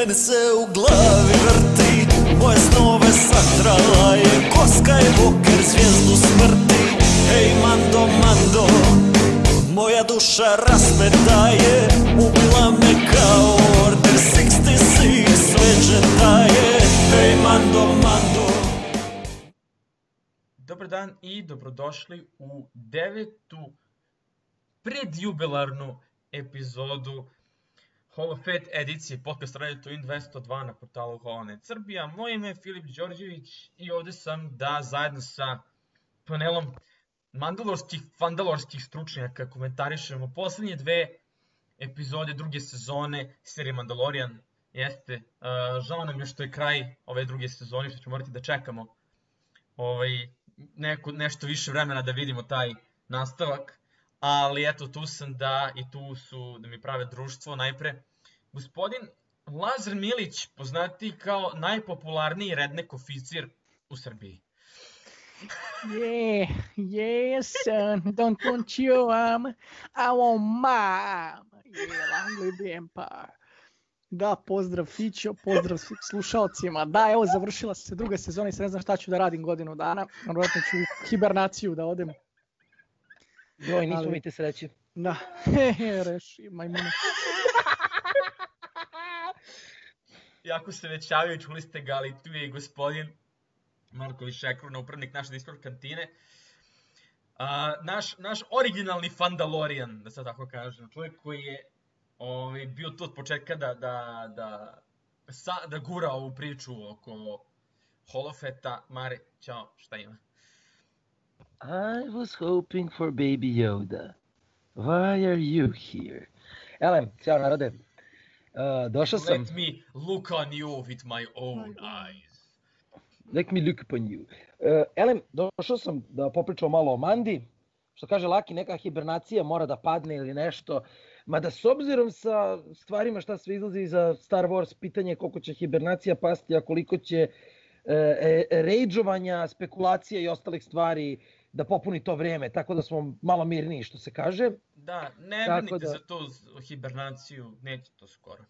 Mene se u glavi vrti Moje snove satrala je Ko Skywalker zvijezdu smrti. Hej Mando, Mando Moja duša raspeta je Ubila me kao Order. 66 Sveđe daje Hej Mando, Mando. Dobar dan i dobrodošli u devetu predjubilarnu epizodu Hall of edicije podcast Radio Twin 202 na portalu Holonet Srbija. Moje ime je Filip Đorđević i ovde sam da zajedno sa panelom mandalorskih, fandalorskih stručnjaka komentarišemo poslednje dve epizode druge sezone serije Mandalorian. Jeste, uh, žao nam je što je kraj ove druge sezone, što ćemo morati da čekamo ovaj, neko, nešto više vremena da vidimo taj nastavak ali eto tu sam da i tu su da mi prave društvo najpre gospodin Lazar Milić poznati kao najpopularniji rednek oficir u Srbiji Yeah, yeah, son. Don't want you, um, I want mom. Yeah, long live the empire. Da, pozdrav Fićo, pozdrav slušalcima. Da, evo, završila se druga sezona i sad ne znam šta ću da radim godinu dana. Vjerojatno ću u hibernaciju da odem. Joj, nismo Ali- mi te sreći. Da, reši, majmune. Jako se već javio, čuli ste ga, ali tu je i gospodin Marko Višekruna, upravnik naše Discord kantine. A, naš, naš originalni Fandalorian, da sad tako kažem, čovjek koji je ovaj, bio tu od početka da, da, da, sa, da gura ovu priču oko Holofeta. Mare, ćao, šta ima? I was hoping for baby Yoda. Why are you here? Elem, ćao narode. Uh, došao sam, Let me look on you with my own eyes. let me look upon you. Uh, Elem, došao sam da popričam malo o Mandi. Što kaže Laki, neka hibernacija mora da padne ili nešto. Mada s obzirom sa stvarima šta sve izlazi za Star Wars, pitanje je koliko će hibernacija pasti, a koliko će e, e, rejdžovanja, spekulacija i ostalih stvari da popuni to vreme, tako da smo malo mirniji što se kaže. Da, ne brinite da- za to hibernaciju, neće to skoro.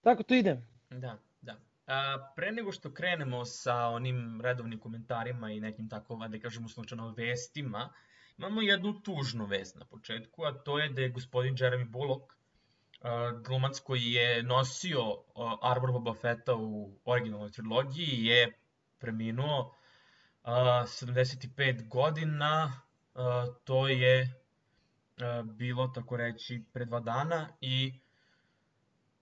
Tako to ide. Da, da. A, pre nego što krenemo sa onim redovnim komentarima i nekim tako, da kažemo slučajno, vestima, imamo jednu tužnu vest na početku, a to je da je gospodin Jeremy Bullock, glumac koji je nosio Arbor Boba Fetta u originalnoj trilogiji, je preminuo 75 godina, to je bilo, tako reći, pre dva dana i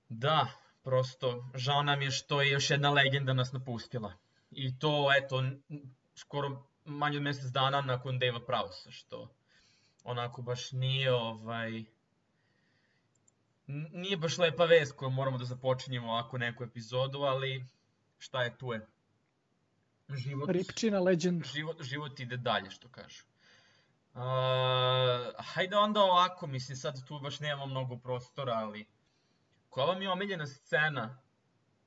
da, prosto, žao nam je što je još jedna legenda nas napustila. I to, eto, skoro manje od mjesec dana nakon Deva Prausa, što onako baš nije, ovaj, nije baš lepa vest koju moramo da započinjemo ovako neku epizodu, ali šta je tu je. Život, Ripčina legend. život, život ide dalje, što kažu. Uh, hajde onda ovako, mislim sad tu baš nemamo mnogo prostora, ali koja vam je omiljena scena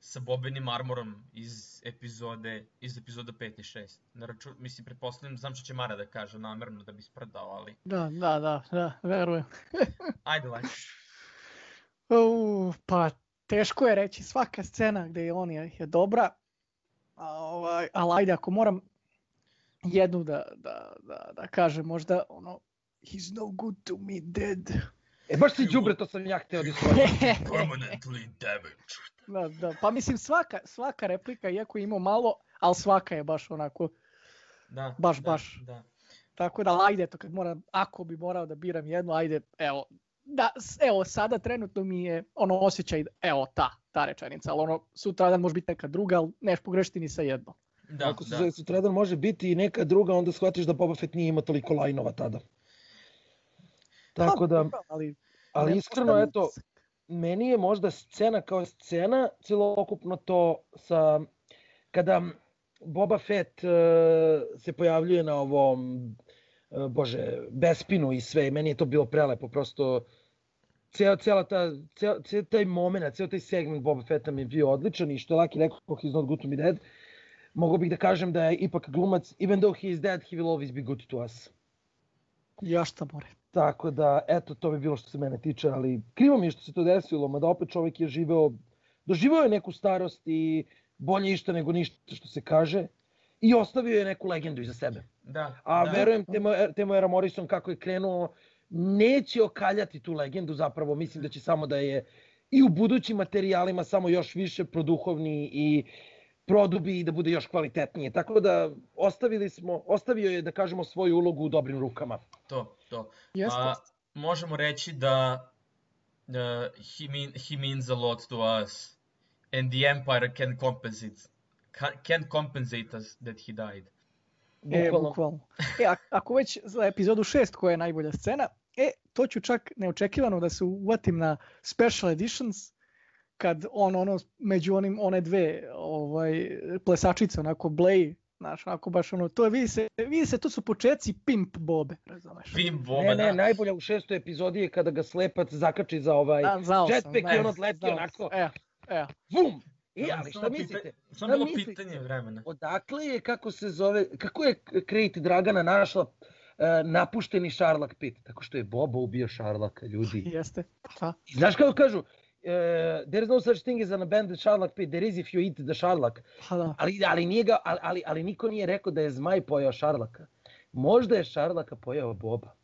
sa Bobinim armorom iz epizode, iz epizoda 5 i 6? Na račun, mislim, pretpostavljam, znam što će Mara da kaže namerno da bi sprdao, ali Da, da, da, da, verujem. ajde lako. Uh, pa teško je reći, svaka scena gde je on je, je dobra, a, ovaj, ali ajde ako moram jednu da, da, da, da kažem, možda ono, he's no good to me dead. E, baš si đubre, to sam ja hteo da. Permanently damaged. da, da, pa mislim svaka, svaka replika, iako je imao malo, ali svaka je baš onako, Da, Baš, da, baš. Da. tako da ajde, to kad moram, ako bi morao da biram jednu, ajde, evo, da, evo, sada trenutno mi je ono osjećaj, evo, ta, ta rečenica, ali ono, sutradan može biti neka druga, ali neš pogrešiti ni sa jednom. Da, Ako se da. zove sutradan može biti i neka druga, onda shvatiš da Boba Fett nije imao toliko lajnova tada. Tako da, Pa, ali, ali ne iskreno, eto, meni je možda scena kao scena, celokupno to sa, kada Boba Fett uh, se pojavljuje na ovom, uh, bože, Bespinu i sve, meni je to bilo prelepo, prosto cijela, cijela ta, cijel, cijel taj moment, cijel taj segment Boba Fetta mi je bio odličan i što je Laki rekao, he's not good to me dead, mogao bih da kažem da je ipak glumac, even though he is dead, he will always be good to us. Ja šta more. Tako da, eto, to bi bilo što se mene tiče, ali krivo mi je što se to desilo, mada opet čovjek je živeo, doživao je neku starost i bolje išta nego ništa što se kaže i ostavio je neku legendu iza sebe. Da, A da. verujem Temo, Temo Era Morrison kako je krenuo, neće okaljati tu legendu zapravo, mislim da će samo da je i u budućim materijalima samo još više produhovni i produbi i da bude još kvalitetnije. Tako da ostavili smo, ostavio je da kažemo svoju ulogu u dobrim rukama. To, to. Jeste. A, možemo reći da uh, he, mean, he means a lot to us and the Empire can compensate ca- can compensate us that he died. E, Bukvalno. bukvalno. E, ako već za epizodu 6 koja je najbolja scena, e, to ću čak neočekivano da se uvatim na special editions, kad on ono među onim one dve ovaj plesačice onako Blay Znaš, onako baš ono, to je, vidi se, vidi se, to su početci Pimp Bobe, razumeš? Pim bomba, Ne, ne, da. najbolja u šestoj epizodi je kada ga slepac zakači za ovaj Da, sam, jetpack i on odleti onako. E, e, bum! I, Samo- ali šta mislite? Samo bilo pitanje vremena. Odakle je, kako se zove, kako je Create Dragana našla uh, napušteni Šarlak Pit? Tako što je Bobo ubio Šarlaka, ljudi. jeste. Pa, I znaš kako kažu, uh, there is no such thing as an abandoned Sharlak Pit, there is if you eat the Sharlak. pa da. Ali, ali, nije ga, ali, ali, ali niko nije rekao da je zmaj pojao Šarlaka. Možda je Šarlaka pojao Boba.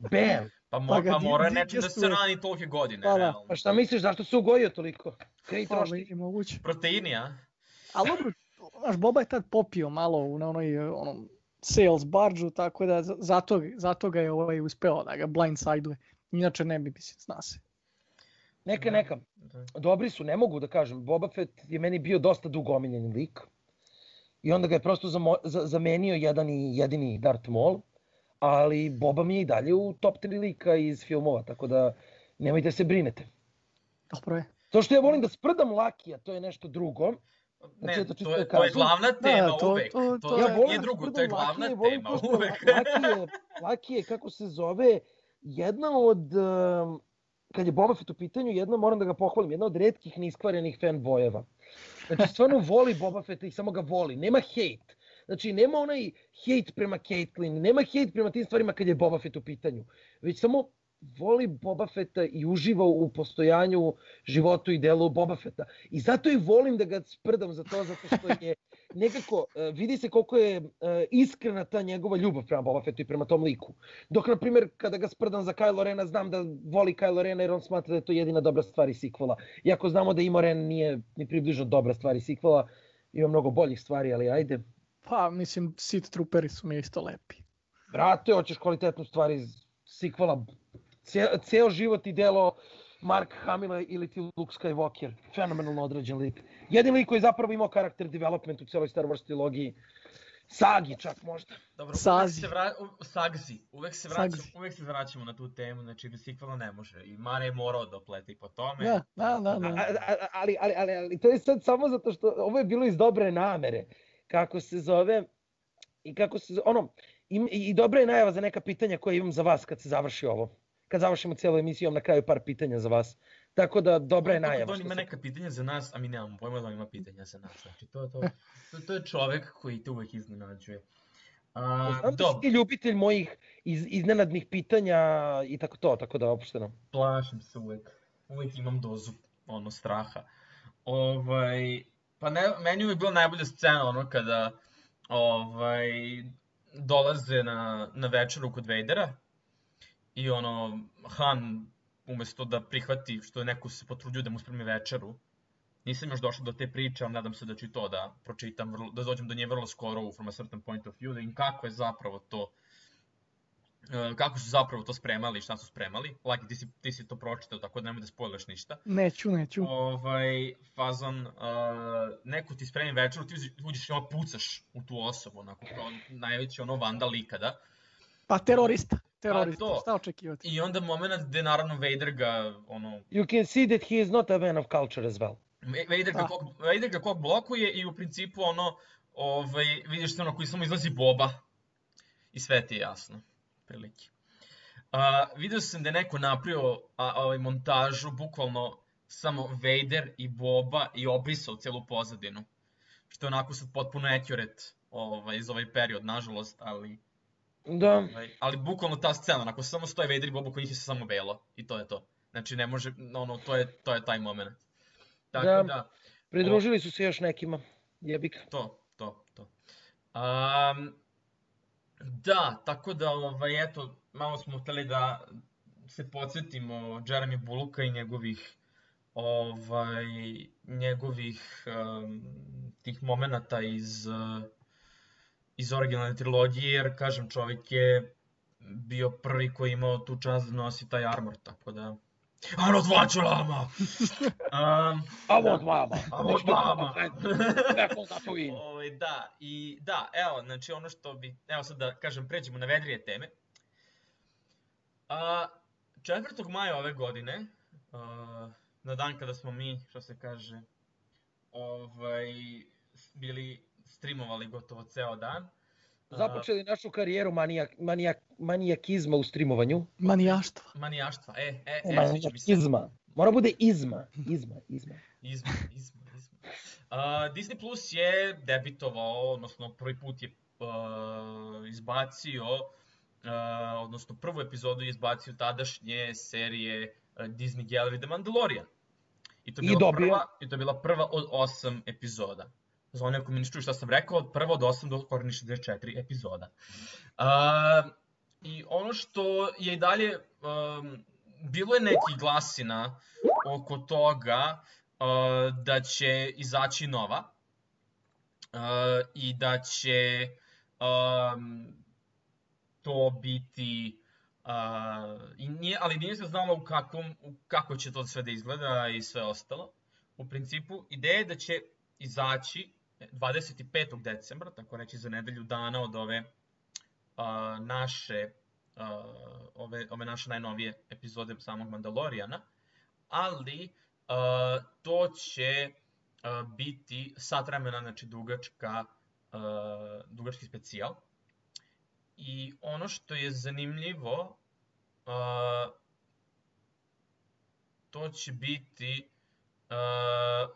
Bam! Pa, mo, Pa ga pa mora nečim da se rani tolike godine, Pa da. Pa šta misliš, zašto se ugojio toliko? Create Pa, roštilj. i moguće. Proteini, a? Ali dobro, znaš, Boba je tad popio malo u- na onoj onom sales barđu, tako da za- zato, zato ga je ovaj uspeo da ga blindsiduje. Inače ne bi, mislim, zna se. Neka, neka. Da. Dobri su, ne mogu da kažem. Boba Fett je meni bio dosta dugo omiljen lik. I onda ga je prosto zamo, za, zamenio jedan i jedini Darth Maul. Ali Boba mi je i dalje u top 3 lika iz filmova, tako da nemojte se brinete. Dobro je. To što ja volim da sprdam Lakija, to je nešto drugo. Ne, Znači, to to je, da to je glavna tema Da, to- uvek. to- To, to je, je- nije drugo, to je glavna Lakije, volim tema uvek. Laki je, Laki je, kako se zove, jedna od, um, kad je Boba Fett u pitanju, jedna, moram da ga pohvalim, jedna od redkih neiskvarenih fanbojeva. Znači, stvarno voli Boba Fetta i samo ga voli. Nema hejt. Znači, nema onaj hejt prema Caitlyn, nema hejt prema tim stvarima kad je Boba Fett u pitanju. Već samo voli Boba Fetta i uživa u postojanju, životu i delu Boba Fetta. I zato i volim da ga sprdam za to, zato što je nekako, e, vidi se koliko je e, iskrena ta njegova ljubav prema Boba Fettu i prema tom liku. Dok, na primjer, kada ga sprdam za Kylo Rena, znam da voli Kylo Rena jer on smatra da je to jedina dobra stvar iz sikvola. Iako znamo da Imo Ren nije ni približno dobra stvar iz sikvola, ima mnogo boljih stvari, ali ajde. Pa, mislim, Sith Trooperi su mi isto lepi. Brate, hoćeš kvalitetnu stvar iz sikvola. Ce, ceo život i delo Mark Hamill ili ti Luke Skywalker. Fenomenalno odrađen lik. Jedini lik koji je zapravo imao karakter development u celoj Star Wars trilogiji. Sagi čak možda. Dobro, uvek Sazi. se vra... u- Sagzi. Uvek se, vraćamo, Sagzi. uvek se vraćamo na tu temu, znači bez sikvala ne može. I Mare je morao da oplete i po tome. Da, da, da, da. a, a- ali, ali, ali, ali to je sad samo zato što ovo je bilo iz dobre namere. Kako se zove i kako se zove, ono, i, i dobra je najava za neka pitanja koje imam za vas kad se završi ovo. Kad završimo cijelu emisiju, imam na kraju par pitanja za vas. Tako da dobra je najava. da on ima neka pitanja za nas, a mi nemamo pojma da on ima pitanja za nas. Znači, to, to, to, to je čovek koji te uvek iznenađuje. A, Znam da si ljubitelj mojih iz, iznenadnih pitanja i tako to, tako da opšteno. plašim se uvek. Uvek imam dozu ono straha. Ovaj, pa ne, meni uvek bila najbolja scena ono kada ovaj, dolaze na, na večeru kod Vadera i ono Han umesto da prihvati što je neko se potrudio da mu spremi večeru nisam još došao do te priče, ali nadam se da ću i to da pročitam, vrlo, da dođem do nje vrlo skoro u From a Certain Point of View, da im kako je zapravo to e, kako su zapravo to spremali i šta su spremali. Laki, ti si, ti si to pročitao, tako da nemoj da spojlaš ništa. Neću, neću. Ovaj, fazon, uh, neko ti spremi večeru, ti uđeš i ono pucaš u tu osobu, onako kao najveći ono vandal ikada. Pa terorista, terorista, to. šta očekivati? I onda moment gde naravno Vader ga, ono, You can see that he is not a man of culture as well. Vader ga, Da. kog, Vader ga kog blokuje i u principu ono, ovaj, vidiš se ono koji samo izlazi Boba i sve ti je jasno, prilike. A, video sam da je neko napravio a, a, ovaj, montažu, bukvalno samo Vader i Boba i obrisao celu pozadinu. Što je onako sad potpuno accurate ovaj, za ovaj period, nažalost, ali Da. Ovaj, ali bukvalno ta scena, ako samo stoje Vader i Boba kod njih je samo belo i to je to. Znači ne može, ono, to je, to je taj moment. Tako Da. da, Pridružili su se još nekima. Jebika. to, to, to. Um, da, tako da, ovaj, eto, malo smo hteli da se podsjetimo Jeremy Bullocka i njegovih ovaj, njegovih um, tih momenata iz, uh, iz originalne trilogije, jer, kažem, čovjek je bio prvi koji je imao tu čast da nosi taj armor, tako da... Ano dva čelama! Um, A od mama. A od mama. Neko za to ime. Ovaj, da, i da, evo, znači ono što bi, evo sad da kažem, pređemo na vedrije teme. A, 4. maja ove godine, a, na dan kada smo mi, što se kaže, ovaj, bili streamovali gotovo ceo dan. Započeli našu karijeru manijak, manijak, manijakizma u streamovanju. Manijaštva. Manijaštva, e, e, e, se. Manijakizma. Mora bude izma. Izma, izma. Izma, izma, izma. Uh, Disney Plus je debitovao, odnosno prvi put je uh, izbacio, uh, odnosno prvu epizodu je izbacio tadašnje serije uh, Disney Gallery The Mandalorian. I to je I bila, dobio. prva, I to je bila prva od osam epizoda. Za one ako mi ne šta sam rekao, od prva od 8 do skoro ni 64 epizoda. Uh, I ono što je i dalje, um, bilo je neki glasina oko toga uh, da će izaći nova uh, i da će um, to biti uh, i nije, ali nije se znalo u kakvom, u kako će to sve da izgleda i sve ostalo. U principu, ideja je da će izaći 25. decembra, tako reći za nedelju dana od ove uh, naše uh, ove, ove naše najnovije epizode samog Mandalorijana, ali uh, to će uh, biti sat vremena, znači dugačka, uh, dugački specijal. I ono što je zanimljivo, uh, to će biti,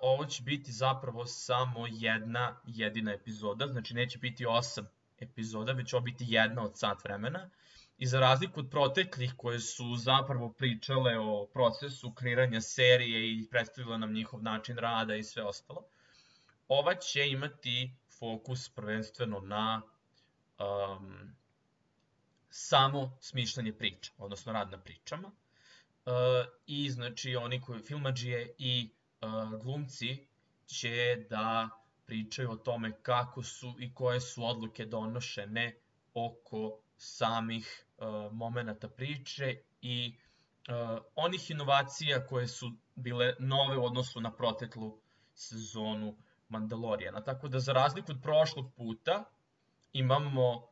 ovo će biti zapravo samo jedna jedina epizoda, znači neće biti osam epizoda, već ovo biti jedna od sat vremena. I za razliku od proteklih koje su zapravo pričale o procesu kreiranja serije i predstavile nam njihov način rada i sve ostalo, ova će imati fokus prvenstveno na um, samo smišljanje priča, odnosno rad na pričama. Uh, I znači oni koji filmađije i glumci će da pričaju o tome kako su i koje su odluke donošene oko samih uh, momenata priče i uh, onih inovacija koje su bile nove u odnosu na proteklu sezonu Mandalorijana. Tako da za razliku od prošlog puta imamo uh,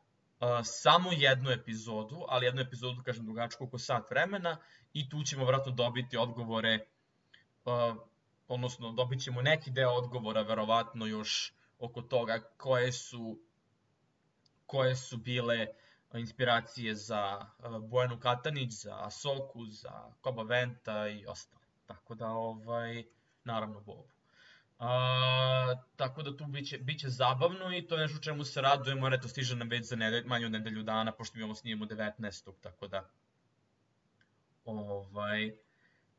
samo jednu epizodu, ali jednu epizodu, kažem, dugačku oko sat vremena i tu ćemo vratno dobiti odgovore, uh, odnosno dobit ćemo neki deo odgovora, verovatno još oko toga koje su koje su bile inspiracije za Bojanu Katanić, za Asoku, za Koba Venta i ostalo. Tako da, ovaj, naravno Bobu. A, tako da tu biće, biće zabavno i to je nešto čemu se radujemo, jer eto stiže nam već za nedelj, manje od nedelju dana, pošto mi ovo snijemo 19. Tako da, ovaj,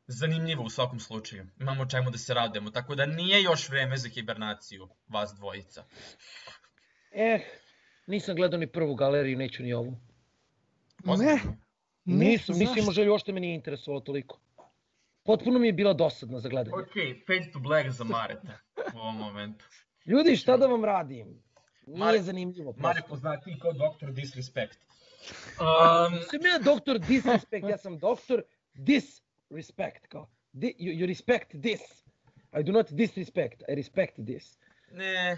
zanimljivo u svakom slučaju. Imamo čemu da se radujemo, tako da nije još vreme za hibernaciju vas dvojica. Eh, nisam gledao ni prvu galeriju, neću ni ovu. Ne, Ozbiljno. ne, Nisam, nisam imao želju, ošte me nije interesovalo toliko. Potpuno mi je bila dosadna za gledanje. Ok, fade to black za Mareta u ovom momentu. Ljudi, šta da vam radim? Nije Mare- zanimljivo. Mare prosto. poznatiji kao Dr. Disrespect. Um, Nisam ja doktor disrespect, ja sam doktor disrespect. Kao, di, you, you respect this. I do not disrespect, I respect this. ne.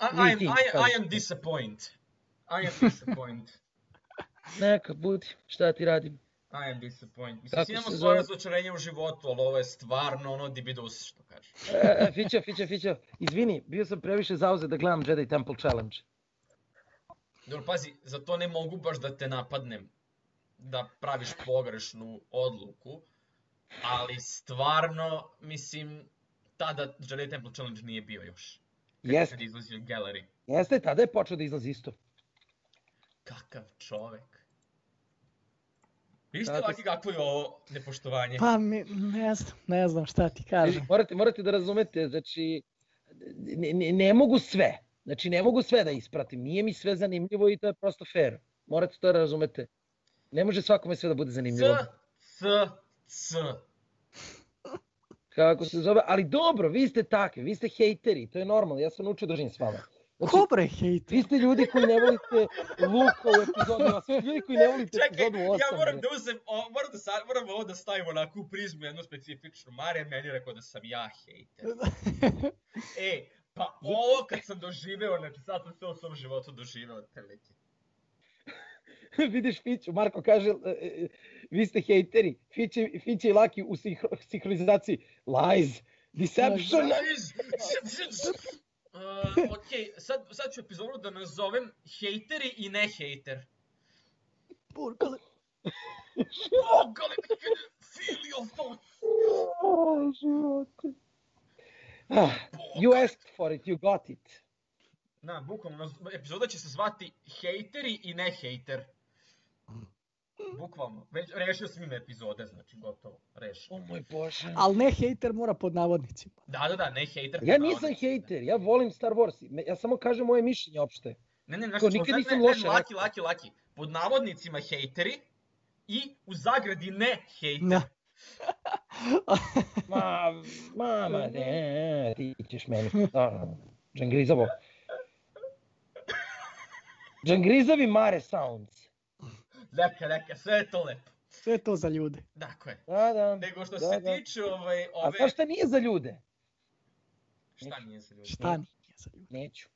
I, I, am, I, I kažeš. am disappointed. I am disappointed. Neka budi, šta ti radim? I am disappointed. Mislim, svi imamo svoje razočarenje u životu, ali ovo je stvarno ono dibidus, što kaže. E, Fića, Fića, Fića, izvini, bio sam previše zauzet da gledam Jedi Temple Challenge. Dobro, pazi, za to ne mogu baš da te napadnem da praviš pogrešnu odluku, ali stvarno, mislim, tada Jedi Temple Challenge nije bio još. Jeste, Kad izlazio Gallery. jeste, tada je počeo da izlazi isto. Kakav čovek. Vidiš Kako Laki kako je ovo nepoštovanje? Pa mi, ne znam, ne znam šta ti kažem. Morate, morate da razumete, znači, ne, ne, ne mogu sve. Znači, ne mogu sve da ispratim. Nije mi sve zanimljivo i to je prosto fair. Morate to da razumete. Ne može svakome sve da bude zanimljivo. C, C, C. Kako se zove, ali dobro, vi ste takvi, vi ste hejteri, to je normalno, ja sam naučio da živim s vama. Znači, Ko bre hejt? vi ste ljudi koji ne volite Luka u epizodima, svi ljudi koji ne volite Čekaj, epizodu 8. ja moram da uzem, o, moram da, sad, moram ovo da stavim onako u prizmu jednu specifičnu. Mare je meni rekao da sam ja hejter. E, pa ovo kad sam doživeo, znači sad sam sve u svom životu doživeo otprilike. Vidiš Fiću, Marko kaže, e, e, vi ste hejteri, Fiće, Fiće i Laki u sinhro- sinhronizaciji, lies, deception, Uh, ok, sad, sad ću epizodu da nazovem hejteri i ne hejter. Burkale. Oh, feel your thoughts. Aj, živote. Ah, you asked for it, you got it. Na, bukvalno, epizoda će se zvati hejteri i ne hejter. Bukvalno, već rešio sam ime epizode, znači gotovo, rešio. O moj bože. Ali ne hejter mora pod navodnicima. Da, da, da, ne hejter. Ja nisam hejter, ja volim Star Wars. Ja samo kažem moje mišljenje opšte. Ne, ne, što, nikad nisam ne, loše ne, laki, laki, laki. Pod navodnicima hejteri i u zagradi ne hejter. Da. Ma, mama, ne, ti ćeš meni. Džangrizavo. Džangrizavi Mare Sounds. Neka, neka, sve je to lepo. Sve je to za ljude. Dakle, Da, da. nego što da, se da. tiče ovaj, A ove... znaš šta nije za ljude? Šta nije se ljudi? Šta nije za ljude? Neću.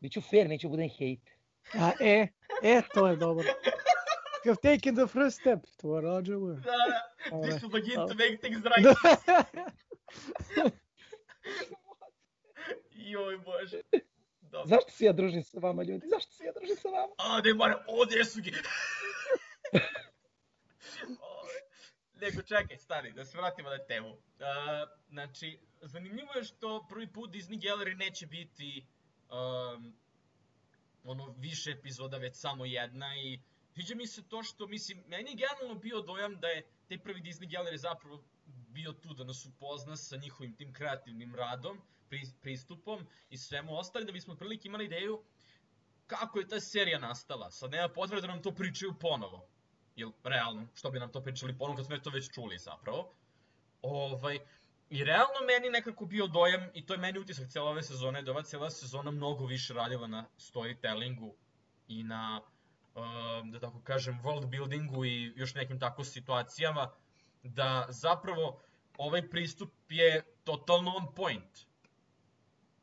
Biću fair, neću budem hejt. A e, e, to je dobro. You've taken the first step to Roger Moore. Da, da, Ove, this will begin to make things right. Da. Joj, bože. Dobro. Zašto se ja družim sa vama, ljudi? Zašto se ja družim sa vama? A, ne moram, ovdje su gi. Ove, Nego čekaj, stani, da se vratimo na temu. Uh, znači, zanimljivo je što prvi put Disney Gallery neće biti um, ono više epizoda, već samo jedna i sviđa mi se to što, mislim, meni je generalno bio dojam da je taj prvi Disney Gallery zapravo bio tu da nas upozna sa njihovim tim kreativnim radom, pristupom i svemu ostali, da bismo otprilike imali ideju kako je ta serija nastala. Sad nema potrebe da nam to pričaju ponovo. Jel, realno, što bi nam to pričali ponovo kad smo to već čuli zapravo. Ovaj, I realno meni nekako bio dojam, i to je meni utisak cijela ove sezone, da ova cijela sezona mnogo više radila na storytellingu i na, um, da tako kažem, world buildingu i još nekim tako situacijama, da zapravo ovaj pristup je totalno on point.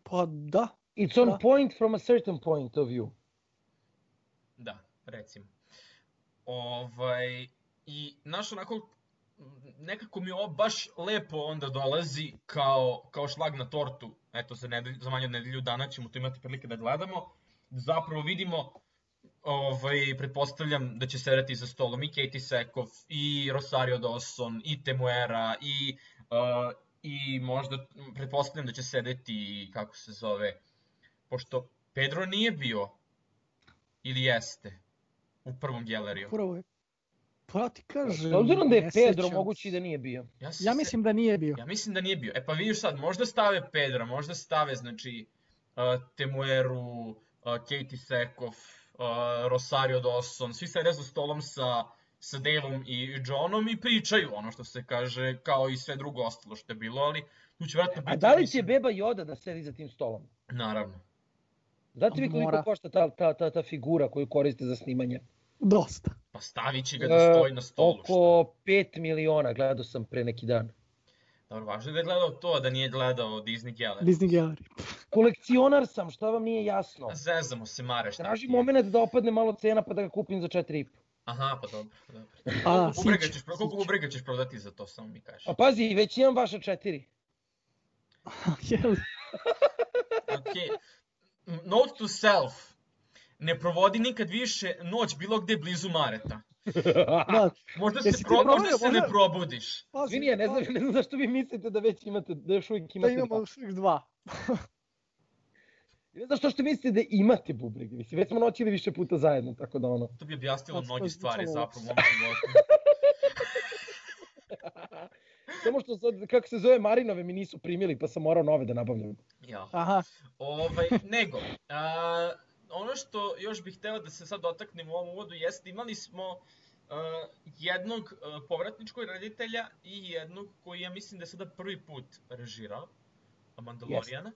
Pa da. It's on Da. point from a certain point of view. Da, recimo. Ovaj, I, znaš, onako, nekako mi ovo baš lepo onda dolazi kao, kao šlag na tortu. Eto, za, nedelju, za manje od nedelju dana ćemo to imati prilike da gledamo. Zapravo vidimo, ovaj, pretpostavljam da će sedeti za stolom i Katie Sekov, i Rosario Dawson, i Temuera, i, uh, i možda, pretpostavljam da će sedeti, kako se zove, pošto Pedro nije bio ili jeste u prvom galeriju? Prvo je. Pa ti kažem. S obzirom da je Pedro, mogući da nije bio. Ja, se Ja mislim da nije bio. Ja mislim da nije bio. E pa vidiš sad, možda stave Pedra, možda stave, znači, uh, Temueru, uh, Katie Sekov, uh, Rosario Dawson, svi sede za stolom sa, sa Daveom i Johnom i pričaju ono što se kaže, kao i sve drugo ostalo što je bilo, ali tu će vratno biti... A da li će mislim, Beba Yoda da sedi za tim stolom? Naravno. Znate vi koliko Mora. košta ta, ta, ta, ta figura koju koriste za snimanje? Dosta. Pa stavit će ga da stoji na stolu. E, Oko 5 miliona, gledao sam pre neki dan. Dobro, važno je da je gledao to, a da nije gledao Disney Gallery. Disney Gallery. Kolekcionar sam, šta vam nije jasno? Zezamo se, Mare, šta Traži ti je? moment da opadne malo cena pa da ga kupim za 4,5. Aha, pa dobro, dobro. A, Koliko bubrega sić, ćeš, koliko bubrega ćeš prodati za to, samo mi kaži. A pazi, već imam vaša 4. Jel? Ok. Note to self. Ne provodi nikad više noć bilo gde blizu Mareta. Da, Možda se, pro, možda se ne probudiš. pazi, Izvini, ja ne znam, ne znam zašto vi mislite da već imate, da još uvijek Da imate imamo dva. još uvijek dva. Ne znam što što mislite da imate bubrege. Mislim, već smo noćili više puta zajedno, tako da ono... To bi objasnilo mnogi stvari zapravo u mom životu. Samo što sad, kako se zove Marinove mi nisu primili, pa sam morao nove da nabavljam. Ja. Aha, Ovaj, nego, a, ono što još bih hteo da se sad dotaknem u ovom uvodu jeste imali smo a, jednog a, povratničkog reditelja i jednog koji ja mislim da je sada prvi put režirao, Mandalorijana.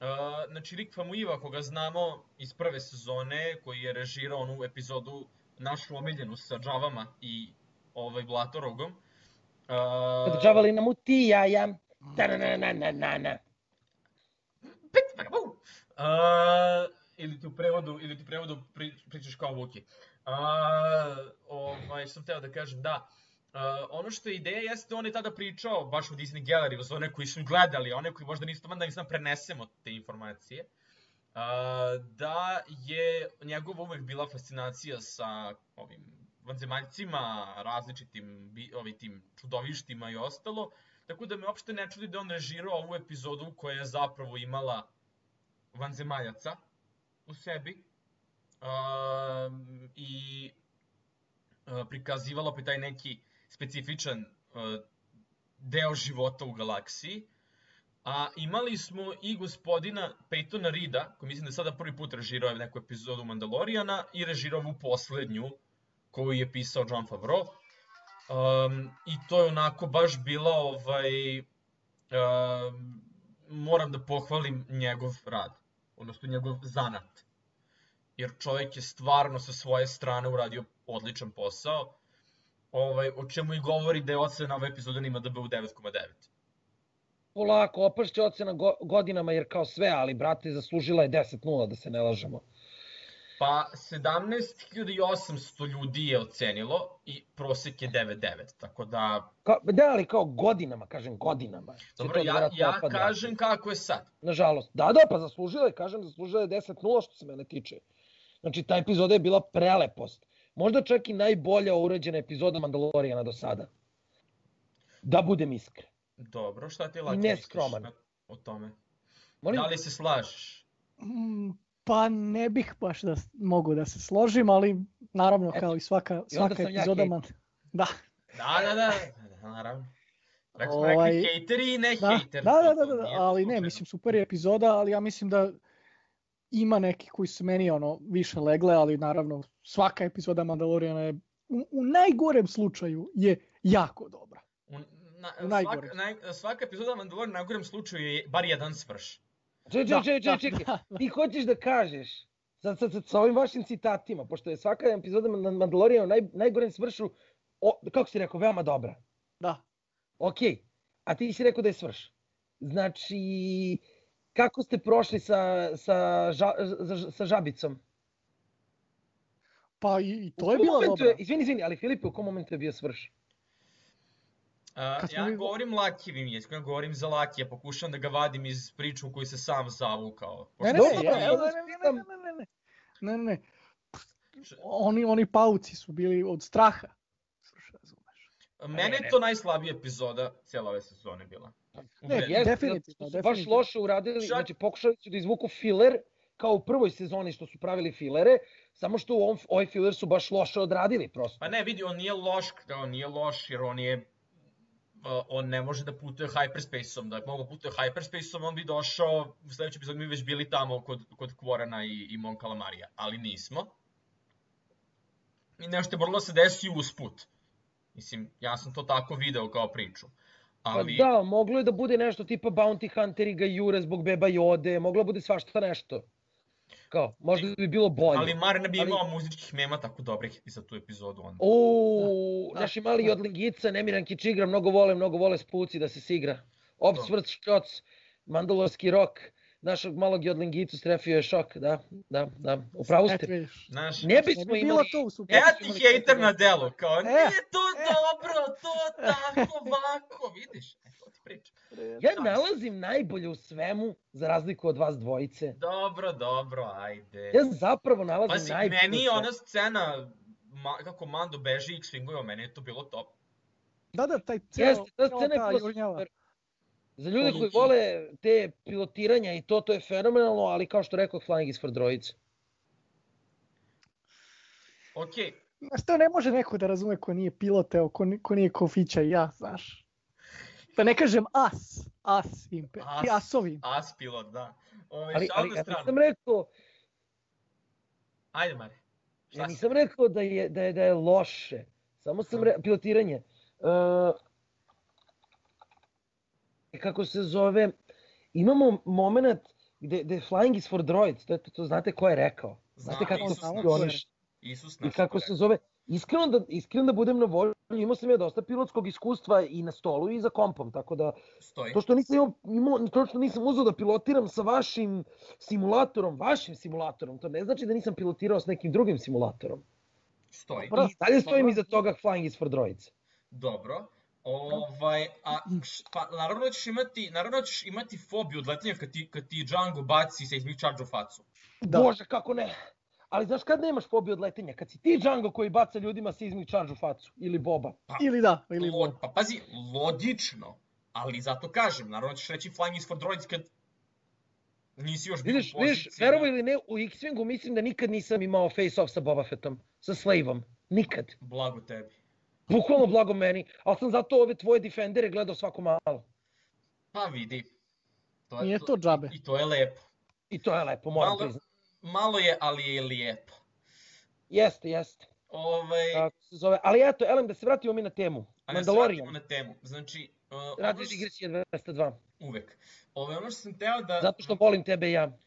A, znači Rick Famuyiva, koga znamo iz prve sezone, koji je režirao onu epizodu našu omiljenu sa džavama i ovaj Blatorogom. A, Podržavali nam u ti jaja. Da na na na na na na. Uh, ili ti u prevodu, ili ti u prevodu pri, pričaš kao Vuki. Uh, ovaj, sam teo da kažem, da. Uh, ono što je ideja jeste, on je tada pričao baš u Disney Gallery, za one koji su gledali, one koji možda nisu tamo, da sad prenesemo te informacije. Uh, da je njegova uvek bila fascinacija sa ovim vanzemaljcima, različitim bi, ovim tim čudovištima i ostalo. Tako da me uopšte ne čudi da on režirao ovu epizodu koja je zapravo imala vanzemaljaca u sebi. Um, I uh, prikazivala opet taj neki specifičan uh, deo života u galaksiji. A imali smo i gospodina Peytona Rida, koji mislim da je sada prvi put režirao neku epizodu Mandalorijana i režirao ovu poslednju koju je pisao John Favreau. Um, I to je onako baš bila ovaj... Um, moram da pohvalim njegov rad, odnosno njegov zanat. Jer čovjek je stvarno sa svoje strane uradio odličan posao, ovaj, o čemu i govori da je ocena ove epizode na IMDb u 9,9. Polako, opašće ocena go, godinama jer kao sve, ali brate, zaslužila je 10-0 da se ne lažemo. Pa 17.800 ljudi je ocenilo i prosek je 9,9, tako da... Ka, da, ali kao godinama, kažem godinama. Dobro, to ja, ja kažem kako je sad. Nažalost. Da, da, pa zaslužila je, kažem, zaslužila je 10-0 što se mene tiče. Znači, ta epizoda je bila prelepost. Možda čak i najbolja urađena epizoda Mandalorijana do sada. Da budem iskren. Dobro, šta ti lako neskroman. o tome? Molim, Da li se slažeš? mm, pa ne bih baš da mogu da se složim, ali naravno Eto, kao i svaka, i svaka ja epizoda hejter. man... Da, Da, da, da, da, naravno. Rekli smo Ovaj, rekli hejteri i ne da, hejter. da, da, da, da, nije ali ne, mislim super je epizoda, ali ja mislim da ima neki koji su meni ono više legle, ali naravno svaka epizoda Mandaloriana je u, u najgorem slučaju je jako dobra. U, na, u najgorem. svaka, naj, svaka epizoda Mandalorian na najgorem slučaju je bar jedan svrš. čekaj, Da, čekaj, čekaj, da, čekaj. da. Ti hoćeš da kažeš, sad, sad, sad, sa ovim vašim citatima, pošto je svaka epizoda Man- Mandalorijana u naj, najgorem svršu, o, kako si rekao, veoma dobra. Da. Ok, a ti si rekao da je svrš. Znači, kako ste prošli sa, sa, ža, za- sa žabicom? Pa i, i to je bila dobra. Je, izvini, izvini, ali Filipe, u kom momentu je bio svrš? Uh, ja mi- govorim Lakijevim jezikom, ja govorim za Lakija, pokušam da ga vadim iz priču u koju se sam zavukao. Ne, ne, ne, Dobro, ne, evo ne, da ne, ne, ne, ne, ne. Oni, oni pauci su bili od straha. Mene ne, je to najslabija epizoda cijela ove sezone bila. Ne, jeste. definitivno, su baš definitivno. loše uradili, Čak- znači pokušali su da izvuku filer, kao u prvoj sezoni što su pravili filere, samo što u ovom, ovaj filer su baš loše odradili prosto. Pa ne, vidi, on nije loš, on nije loš jer on je on ne može da putuje hyperspace-om, da je mogo putuje hyperspace-om, on bi došao, u sledećem epizodu mi već bili tamo kod, kod Kvorana i, i Mon Calamarija, ali nismo. I nešto je moralo da se desi usput. Mislim, ja sam to tako video kao priču. Pa Ali, da, moglo je da bude nešto tipa Bounty Hunteri ga jure zbog beba Jode, moglo bude svašta nešto. Kao, možda bi bilo bolje. ali Mar ne bi ali- imao muzičkih mema tako dobrih i za tu epizodu onda. O, Da, naši mali da. odlingica, Nemiran Kičigra, mnogo vole, mnogo vole spuci da se sigra. Ops, Da. ščoc, mandalorski rok, našog malog jodlingicu strefio je šok, da, da, da, upravo ste. Znaš, Ne bismo bi bilo imali... to u super. Ja ti hejter na delu, kao E, nije to e. dobro, to tako, ovako, vidiš, e, to ti pričam. Ja nalazim najbolje u svemu, za razliku od vas dvojice. Dobro, dobro, ajde. Ja zapravo nalazim Pazi, najbolje meni je ona scena, ma, kako Mando beži i swinguje, meni je to bilo top. Da, da, taj ceo, Jeste, ta scena je ta super. Za ljude koji vole te pilotiranja i to, to je fenomenalno, ali kao što rekao, Flying is for droids. Ok, Znaš, to ne može neko da razume ko nije pilot, evo, ko, ko nije ko Fića i ja, znaš. Da ne kažem as, as impe, As. ti asovi. as pilot, da. Ove, Ali, ali ja nisam rekao, Ajde, Mare. Šta ja nisam rekao da je, da je, da je loše. Samo sam re, pilotiranje. Uh, kako se zove, imamo moment gde, gde Flying is for droids, to, to, to znate ko je rekao. Znate Znam, kako funkcioniš. Isus I naš kako se zove, iskreno da, iskreno da budem na volju, imao sam ja dosta pilotskog iskustva i na stolu i za kompom, tako da Stoji. to što nisam imao, imao to što nisam uzeo da pilotiram sa vašim simulatorom, vašim simulatorom, to ne znači da nisam pilotirao s nekim drugim simulatorom. Stoji. I dalje stojim iza toga Flying is for droids. Dobro. Ovaj, a, š- pa, naravno da ćeš imati, naravno da ćeš imati fobiju od letenja kad ti, kad ti Django baci seismic charge u facu. Da. Bože, kako ne. Ali znaš kad nemaš fobiju od letenja? Kad si ti Django koji baca ljudima seismic charge u facu. Ili Boba. Ili da, ili Lo, Bob. pa pazi, logično. Ali zato kažem, naravno da ćeš reći flying is for droids kad nisi još bio Vidiš, u vidiš, verovo ili ne, u X-Wingu mislim da nikad nisam imao face-off sa Boba Fettom. Sa Slaveom. Nikad. Blago tebi. Bukvalno blago meni. Ali sam zato ove tvoje defendere gledao svako malo. Pa vidi. To Nije to džabe. I to je lepo. I to je lepo, moram Malo, priznati. malo je, ali je lijepo. Jeste, jeste. Ovaj, Kako se zove. Ali eto, Elem, da se vratimo mi na temu. a da se vratimo Mandalorian. na temu. Znači, uh, Radio ono što- digresija 202. uvek. Ove, ono što sam teo da... Zato što volim tebe ja.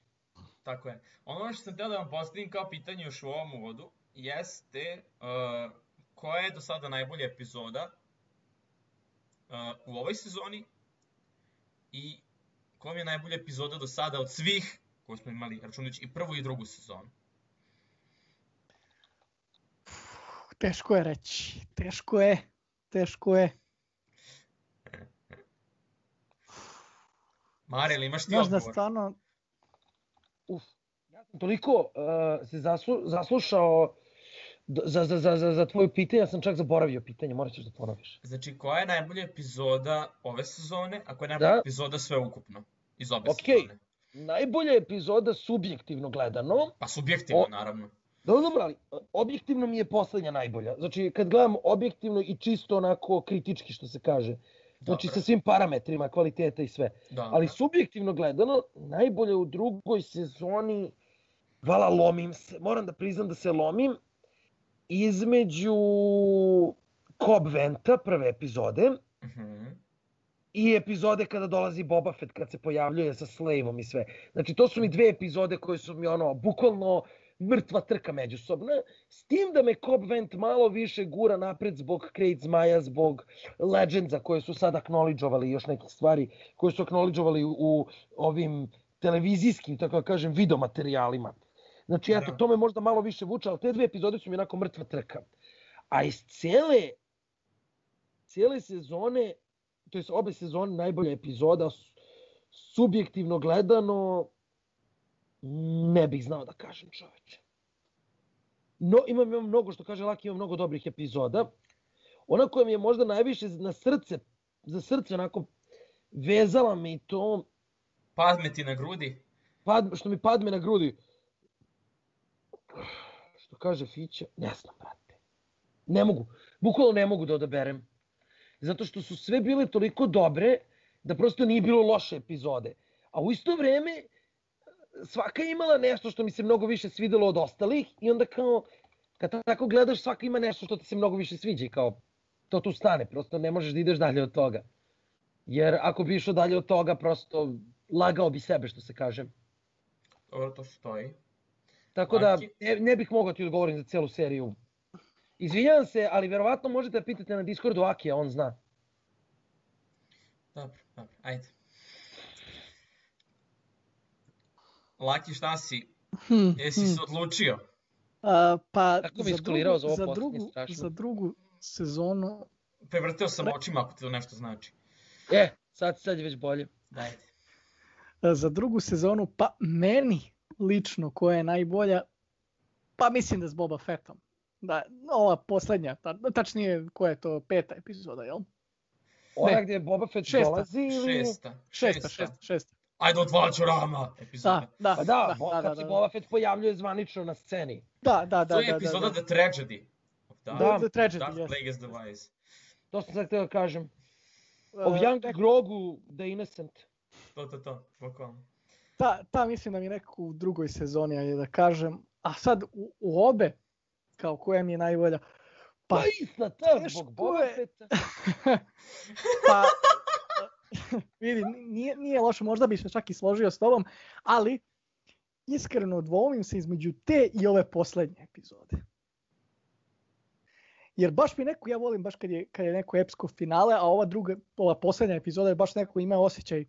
Tako je. Ono što sam teo da vam postavim kao pitanje još u ovom uvodu jeste uh, koja je do sada najbolja epizoda uh, u ovoj sezoni i koja je najbolja epizoda do sada od svih koje smo imali, računajući i prvu i drugu sezonu. Teško je reći. Teško je. Teško je. Mare, ili imaš ti Znaš da odgovor? stvarno, Uf. Ja sam toliko uh, se zaslu, zaslušao za, za, za, za, za tvoje pitanje, ja sam čak zaboravio pitanje, morat ćeš da ponoviš. Znači, koja je najbolja epizoda ove sezone, a koja je najbolja Da. epizoda sve ukupno iz obe Okej. sezone? Najbolja epizoda subjektivno gledano, Pa subjektivno, O- naravno. Dobro, dobro, ali uh, objektivno mi je poslednja najbolja. Znači, kad gledam objektivno i čisto onako kritički, što se kaže. Znači, Dobro. sa svim parametrima, kvaliteta i sve. Da. Ali subjektivno gledano, najbolje u drugoj sezoni, vala lomim se, moram da priznam da se lomim, između Cobb Venta, prve epizode, Mhm. i epizode kada dolazi Boba Fett, kad se pojavljuje sa Slaveom i sve. Znači, to su mi dve epizode koje su mi ono, bukvalno mrtva trka međusobna, s tim da me Cobb Vent malo više gura napred zbog Krejt Zmaja, zbog Legendsa koje su sad acknowledgeovali još neke stvari koje su acknowledgeovali u, u ovim televizijskim, tako da kažem, videomaterijalima. Znači, eto, Da. to me možda malo više vuče, ali te dve epizode su mi onako mrtva trka. A iz cele, cele sezone, to je obe sezone najbolja epizoda, subjektivno gledano, ne bih znao da kažem čoveče. No, imam, imam mnogo, što kaže Laki, imam mnogo dobrih epizoda. Ona koja mi je možda najviše na srce, za srce onako vezala mi to, Padme ti na grudi. pad, što mi padme na grudi. Što kaže Fića, ne znam, brate. Ne mogu, bukvalno ne mogu da odaberem. Zato što su sve bile toliko dobre da prosto nije bilo loše epizode. A u isto vreme svaka je imala nešto što mi se mnogo više svidelo od ostalih i onda kao kad tako gledaš svaka ima nešto što ti se mnogo više sviđa i kao to tu stane, prosto ne možeš da ideš dalje od toga. Jer ako bi išao dalje od toga, prosto lagao bi sebe, što se kaže. Dobro, to stoji. Tako da ne, ne bih mogao ti odgovorim za celu seriju. Izvinjavam se, ali verovatno možete da pitate na Discordu Akija, on zna. Dobro, dobro, ajde. Laki, šta si? hm, Jesi hm. se odlučio? A, pa Tako mi za drugu, za ovo za, drugu, za drugu sezonu, Prevrteo sam očima ako ti to nešto znači. E, sad, sad je već bolje. Dajte. a, za drugu sezonu, pa meni lično koja je najbolja, pa mislim da s Boba Fettom. Da, ova poslednja, ta, tačnije koja je to peta epizoda, jel? Ona Ne. gdje Boba Fett Šesta. dolazi ili... Šesta. Šesta, šesta, šesta. Ajde odvaću rama. Epizoda. Da, da, Pa da, da, Bo- da, kad da, se da. Boba Fett pojavljuje zvanično na sceni. Da, da, da, To je da, epizoda da, da. The Tragedy. of Da, Darth, The Tragedy, Darth yes. Plagueis the Wise. To sam sad htio da kažem. Uh, Of Young Grogu, The Innocent. To, to, to, bukvalno. Ta, ta mislim da mi nekako u drugoj sezoni, ajde da kažem. A sad u, u obe, kao koja mi je najbolja, Pa pa, isna ta zbog Boba je. Fetta. pa vidi, nije, nije loše, možda bi se čak i složio s tobom, ali iskreno dvomim se između te i ove poslednje epizode. Jer baš mi neko, ja volim baš kad je, kad je neko epsko finale, a ova druga, ova poslednja epizoda je baš neko ima osjećaj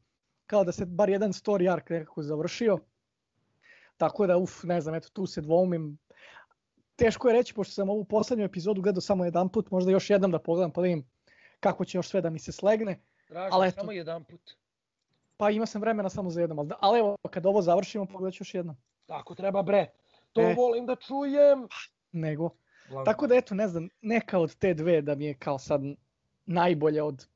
kao da se bar jedan story arc nekako završio. Tako da, uf, ne znam, eto, tu se dvomim. Teško je reći, pošto sam ovu poslednju epizodu gledao samo jedan put, možda još jednom da pogledam pa da vidim kako će još sve da mi se slegne. Tražim Ali eto. samo jedan put. Pa ima sam vremena samo za jednom, ali, da- ali evo, kad ovo završimo, pogledat ću još jednom. Tako treba bre. To E. volim da čujem. Nego. Glavno. Tako da eto, ne znam, neka od te dve da mi je kao sad najbolja od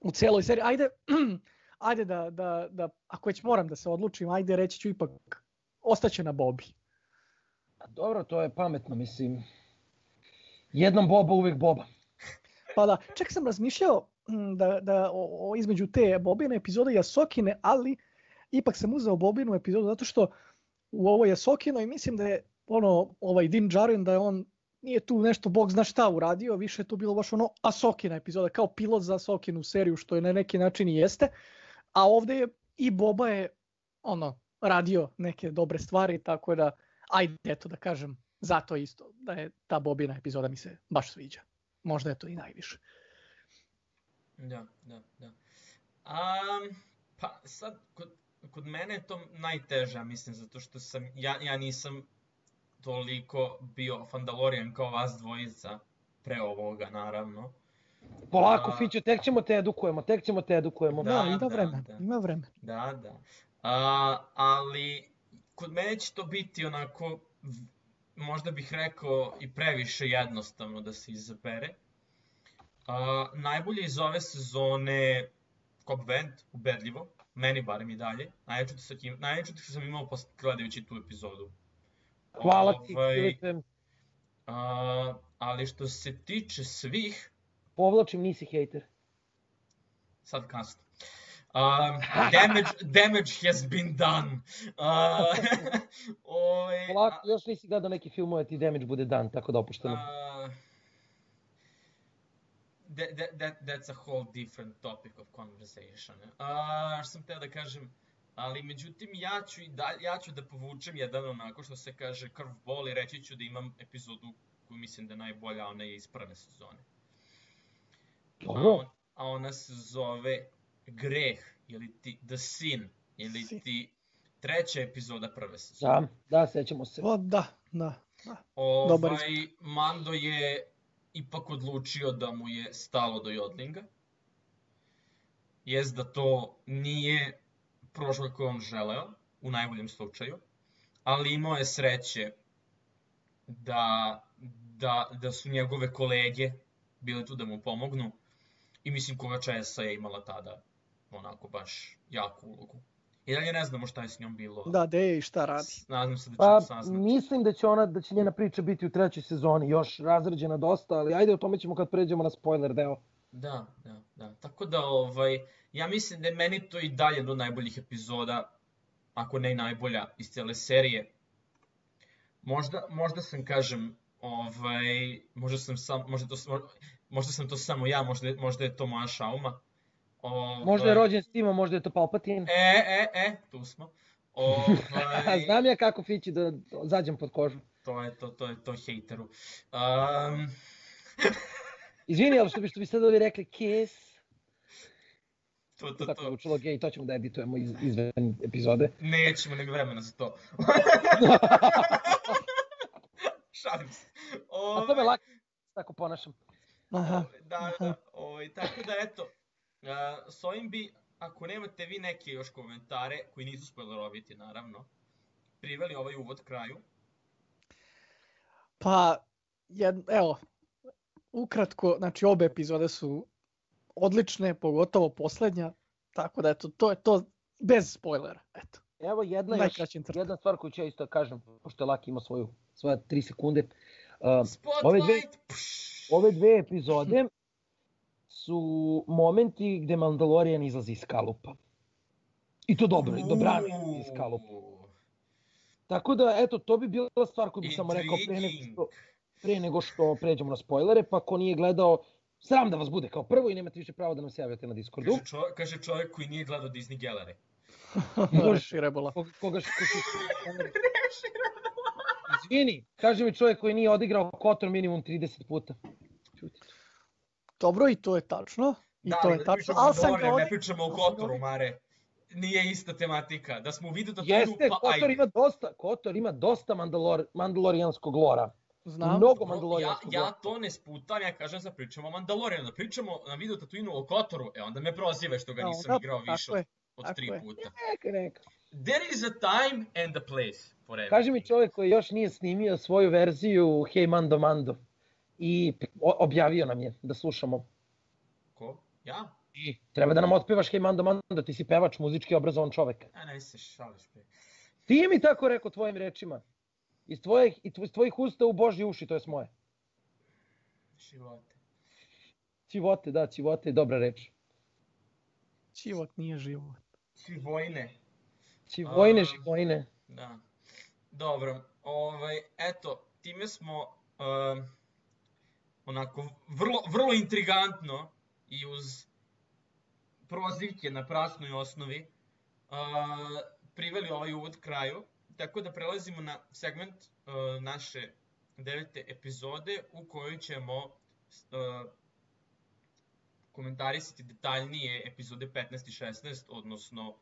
u celoj seriji. Ajde, ajde da, da, da, ako već moram da se odlučim, ajde reći ću ipak, ostaće na Bobi. A Dobro, to je pametno, mislim. Jednom Boba, uvijek Boba. Pa da, čak sam razmišljao mm, da, da o, o, između te Bobine epizode i Asokine, ali ipak sam uzeo Bobinu epizodu zato što u ovoj Asokinoj mislim da je ono, ovaj Din Djarin da je on nije tu nešto bog zna šta uradio, više je to bilo baš ono Asokina epizoda, kao pilot za Asokinu seriju, što je na neki način i jeste. A ovde je i Boba je ono, radio neke dobre stvari, tako da ajde eto da kažem, zato isto da je ta Bobina epizoda mi se baš sviđa. Možda je to i najviše. Da, da, da. Um, pa sad, kod, kod mene je to najteža, mislim, zato što sam, ja, ja nisam toliko bio Fandalorian kao vas dvojica, pre ovoga, naravno. Polako, A- Fićo, tek ćemo te edukujemo, tek ćemo te edukujemo. Da, Da, ima da, vremena, da. ima vremena. Da, da. A, ali kod mene će to biti onako, možda bih rekao i previše jednostavno da se izabere. A, najbolje iz ove sezone Cobb Vent, ubedljivo, meni barem i dalje. Najjače utisak, najjači utisak sam imao posle gledajući tu epizodu. Hvala ti, Ovaj, Filipe. a, ali što se tiče svih, Povlačim, nisi hejter. sad kasno. Um, damage, damage has been done. Uh, ovaj, Polako, još nisi gledao neki filmove, ti damage bude dan, tako da opušteno. Uh, that, that, that, that's a whole different topic of conversation. Uh, što sam teo da kažem, ali međutim ja ću, i da, ja ću da povučem jedan onako što se kaže curveball i reći ću da imam epizodu koju mislim da je najbolja, ona je iz prve sezone. A, Dobro. on, a ona se zove Greh ili ti The Sin ili Sin. ti treća epizoda prve sezone. Da, da, sećamo se. O, da, da. da. Dobar Ovaj, Mando je ipak odlučio da mu je stalo do Jodlinga. Jest da to nije prošlo kako je on želeo, u najboljem slučaju, ali imao je sreće da, da, da su njegove kolege bile tu da mu pomognu i mislim koga Česa je imala tada onako baš jaku ulogu. I dalje ne znamo šta je s njom bilo. Da, gde je i šta radi. Nadam se da ćemo Pa, saznati. mislim da će ona, da će njena priča biti u trećoj sezoni, još razrađena dosta, ali ajde o tome ćemo kad pređemo na spoiler deo. Da, da, da. Tako da, ovaj, ja mislim da je meni to i dalje do najboljih epizoda, ako ne i najbolja iz cele serije. Možda, možda sam, kažem, ovaj, možda sam sam, možda, to, sam- možda sam to samo ja, možda, možda je to moja šauma. Ovaj, Možda je rođen s timom, možda je to Palpatine. E, e, e, tu smo. Ovaj, Znam ja kako Fići da zađem pod kožu. to je to, to je to hejteru. Um, Izvini, ali što bi, što bi sad ovi rekli kiss, to, to, tako je to. učilo gej, to ćemo da editujemo iz, izven epizode. Nećemo, nema vremena za to. Šalim se. A to me Ovaj, lako tako ponašam. Aha. ovaj, Da, da, ovaj, tako da eto, uh, s ovim bi, ako nemate vi neke još komentare, koji nisu spoileroviti naravno, priveli ovaj uvod kraju. Pa, jed, evo, ukratko, znači obe epizode su odlične, pogotovo poslednja, tako da eto, to je to bez spoilera, eto. Evo jedna, još, jedna stvar koju ću ja isto da kažem, pošto je Laki ima svoju, svoja tri sekunde. Uh, ove dve, Spotlight! Pš! Ove dve epizode su momenti gde Mandalorian izlazi iz kalupa. I to dobro, i dobrano iz kalupa. Tako da, eto, to bi bila stvar koju bih samo rekao pre nego što, pre nego što pređemo na spoilere, pa ko nije gledao, sram da vas bude kao prvo i nemate više pravo da nam se javljate na Discordu. Kaže, čo, kaže čovjek koji nije gledao Disney Gallery. Reši rebola. Koga, koga, koga, Izvini, kaže mi čovjek koji nije odigrao Kotor minimum 30 puta. Čuti. Dobro, i to je tačno. I da, to je tačno, pričamo ali o sam ga Dorian, ne pričamo o Kotoru. Mare. Nije ista tematika. Da smo u video da Jeste, pa Kotor ajde. ima dosta, Kotor ima dosta mandalor, mandalorijanskog lora. Znam. Mnogo Ja, mandalorijanskog ja lora. to ne sputam, ja kažem sad pričamo o Mandalorianu. Da pričamo na video Tatooinu o Kotoru, e onda me prozive što ga A, nisam onda, igrao više od tako tri je. puta. Neka, neka. There is a time and a place for everything. Kaže mi čovjek koji još nije snimio svoju verziju Hey Mando Mando. I objavio nam je da slušamo. Ko? Ja? I treba da nam otpevaš Hey Mando Mando, ti si pevač, muzički obrazovan čovek. A ne se šališ, bre. Ti mi tako rekao tvojim rečima. Iz tvojih, iz tvojih usta u Božji uši, to je moje. Živote. Civote, da, civote je dobra reč. Život nije život. Svi vojne. Civojne, A. živojne. Da. Dobro, ovaj, eto, time smo um, onako vrlo, vrlo intrigantno i uz prozivke na prasnoj osnovi uh, priveli ovaj uvod kraju. Tako da prelazimo na segment uh, naše devete epizode u kojoj ćemo uh, komentarisati detaljnije epizode 15 i 16, odnosno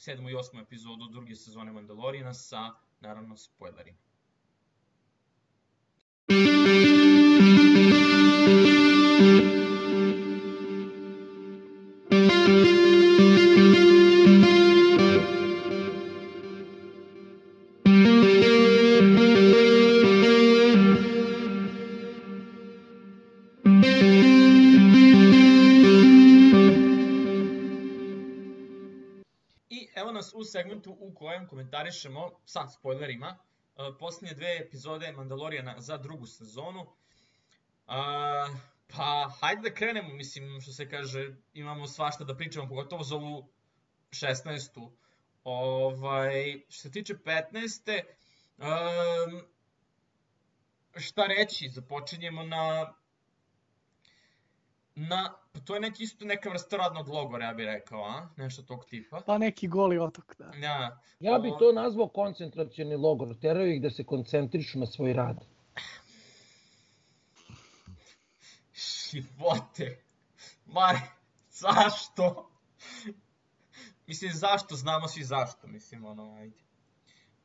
sedmu i osmu epizodu druge sezone Mandaloriana sa, naravno, spoilerima. U segmentu u kojem komentarišemo sa spoilerima uh, posljednje dve epizode Mandaloriana za drugu sezonu. Uh, pa, hajde da krenemo, mislim, što se kaže, imamo svašta da pričamo, pogotovo za ovu 16. Ovaj, što se tiče 15. Um, šta reći, započinjemo na na, pa to je neki isto neka vrsta radnog logora, ja bih rekao, a? Nešto tog tipa. Pa neki goli otok, da. Ja, Ja bih to nazvao koncentracioni logor. Teraju ih da se koncentrišu na svoj rad. Živote. Mare, zašto? Mislim, zašto? Znamo svi zašto, mislim, ono, ajde.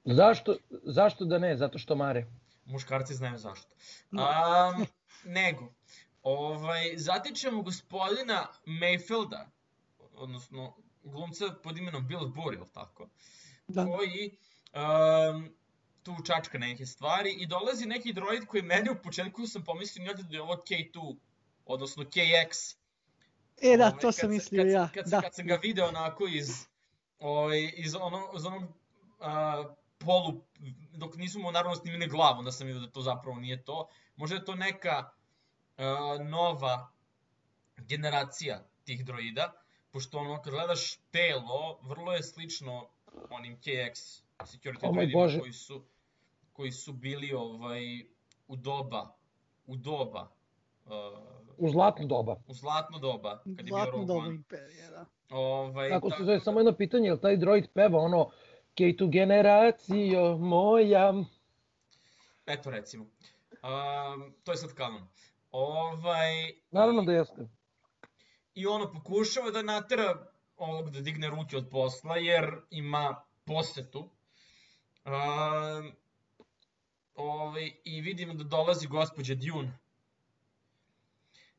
Zašto, zašto da ne? Zato što mare. Muškarci znaju zašto. No. Um, nego, ovaj, zatičemo gospodina Mayfielda, odnosno glumca pod imenom Bill Burr, ili tako? Da. koji um, tu čačka neke stvari i dolazi neki droid koji meni u početku sam pomislio da je ovo K2, odnosno KX. E, da, Ovaj, to sam mislio kad, ja. Kad, Da. kad sam ga video onako iz, ovaj, iz, ono, iz onog uh, polu, dok nisu mu naravno snimili glavu, onda sam vidio da to zapravo nije to. Možda je to neka nova generacija tih droida, pošto ono, kad gledaš telo, vrlo je slično onim KX security O moj droidima koji su, koji su bili ovaj, u doba, u doba, uh, U zlatno doba. u zlatno doba, kad je bio Zlatno Rogue doba One. imperije, da. Ovaj, Kako se tako zove, da- samo jedno pitanje, jel taj droid peva ono K2 generacijo moja? Eto recimo. Um, to je sad kanon. Ovaj, Naravno da jeste. I ono pokušava da natera ovog da digne ruke od posla jer ima posetu. Um, ovaj, I vidimo da dolazi gospođa Dune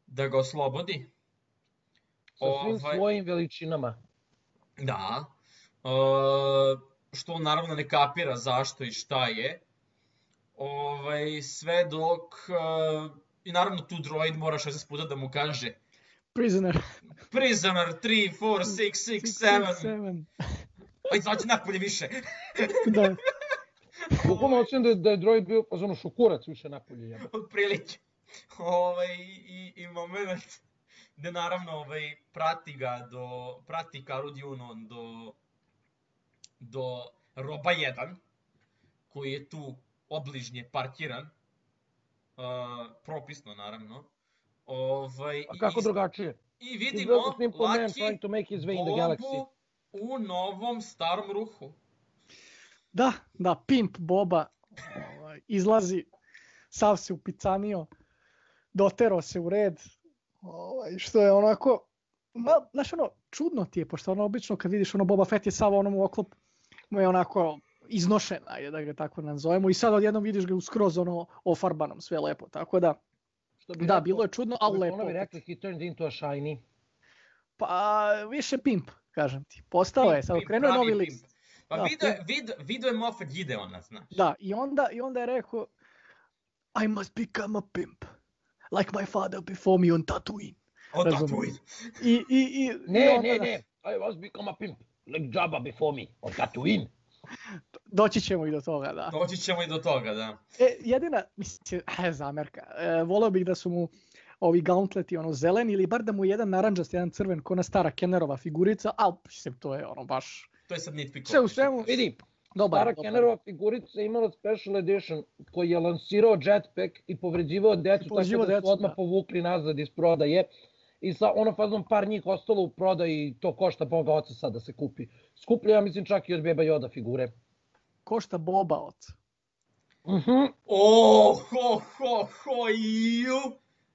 da ga oslobodi. Sa svim Ovaj- svojim veličinama. Da. Uh, što on naravno ne kapira zašto i šta je. Ovaj, sve dok... Uh, I naravno tu droid mora 16 puta da mu kaže Prisoner. Prisoner 3, 4, 6, 6, 7. seven. Aj, zaći napolje više. Da. Bukvalno osim da, je- da je Droid bio, pa ono šukurac više napolje. jebe. Otprilike. Ovaj, i, i moment gde naravno ovaj, prati ga do, prati Karu Dunon do, do roba 1, koji je tu obližnje parkiran, uh, propisno naravno. Ovaj, A kako i, drugačije? I vidimo just a simple man Lucky trying to make his way in the galaxy. Bobu u novom starom ruhu. Da, da, Pimp Boba ovaj, izlazi, sav se upicanio, dotero se u red, ovaj, što je onako, ma, znaš ono, čudno ti je, pošto ono obično kad vidiš ono Boba Fett je sav onom u oklop, mu je onako iznošen, ajde da ga tako nazovemo, i sad odjednom vidiš ga u skroz ono ofarbanom, sve lepo, tako da, Što bi da, rekao- bilo je čudno, ali lepo. Ono bi rekli, he turned into a shiny. Pa, više Pimp, kažem ti, postao je, Pimp, sad pimp, krenuo je novi pimp. list. Pa Da, video, je- vid, video je Moffat Gideona, znaš. Da, i onda, i onda je rekao I must become a pimp. Like my father before me on Tatooine. O. Tatooine. I, i, i, i Ne, onda ne, da- ne. I was become a pimp. Like Jabba before me. On Tatooine. Doći ćemo i do toga, da. Doći ćemo i do toga, da. E, jedina, mislim, e, zamerka. E, voleo bih da su mu ovi gauntleti ono zeleni ili bar da mu je jedan naranđast, jedan crven, ko na stara Kennerova figurica, ali mislim, to je ono baš To je sad nitpick. sve u svemu Vidi, dobar. Stara. Kennerova figurica je imala special edition koji je lansirao jetpack i povređivao decu tako Povređivao da su odmah da. povukli nazad iz prodaje. I sa ono fazom par njih ostalo u prodaji i to košta boga oca sad da se kupi. Skuplja ja mislim čak i od Beba Yoda figure. Košta Boba od. Mhm. O, ho, ho, ho, ju.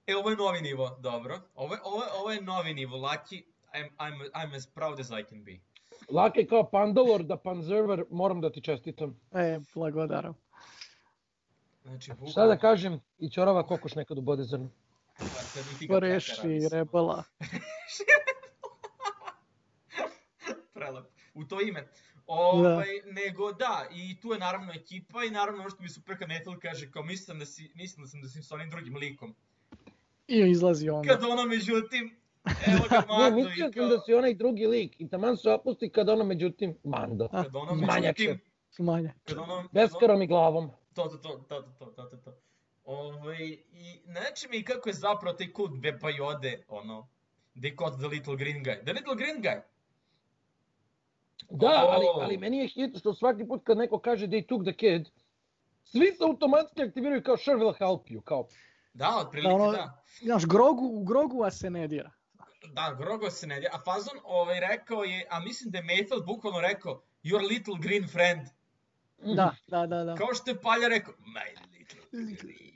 E, ovo je novi nivo, dobro. Ovo, je- ovo, je- ovo je novi nivo, Lucky. I'm, I'm, I'm as proud as I can be. Lake kao Pandalor da Panzerver, moram da ti čestitam. E, blagodarom. Znači, bukvalno, Šta da kažem, i čorava kokoš nekad u bode ga Reši, rebela. Prelep. U to ime. Ovaj, nego da, i tu je naravno ekipa i naravno ono što mi super kad Metal kaže kao mislim da si, mislim da sam da sam sa onim drugim likom. I izlazi onda. Kad ono međutim, evo ga Mando i mislio sam da si onaj drugi lik i taman se opusti kad ono međutim Mando. Kad ono međutim, Manja. kad ono, Beskarom i glavom. To, to, to, to, to, to, to, to. Ovaj, I znači mi kako je zapravo taj kult Bepa Jode, ono, they caught the little green guy. The little green guy! Da, ali, O. ali meni je hit što svaki put kad neko kaže they took the kid, svi se automatski aktiviraju kao sure will help you, kao Da, otprilike Da, ono- da. Znaš, grogu, u grogu a se ne dira. Da, Grogo se ne dje. A Fazon ovaj, rekao je, a mislim da je Mayfield bukvalno rekao, your little green friend. Da, da, da, da. Kao što je Palja rekao, my little green.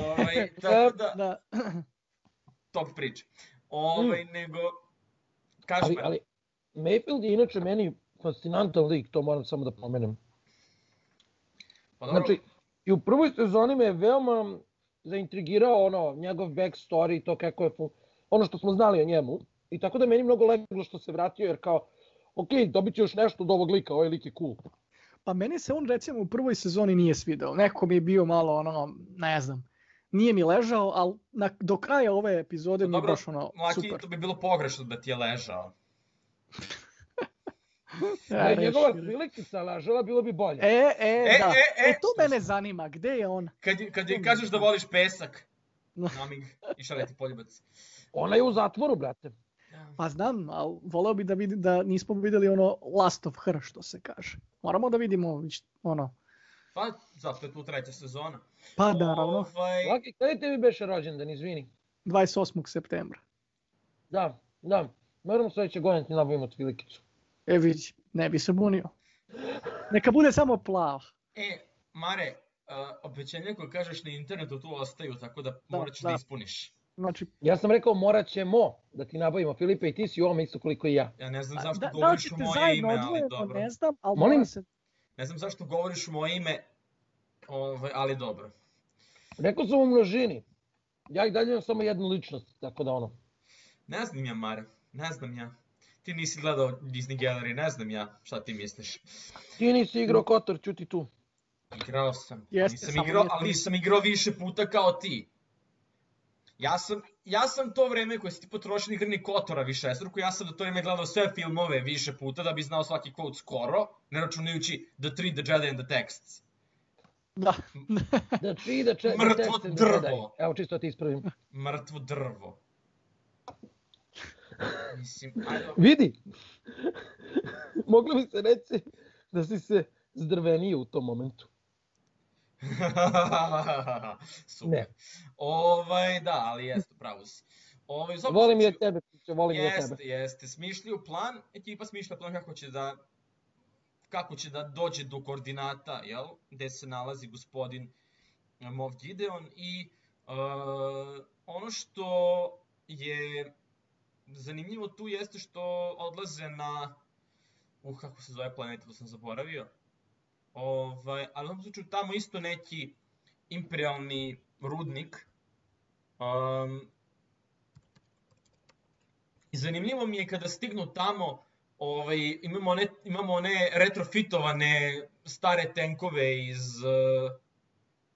Ovaj, tako da, Da, top priče. Ovaj, nego, kaži ali, me. ali Mayfield je inače meni fascinantan lik, to moram samo da pomenem. Pa dobro, Znači, i u prvoj sezoni me je veoma zaintrigirao ono, njegov backstory i to kako je, ono što smo znali o njemu. I tako da meni mnogo leglo što se vratio, jer kao, ok, dobit će još nešto od ovog lika, ovaj lik je cool. Pa meni se on recimo u prvoj sezoni nije svidao. Neko mi je bio malo ono, ne znam, nije mi ležao, ali na, do kraja ove epizode mi je Dobro, baš ono Maki, super. to bi bilo pogrešno da ti je ležao. Da Ja, je njegova prilikica lažela, bilo bi bolje. E, e, E, da. e, e, to što mene zanima, gde je on? Kad, kad je kažeš da voliš pesak, No. namig, i šaleti poljubac. Ona je u zatvoru, brate. Pa znam, ali voleo bi da, vidi, da nismo videli ono Last of Her, što se kaže. Moramo da vidimo ono, Pa, zato je tu treća sezona. pa naravno, Ovaj, Laki, kada je tebi beše rođendan, izvini? 28. septembra. Da, da. Moramo sledeće godine ti nabavimo tvilikicu. E vidi, ne bi se bunio. Neka bude samo plav. e, Mare, uh, obećanja koje kažeš na internetu tu ostaju, tako da morat ćeš da, da. ispuniš. Znači, Ja sam rekao morat ćemo da ti nabavimo Filipe i ti si u ovome isto koliko i ja. Ja ne znam zašto da, da govoriš u ćete moje zajedno ime, ali dobro. ne znam, ali Molim? se... Ne znam zašto govoriš u moje ime, ovaj, ali dobro. Rekao sam u množini. Ja i dalje imam samo jednu ličnost, tako da ono. Ne znam ja, Mare, ne znam ja. Ti nisi gledao Disney Gallery, ne znam ja šta ti misliš. Ti nisi igrao Kotor, ćuti tu. Igrao sam, Jeste, nisam igrao, ali nisam igrao više puta kao ti. Ja sam, ja sam to vreme koje si ti potrošio na igrani Kotora više struku, ja sam do to vreme gledao sve filmove više puta da bi znao svaki quote skoro, ne računajući The Tree, The Jedi and the Texts. Da. Da tri, da četiri, Mrtvo da drvo. Evo čisto ti ispravim. Mrtvo drvo. Mislim, ajde, Vidi, moglo bi se reći da si se zdrvenio u tom momentu. Super. Ne. Ovaj, da, ali jeste, pravo si. Ovaj, svakom Volim je tebe, Piće, volim je Jeste, tebe. jeste. Smišljaju plan, ekipa smišlja plan kako će da kako će da dođe do koordinata, jel? Gde se nalazi gospodin eh, Moff Gideon i uh, ono što je zanimljivo tu jeste što odlaze na uh, kako se zove planeta, to sam zaboravio. Ovaj, ali u ovom slučaju tamo isto neki imperialni rudnik. Um, I zanimljivo mi je kada stignu tamo, ovaj, imamo, one, imamo one retrofitovane stare tenkove iz,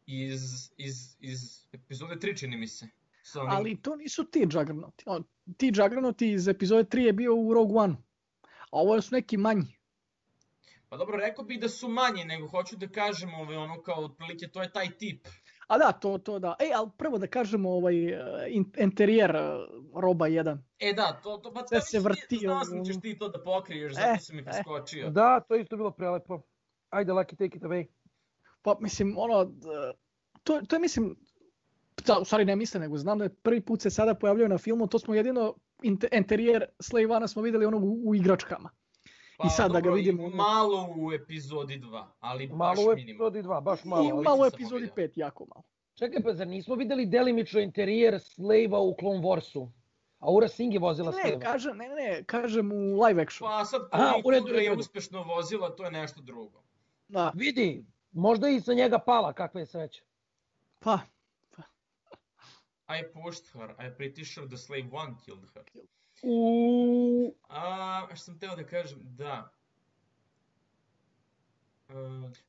iz, iz, iz epizode 3, čini mi se. Sa onim- Ali to nisu ti Juggernauti. Ti Juggernauti iz epizode 3 je bio u Rogue One. A ovo su neki manji. Pa dobro, rekao bih da su manji, nego hoću da kažem ovaj, ono kao otprilike to je taj tip. A da, to, to da. Ej, ali prvo da kažemo ovaj uh, in, interijer uh, roba 1. E da, to, to, pa to se vrti, Znao sam ćeš ti to da pokriješ, zato E, si mi e. preskočio. Da, to je isto bilo prelepo. Ajde, Lucky, take it away. Pa mislim, ono, to, to je mislim, da, u stvari ne mislim, nego znam da je prvi put se sada pojavljaju na filmu, to smo jedino inter, interijer Slave One smo videli ono u, u igračkama. Pa, I sad da ga dobro, vidimo, i ono- Malo u epizodi 2, ali baš Malo u epizodi 2, baš I malo. ali- malo u epizodi vidio. 5, jako malo. Čekaj, pa zar nismo videli delimično interijer Slave-a u Clone Warsu? Aura Singh je vozila Ne, Slave-a. kažem, ne, ne, ne, kažem u live action. Pa sad Aha, koliko u redu, u ga je redu. uspešno vozila, to je nešto drugo. Da, Vidi, možda i sa njega pala, kakva je sreća. pa, I pushed her, I pretty sure the slave one killed her. U... A, što sam teo da kažem, da. Uh,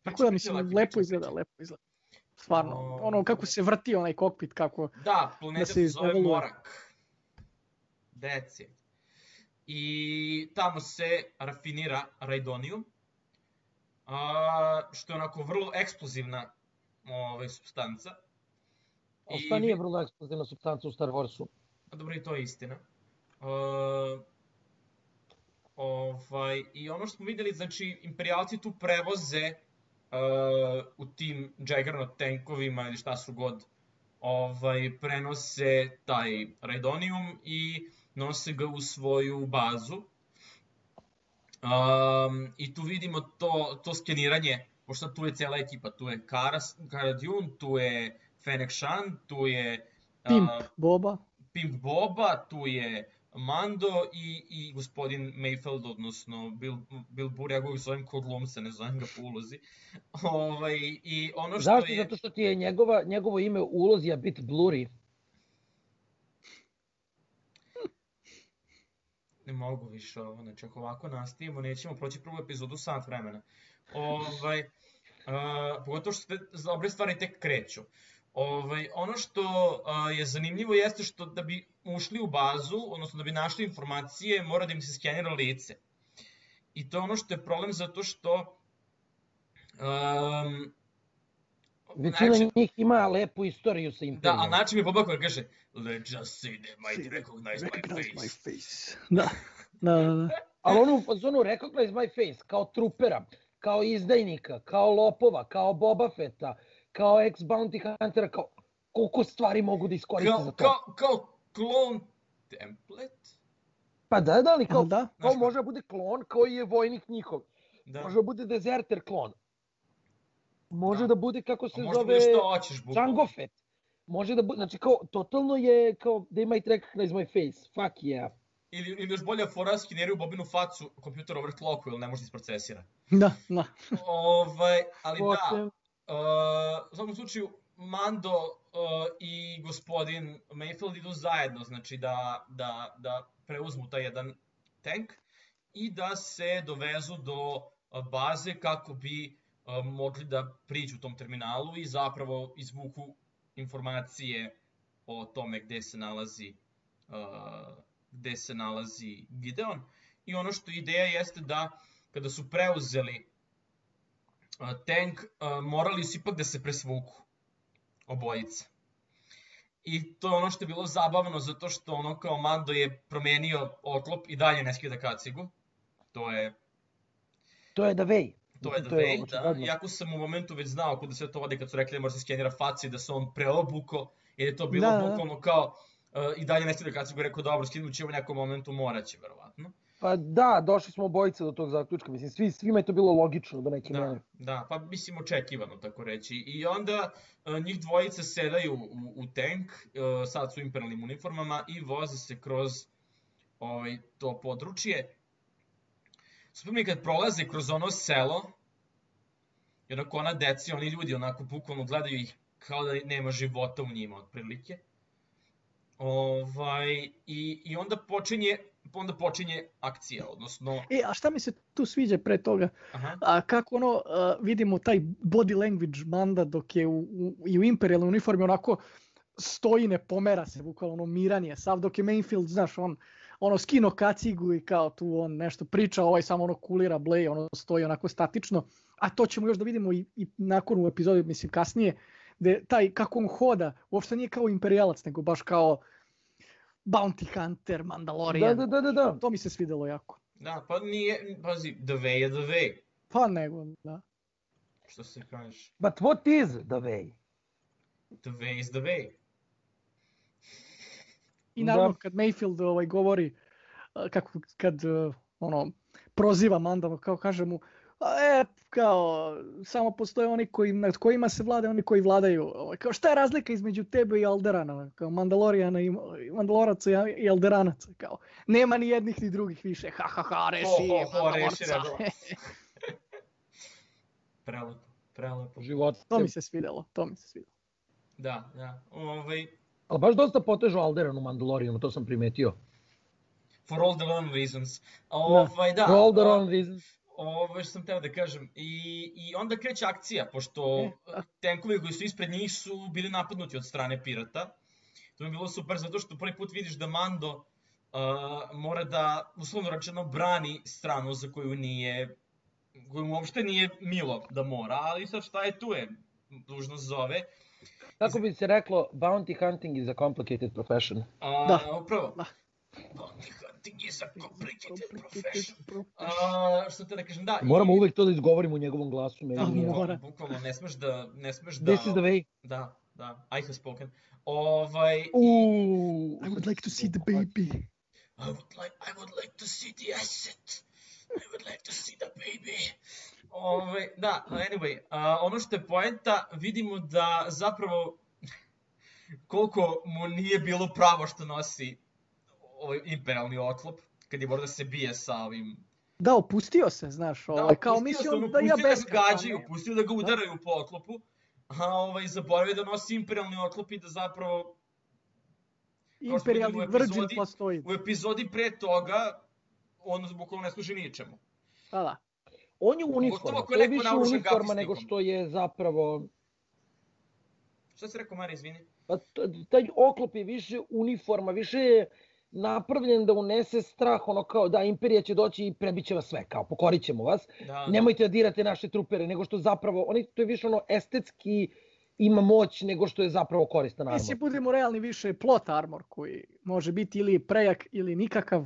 tako da mislim, lepo izgleda, lepo izgleda. Stvarno, O, ono kako se vrti onaj kokpit, kako... Da, planeta da se se zove. Morak. That's it. I tamo se rafinira raidonijum, a, što je onako vrlo eksplozivna ovaj, substanca. A šta I- nije vrlo eksplozivna substanca u Star Warsu? A dobro, i to je istina. Uh, ovaj, I ono što smo vidjeli, znači, imperialci tu prevoze uh, u tim Juggernaut tankovima ili šta su god, ovaj, prenose taj Raidonium i nose ga u svoju bazu. Um, I tu vidimo to, to skeniranje, pošto tu je cijela ekipa, tu je Cara Dune, tu je Fennec Shan, tu je Pimp, uh, Boba. Pimp Boba, tu je Mando i, i gospodin Mayfeld, odnosno Bill, Bill Burr, ja ga uvijek zovem kod glumca, ne zovem ga po ulozi. ovaj, I ono što Zašto? je... Zato što ti je njegova, njegovo ime u ulozi a bit blurry. Ne mogu više ovo, znači ako ovako nastavimo, nećemo proći prvu epizodu sat vremena. Ovaj, uh, pogotovo što te dobre stvari tek kreću. Ovaj, ono što uh, je zanimljivo jeste što da bi ušli u bazu, odnosno da bi našli informacije, mora da im se skenira lice. I to je ono što je problem zato što um, Većina način- njih ima lepu istoriju sa Da, Imperijom. a način mi je Boba koja kaže Let's just say they might recognize my face. face. Da, da, da. da. Ali onu u fazonu recognize my face, kao trupera, kao izdajnika, kao lopova, kao Boba Fetta, kao ex-bounty huntera, kao koliko stvari mogu da iskoriste za to. kao, kao klon template? Pa da, da, ali kao, A, da. kao Znaš može da bude klon koji je vojnik njihov. Da. Može da bude dezerter klon. Može Da. da, bude, kako se A možda zove, bude što hoćeš, bukvalno. Jango Fett. Može da bude, znači kao, totalno je kao, they might recognize my face. Fuck yeah. Ili, ili još bolje fora skeniraju Bobinu facu kompjuter overclocku, ili ne može da isprocesira. Da, da. ovaj, ali da, Hoćem. Uh, u svakom slučaju, Mando uh, i gospodin Mayfield idu zajedno, znači da, da, da preuzmu taj jedan tank i da se dovezu do baze kako bi uh, mogli da priđu tom terminalu i zapravo izvuku informacije o tome gde se nalazi uh, gde se nalazi Gideon. I ono što ideja jeste da kada su preuzeli tank morali su ipak da se presvuku obojice. I to je ono što je bilo zabavno zato što ono kao Mando je promenio oklop i dalje ne skida kacigu. To je To je da vej. To je To da je Vej, da. Iako sam u momentu već znao kuda sve to vode kad su rekli da može se skenira faci, da se on preobuko, jer je to bilo Da, da. bukvalno kao uh, i dalje ne skida kacigu, rekao dobro, skidnut će u nekom momentu, moraće verovatno. Pa da, došli smo obojice do tog zaključka. Mislim, svi, svima je to bilo logično do neke Da, mere. da, pa mislim očekivano tako reći. I onda uh, njih dvojica sedaju u, u tank, uh, sad su imperialnim uniformama i voze se kroz ovaj, to područje. Super kad prolaze kroz ono selo, i onako ona deci, oni ljudi onako bukvalno gledaju ih kao da nema života u njima otprilike. Ovaj, i, I onda počinje, onda počinje akcija, odnosno... E, a šta mi se tu sviđa pre toga? Aha, A kako ono, a, vidimo taj body language Manda dok je u, u, i u imperialnoj uniformi onako stoji, ne pomera se, bukvalno ono miranje, sav dok je Mainfield, znaš, on ono skino kacigu i kao tu on nešto priča, ovaj samo ono kulira Blay, ono stoji onako statično, a to ćemo još da vidimo i, i nakon u epizodi, mislim kasnije, gde taj kako on hoda, uopšte nije kao imperijalac, nego baš kao bounty hunter, Da, Mandalorian. da, da, da, da. To mi se svidelo jako. da, pa nije, pazi, the way je the way, Pa nego, da. što se kaže. But what is the way? The way is the way. I Da. naravno kad Mayfield ovaj govori kako kad ono proziva Manda kao kaže mu "A, e kao samo postoje oni koji nad kojima se vlada oni koji vladaju ovaj, kao šta je razlika između tebe i Alderana kao Mandalorijana i i Mandaloraca i- Alderanaca kao nema ni jednih ni drugih više ha ha ha reši Ho, ho, ho, reši. Prelepo, prelepo. Život. to mi se svidelo to mi se svidelo Da, da. Ovaj, Ali baš dosta potežu Alderan u Mandalorianu, to sam primetio. for all the wrong reasons. Ovaj, da. For all the wrong reasons. Ovo što sam teo da kažem. I, I onda kreće akcija, pošto E, a- tenkovi koji su ispred njih su bili napadnuti od strane pirata. To mi je bilo super zato što prvi put vidiš da Mando uh, mora da, uslovno rečeno, brani stranu za koju nije, koju mu uopšte nije milo da mora, ali sad šta je tu je, dužnost zove. Kako bi se reklo, bounty hunting is a complicated profession. A, Da. Upravo. Da. Bounty hunting is a complicated profession. A, što te da kažem, da. i- Moramo uvek to da izgovorimo u njegovom glasu. Meni Da, mora. Bukvalno, bukvalno, ne smeš da, ne smeš da... This is the way. Da, da, I have spoken. Ovaj, i, Uuu. I would like to see the baby I would like, I would like to see the asset. I would like to see the baby. Ovaj, da, anyway, a, ono što je poenta, vidimo da zapravo koliko mu nije bilo pravo što nosi ovaj imperialni oklop, kad je morao da se bije sa ovim... da opustio se znaš ovaj, kao pustio se, mislio ono, da ja pustio da bez ga gađaju, pustio da ga udaraju po oklopu, a ovaj, zaboravio da nosi imperialni oklop i da zapravo kao u Virgin postoji u epizodi pre toga on bukvalno ne služi ničemu. pa da On je uniforma. To je više uniforma nego što je zapravo... Šta si rekao, Mari, izvini? Pa taj oklop je više uniforma, više je napravljen da unese strah, ono kao da imperija će doći i prebiće vas sve, kao pokorit ćemo vas. Da, Nemojte da dirate naše trupere, nego što zapravo, oni, to je više ono estetski ima moć nego što je zapravo koristan armor. Mislim, budemo realni više plot armor koji može biti ili prejak ili nikakav.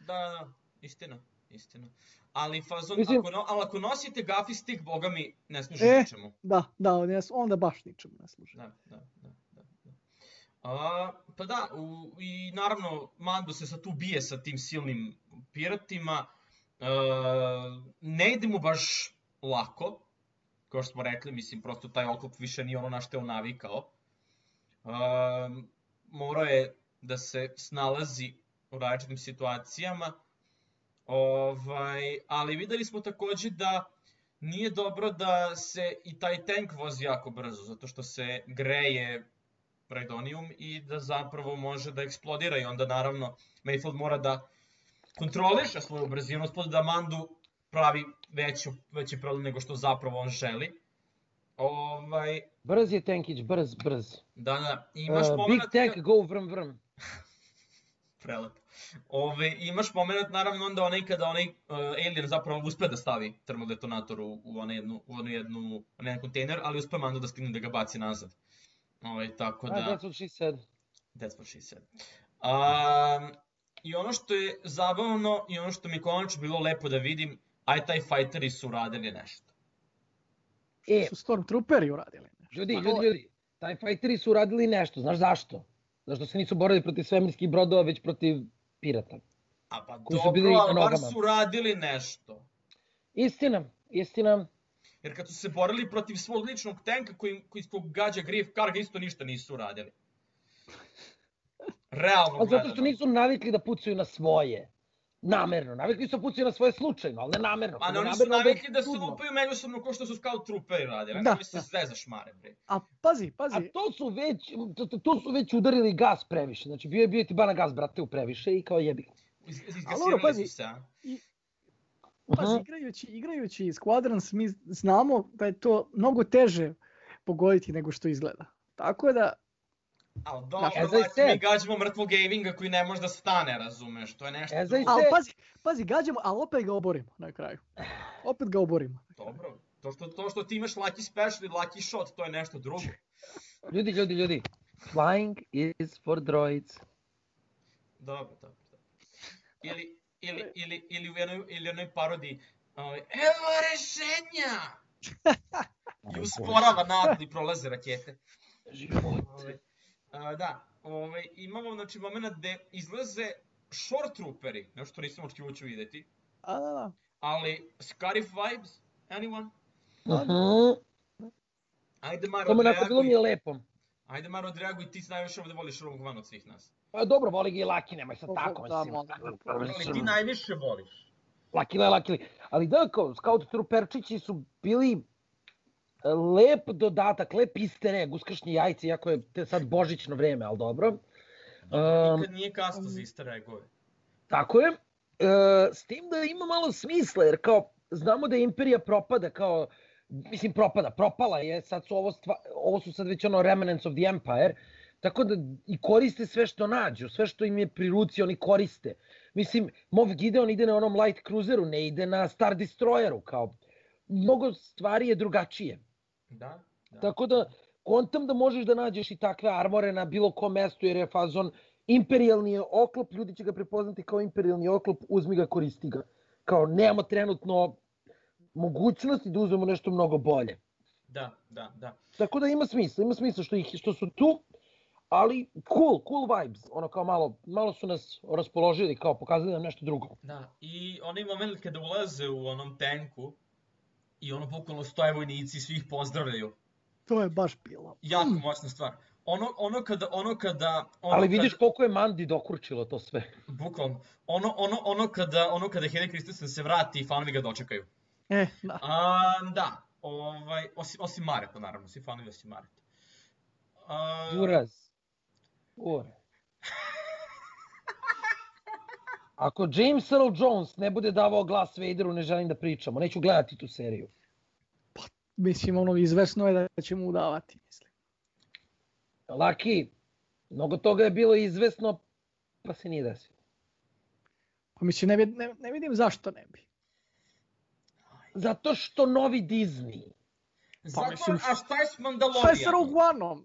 da, da, istina, istina. Ali fazon, Mislim- ako, no, ali ako nosite gafi stick, boga mi, ne služi E. ničemu. Da, da, onda baš ničemu ne služi. Da, da, da, da. da. A, pa da, u, i naravno Mando se sad tu bije sa tim silnim piratima. E, ne ide mu baš lako, kao što smo rekli, mislim, prosto taj oklop više nije ono na što je on navikao. E, morao je da se snalazi u različitim situacijama. Ovaj, ali videli smo takođe da nije dobro da se i taj tank vozi jako brzo, zato što se greje Raidonium i da zapravo može da eksplodira i onda naravno Mayfield mora da kontroliše svoju brzinu, spod da Mandu pravi veću, veći problem nego što zapravo on želi. Ovaj, Brz je Tankić, brz, brz. da, da, imaš Uh, moment... big Tank, go vrm vrm. Prelepo. Ove, imaš moment, naravno, onda onaj kada onaj uh, alien zapravo uspe da stavi termodetonator u, u, onu jednu, u onu jednu, onaj jedan kontejner, ali uspe Mando da stigne da ga baci nazad. Ove, tako da... that's what she said. That's what she said. Um, I ono što je zabavno i ono što mi je konačno bilo lepo da vidim, aj taj fighteri su radili nešto. E, Su Stormtrooperi uradili nešto. ljudi, Pa, ljudi, ljudi, taj fighteri su uradili nešto, znaš zašto? Zašto se nisu borili protiv svemirskih brodova, već protiv pirata. A pa dobro, ali bar su radili nešto. Istina, istina. Jer kad su se borili protiv svog ličnog tenka koji, koji kog gađa Griff Karga isto ništa nisu uradili. Realno A zato što nisu navikli da pucaju na svoje. Namerno. Navikli su da pucaju na svoje slučajno, ali ne namerno. A Kad ne, oni su navikli da se lupaju međusobno ko što su scout trooperi radili. Da, Da, se da. sve za šmare, bre. A pazi, A pazi, to su već, to, to- to su već udarili gas previše. Znači bio je bio je ti bana gas, brate, u previše i kao jebi. Iz, iz, A dobro, pazi. su se, a? Pazi, igrajući, igrajući Squadrons mi znamo da je to mnogo teže pogoditi nego što izgleda. Tako da, Ali dobro, znači, mi gađamo mrtvog gaminga koji ne može da stane, razumeš? To je nešto As I drugo. ali Te- pazi, pazi, gađamo, ali opet ga oborimo na kraju. Opet ga oborimo. Dobro. To što, to što ti imaš lucky special i lucky shot, to je nešto drugo. Ljudi, ljudi, ljudi. Flying is for droids. Dobro, dobro, dobro. Ili, ili, ili, ili u jednoj, ili u jednoj parodiji, ovaj, evo rešenja! I usporava napad i prolaze rakete. Život. A, da, ovaj, imamo znači moment gde izlaze short trooperi, nešto što nisam očekivao ću videti, A, da, da. ali Scarif vibes, anyone? Mhm. Ajde Maro, mu onako bilo mi je odreaguj. lepo. Ajde Maro, odreaguj, ti najviše ovde voliš Rogue One od svih nas. Pa dobro, voli ga i Laki, nemoj sad Da, tako, da, mislim. molim. Ali ti najviše voliš. Lakile, lakile. Ali da, kao, scout truperčići su bili e, lep dodatak, lep easter egg, uskršnje jajce, iako je te sad božićno vreme, ali dobro. Um, Nikad nije kasno za easter eggove. Tako je. E, s tim da ima malo smisla, jer kao, znamo da Imperija propada kao, mislim propada, propala je, sad su ovo, stva, ovo su sad već ono remnants of the Empire, tako da i koriste sve što nađu, sve što im je pri ruci oni koriste. Mislim, Moff Gideon ide na onom light cruiseru, ne ide na Star Destroyeru, kao, mnogo stvari je drugačije. Da, da. Tako da, kontam da možeš da nađeš i takve armore na bilo kom mestu, jer je fazon imperijalni je oklop, ljudi će ga prepoznati kao imperijalni oklop, uzmi ga, koristi ga. Kao, nemamo trenutno mogućnosti da uzmemo nešto mnogo bolje. Da, da, da. Tako da ima smisla, ima smisla što, ih, što su tu, ali cool, cool vibes. Ono kao malo, malo su nas raspoložili, kao pokazali nam nešto drugo. Da, i onaj moment kada ulaze u onom tenku i ono bukvalno stoje vojnici i svi ih pozdravljaju. To je baš bilo. Jako moćna stvar. Ono, ono kada, ono kada... Ono Ali vidiš kada, koliko je Mandi dokurčilo to sve. Bukvalno. Ono, ono, ono kada, ono kada Christensen se vrati i fanovi ga dočekaju. E, da. A, da, ovaj, osim, osim Mareta, naravno, svi fanovi osim Mareta. A, Uraz. Ure. Ako James Earl Jones ne bude davao glas Vaderu, ne želim da pričamo. Neću gledati tu seriju. Mislim, ono, izvesno je da će mu davati, mislim. Laki, mnogo toga je bilo izvesno, pa se nije desilo. Pa mislim, ne, ne, ne vidim zašto ne bi. Zato što novi Disney. Zato, mislim, a šta je s Šta Mandalorianom? je sa Rogue One-om?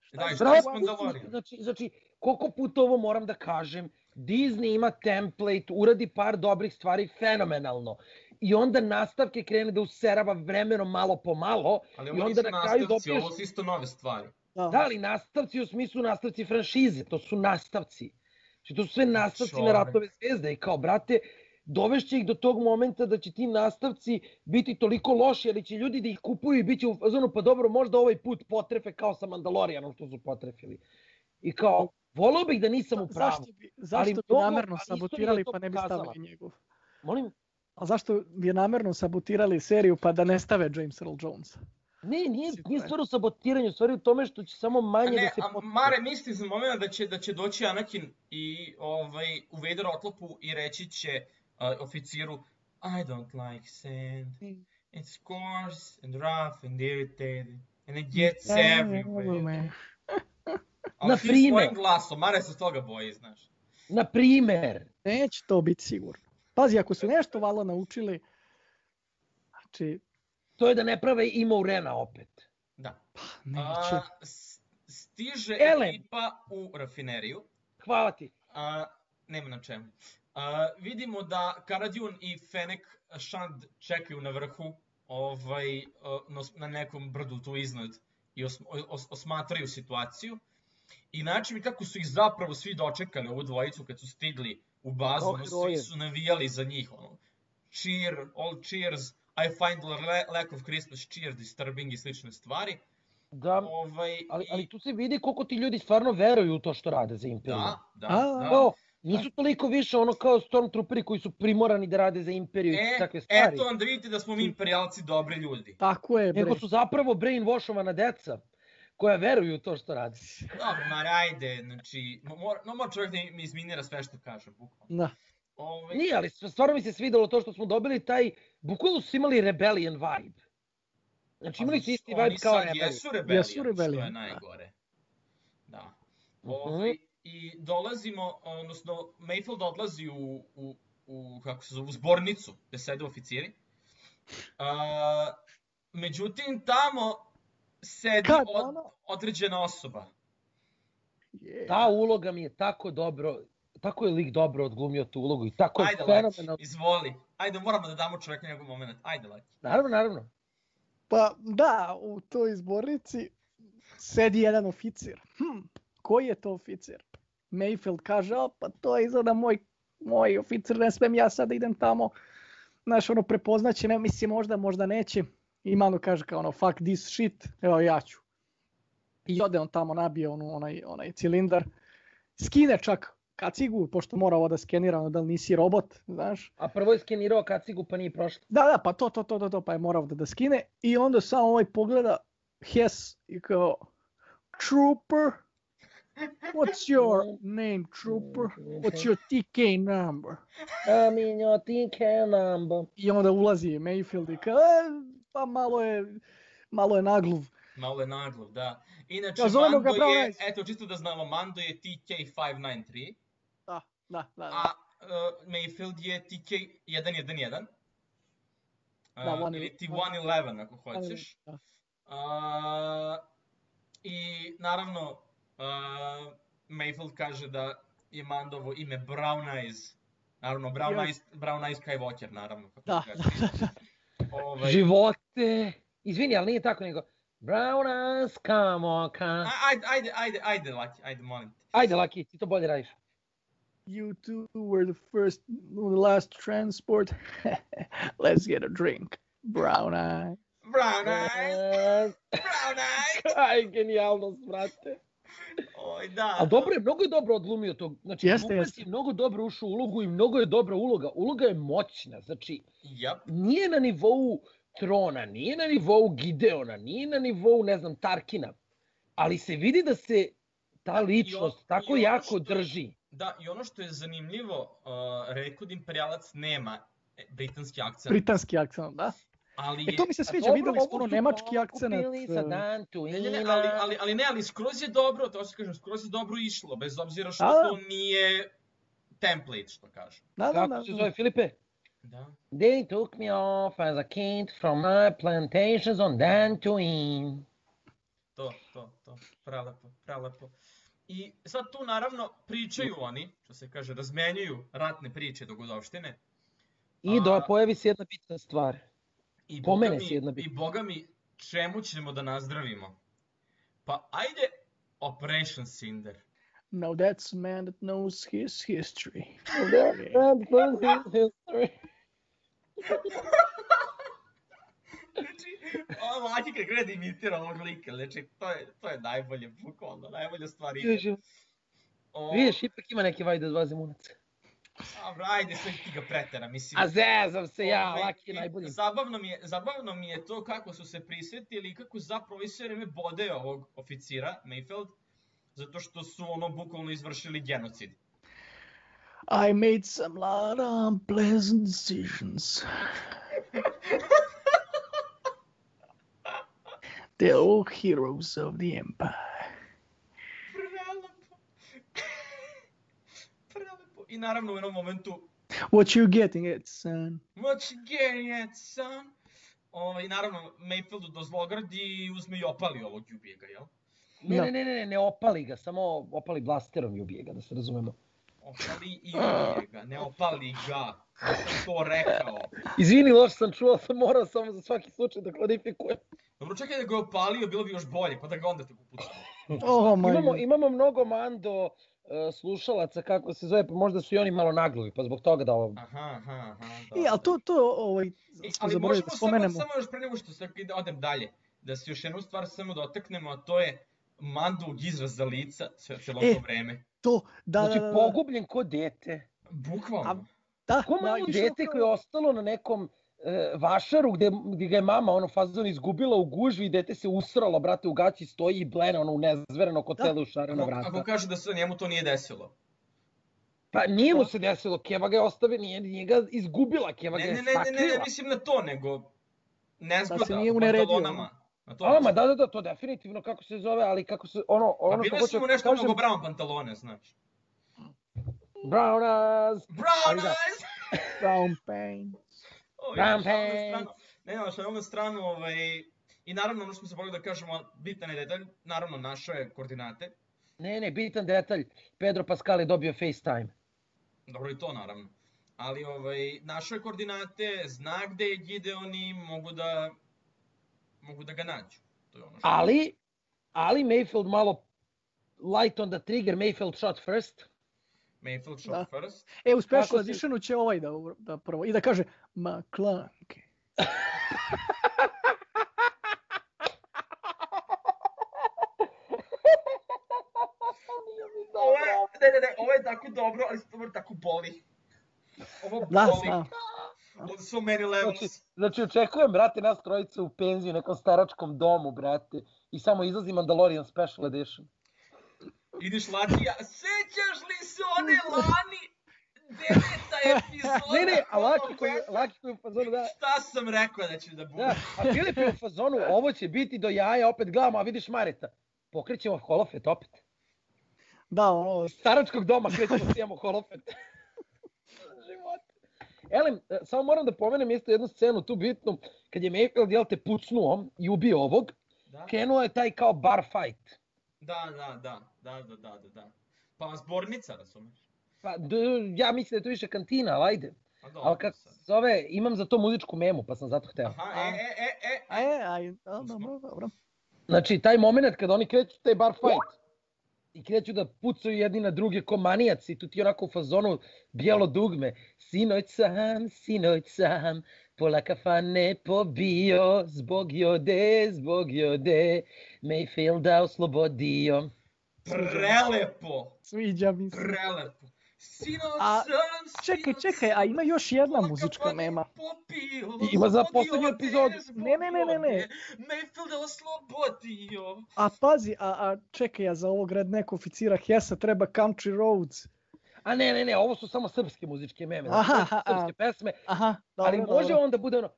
Šta Da, šta je s Rogue One-om? Mandalorian? Znači, znači, koliko puta ovo moram da kažem, Disney ima template, uradi par dobrih stvari fenomenalno. I onda nastavke krene da userava vremenom malo po malo. Ali I ovo onda na kraju nastavci, dobiješ- ovo su isto nove stvari. Da. Da, ali nastavci u smislu nastavci franšize, to su nastavci. Znači, to su sve nastavci na Čovek. ratove zvezde i kao, brate, dovešće ih do tog momenta da će ti nastavci biti toliko loši, ali će ljudi da ih kupuju i bit će u fazonu, pa dobro, možda ovaj put potrefe kao sa Mandalorianom što su potrefili. I kao, volao bih da nisam u pravu. Zašto bi, zašto bi mnogo- namerno ali je sabotirali pa ne bi pokazala. stavili njegov? Molim? A zašto bi namerno sabotirali seriju pa da ne stave James Earl Jonesa? Ne, nije, nije je. stvar u sabotiranju, stvar je u tome što će samo A manje ne, da se a. Mare, misli za moment da će, da će doći Anakin i ovaj, u Vader otlopu i reći će uh, oficiru I don't like sand. It's coarse and rough and irritating. And it gets Da, everywhere. Ali Na primer. svojim glasom, Mare se toga boji, znaš. Na primer, Neće to biti sigurno. Pazi, ako su nešto valjda naučili, znači, to je da ne prave ima urena opet. Da. neće. A, stiže Ele. ekipa u rafineriju. Hvala ti. A, nema na čemu. Vidimo da Karadjun i Fenek Shand čekaju na vrhu ovaj, na, nekom brdu tu iznad i os, os, osmatraju situaciju. I način kako su ih zapravo svi dočekali, ovu dvojicu, kad su stigli u bazu, ono, svi su navijali za njih. Ono. Cheer, all cheers, I find lack of Christmas cheer disturbing i slične stvari. Da, Ovaj, ali, i- ali tu se vidi koliko ti ljudi stvarno veruju u to što rade za Imperiju. Da, da, A, da. Kao, nisu toliko više ono kao Stormtrooperi koji su primorani da rade za Imperiju i E, takve stvari. eto vam da vidite da smo mi imperijalci dobri ljudi. Tako je, bre. Nego su zapravo brainwashovana deca koja veruju u to što rade. Dobro, Mare, ajde, znači, mo- mora, no mora čovjek da mi izminira sve što kaže, bukvalno. Da. Ovaj, Nije, ali stvarno mi se svidelo to što smo dobili taj, bukvalno su imali rebellion vibe. Znači imali su isti oni vibe kao rebellion. Jesu rebelijan, Jesu što je da. najgore. Da. Mhm. Ovaj, I dolazimo, odnosno, Mayfield odlazi u, u, u kako se zove, u zbornicu, gde sede oficiri. A, međutim, tamo sedi Kad od, ono? određena osoba. Je. Ta uloga mi je tako dobro, tako je lik dobro odglumio tu ulogu i tako je Ajde, Laki, fenomenalno. izvoli. Ajde, moramo da damo čoveku njegov moment. Ajde, Laki. Naravno, naravno. Pa da, u toj izbornici sedi jedan oficir. Hm, koji je to oficir? Mayfield kaže, o, pa to je izgleda moj, moj oficir, ne smem ja sad da idem tamo. Znaš, ono, prepoznaće, ne mislim, možda, možda neće. I Manu kaže kao ono, fuck this shit, evo ja ću. I ode on tamo, nabije onu, onaj, onaj cilindar. Skine čak kacigu, pošto mora ovo da skenira, ono, da li nisi robot, znaš. A prvo je skenirao kacigu pa nije prošlo. Da, da, pa to, to, to, to, to, pa je morao da, da skine. I onda samo ovaj pogleda Hess i kao, Trooper, what's your name, Trooper? What's your TK number? I mean your TK number. I onda ulazi Mayfield i kao, e, pa malo je, malo je nagluv. Malo je naglov, da. Inače, Ja, ga Mando Brown je, eto, čisto da znamo, Mando je TK593, Da, da, da. a da. uh, Mayfield je TK111. Uh, Da, one- ili T111 ako hoćeš. Da. Uh, I naravno, uh, Mayfield kaže da je Mandovo ime Brown Eyes. Naravno, Brown, Yes. Eyes, Brown Eyes Skywalker, naravno. Kako Da, kaže. da, da. Ovaj, Živote. Izvini, ali nije tako nego. Brown eyes, come on, come. a- Ajde, ajde, ajde, ajde, Laki, ajde, molim te. Ajde, Laki, ti to bolje radiš. You two were the first, the last transport. Let's get a drink. Brown eye. Brown Eyes, Brown Eyes. Aj, genijalnost, brate. Oj, da. Ali dobro je, mnogo je dobro odglumio to. Znači, Jeste, jeste. je mnogo dobro ušao u ulogu i mnogo je dobra uloga. Uloga je moćna, znači, Jap. nije na nivou Trona, nije na nivou Gideona, nije na nivou, ne znam, Tarkina, ali se vidi da se ta ličnost i tako jako što je- drži. Da, i ono što je zanimljivo, uh, Rekud Imperialac nema britanski akcent, Britanski akcent, da. Ali E je... to mi se A sviđa, dobro, videli smo ono nemački pokupili sa e. Ne, ne, ne, ali, ali, ali ne, ali skroz je dobro, to što kažem, skroz je dobro išlo, bez obzira što Da, da. to nije template, što kažem. Da, da, da. Kako se zove, Filipe? Da. They took me off as a kid from my plantations on Dantooine. To, to, to, prelepo, prelepo. I sad tu naravno pričaju oni, što se kaže, razmenjuju ratne priče dogodovštine. I do, A- pojavi se jedna bitna stvar. I Pomene boga se jedna mi, I boga mi, čemu ćemo da nazdravimo? Pa ajde Operation Cinder. Now that's a man that knows his history. Znači, ovo Laki kad gleda imitira ovog lika, znači, to je, to je najbolje, bukvalno, najbolja stvar Vidiš, ipak ima neke vajde dva zimunac. Dobro, ajde, sve ti ga pretera, mislim. A zezam se ja, Ovaj, Laki je i najbolji. Zabavno mi, je, zabavno mi je to kako su se prisjetili i kako zapravo i sve vreme bode ovog oficira, Mayfield, zato što su ono bukvalno izvršili genocid. I made some lot of unpleasant decisions. The old heroes of the empire. Prelepo. Prelepo. I naravno u jednom momentu What you getting at, son? What you getting at, son? Ovaj, naravno, Mayfieldu dozlogradi i uzme i opali ovog Jubijega, jel? Ne, Da. ne, ne, ne, ne opali ga, samo opali blasterom i ubije ga, da se razumemo. Opali i ubije ga, ne opali ga. Ja sam to rekao. Izvini, loš sam čuo, sam morao samo za svaki slučaj da kodifikujem. Dobro, čekaj da ga je opalio, bilo bi još bolje, pa da ga onda tako pucamo. Oh my Imamo, imamo mnogo mando slušalaca, kako se zove, pa možda su i oni malo nagluvi, pa zbog toga da ovo... Aha, aha, aha. I, ali to, to, ovaj, E, ali zaboravili možemo da samo, spomenemo. samo još pre nego što sad ide- odem dalje, da se još jednu stvar samo dotaknemo, a to je Mandovog izraza lica sve celo E, vreme. To, da, Znači, da, da, da. pogubljen ko dete. Bukvalno. Da, Ko da, malo išao dete kao- koje je ostalo na nekom e, vašaru gde, gde ga je mama ono fazon izgubila u gužvi i dete se usralo, brate, u gaći stoji i blene ono u nezvereno kotele u šarena Ako, vrata. ako kaže da se njemu to nije desilo. Pa nije mu se desilo, Keva ga je ostavila, nije, nije ga izgubila, Keva Ne, ga je ne, ne, ne, ne, ne, mislim na to, nego nezgoda Da se nije u uneredio, pantalonama. Na to A, ma mislim. da, da, da, to definitivno kako se zove, ali kako se, ono, Pa ono bile hoću su mu da nešto kažem, mnogo brown pantalone, znaš. brown eyes, Brown da. eyes! Brown pain. Pants. stranu. Ne, ne, šalu na stranu, ovaj, i naravno ono što smo se da kažemo, bitan je detalj, naravno našao je koordinate, ne, ne, bitan detalj, Pedro Pascal je dobio FaceTime. dobro i to naravno, ali ovaj, našao je koordinate, zna gde je Gideon i mogu da, mogu da ga nađu. To je ono što... Ali, ali Mayfield malo light on the trigger, Mayfield shot first. Mayfield shot Da. first. E, u special editionu će ovaj da, da prvo, i da kaže McClunky. Ovo je, ne, ne, ne, ovo je tako dobro, ali ovo tako boli. Ovo boli. Da, znam. On so many levels. Znači, znači očekujem, brate, nas trojice u penziju, u nekom staračkom domu, brate, i samo izlazi Mandalorian Special Edition. Ideš Lakija, sećaš li se one lani? Deveta epizoda. Ne, ne, a Laki koji, Laki koji je u fazonu, da, Šta sam rekao da će da bude? da, a Filip je u fazonu, ovo će biti do jaja, opet gledamo, a vidiš Mareta. Pokrećemo holofet opet. Da, ono, Staračkog doma krećemo, sijamo holofet. Život. Elem, e, samo moram da pomenem isto jednu scenu tu bitnu, kad je Mayfield, jel te, pucnuo i ubio ovog, Da, krenuo je taj kao bar fight. Da, da, da, da, da, da, da, da. Pa zbornica, razumeš? Pa, d, ja mislim da je to više kantina, ali ajde. A dobro, Ali kako se zove, imam za to muzičku memu, pa sam zato hteo. Aha, e, e, e, e, a je, a je, a, dobro, dobro. Znači, taj moment kada oni kreću taj bar fight i kreću da pucaju jedni na druge ko manijaci, tu ti onako u fazonu bijelo dugme. Sinoć sam, sinoć sam, pola kafane pobio, zbog jode, zbog jode, Mayfielda oslobodio. prelepo, Sviđa mi se. prelepo. Sinoć A, sam, Čekaj, čekaj, a ima još jedna muzička mema. Popio, Ima za poslednju epizodu. Ne, ne, ne, ne, ne. zbog Mayfield je oslobodio. A pazi, a, a čekaj, a za ovog redneck oficira Hesa treba Country Roads. A ne, ne, ne, ovo su samo srpske muzičke meme, znači, Aha, to su aha, srpske pesme, Aha, dobro, ali može dobro. on da bude ono...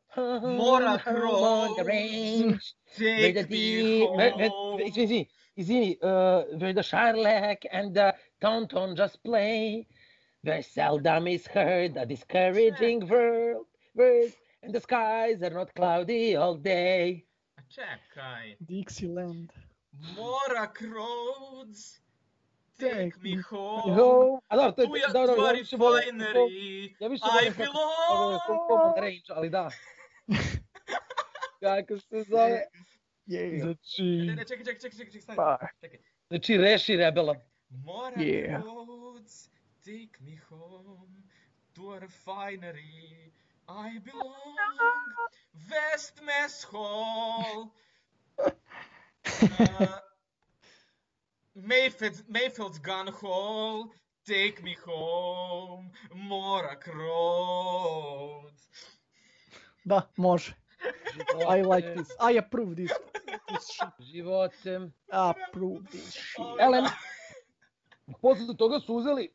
Mora on the Crow, range, Where the Take me deep, where, where, home. izvini, izvini, izvini, uh, where the Charlac and the Tauntaun just play, where seldom is heard a discouraging word, word, and the skies are not cloudy all day. A čekaj. Dixieland. Morak Roads, take me home. Go, a dobro, to je, Tu ja dobro, ja stvari više volim, ja više I kako ovo je belong. Range, ali da. Kako se zove? Yeah. Ne, Znači, ne, čekaj, čekaj, čekaj, čekaj, stani. Pa, Čekaj. znači reši rebela. Morak Yeah. Roads, take me home to a refinery. I belong, West Mess Hall. Uh, Mayfield's, Mayfield's Gun Hall, take me home, Morak Road. da, može. I like this. I approve this. this shit. Živote. Approve this shit. Elem, posle toga su uzeli,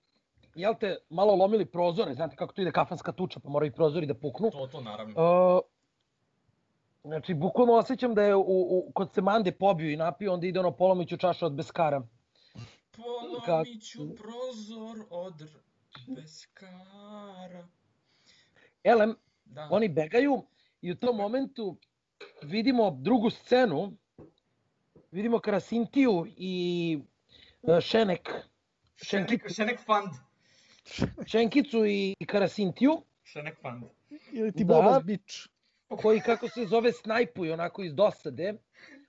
jel te, malo lomili prozore, znate kako to ide kafanska tuča, pa moraju i prozori da puknu. To, to naravno. Uh, Znači, bukvalno osjećam da je u, u, kod se Mande pobio i napio, onda ide ono polomiću čašu od beskara. Polomiću prozor od beskara. Elem, Da. oni begaju i u tom momentu vidimo drugu scenu. Vidimo Karasintiju i e, Šenek, Šenek, Šenek Fund. Šenkicu i Karasintiju, Šenek Fund. Ili ti Da. Bobas bič. Koji kako se zove snajpuju onako iz dosade.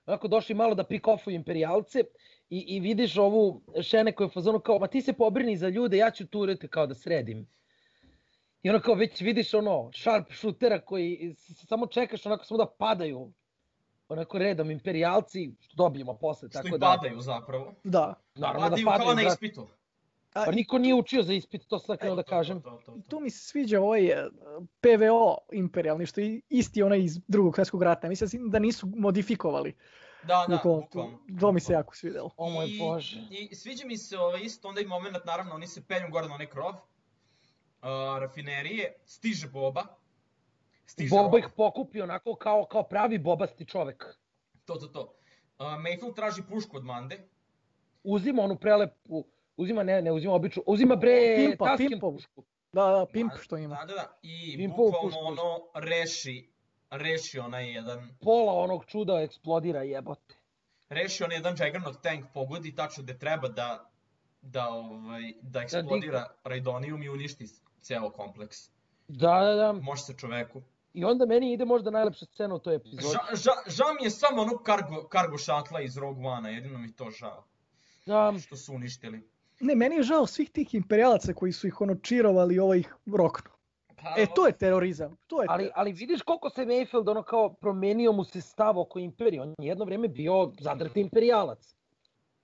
Onako došli malo da pick offuju imperijalce i, i vidiš ovu Šenek koja je u fazonu kao, ma ti se pobrini za ljude, ja ću turete kao da sredim. I ono kao već vidiš ono sharp shootera koji samo čekaš onako samo da padaju onako redom imperijalci, što dobijemo posle. Što tako i da, padaju zapravo. Da. Naravno da Padaju kao padaju, na brate. ispitu. A, Pa niko nije učio za ispit, to sam krenuo da to, kažem. to, to, to, I to. tu mi se sviđa ovaj e, PVO imperialni, što je isti onaj iz drugog svjetskog rata. Mislim da nisu modifikovali. Da, da, Bukvalno, to mi se jako svidelo. O moj Bože. I sviđa mi se ovaj, isto onda i moment, naravno, oni se penju gore na onaj krov. Uh, rafinerije, stiže Boba. Stiže Boba ih pokupi onako kao, kao pravi bobasti čovek. To, to, to. Uh, Mayfield traži pušku od Mande. uzima onu prelepu, uzima ne, ne uzima običnu, uzima bre Pimpa, Tusken Pimpovu. pušku. Da, da, pimp što ima. Da, da, da. I Pimpovu bukvalno pušku. ono reši, reši onaj jedan, Pola onog čuda eksplodira jebote. reši onaj jedan Juggernaut tank pogodi tačno gde treba da, da, ovaj, da eksplodira Raidonium i uništi ceo kompleks. Da, da, da. Može se čoveku. I onda meni ide možda najlepša scena u toj epizodi. Ža, ža, žao mi je samo onog kargo, kargo šatla iz Rogue One-a, jedino mi to žao. Da, Što su uništili. Ne, meni je žao svih tih imperijalaca koji su ih ono čirovali ovaj ih roknu. Pa, E, to je terorizam. To je ali, ali vidiš koliko se Mayfield ono kao promenio mu se stav oko imperije. On je jedno vreme bio zadrti imperijalac.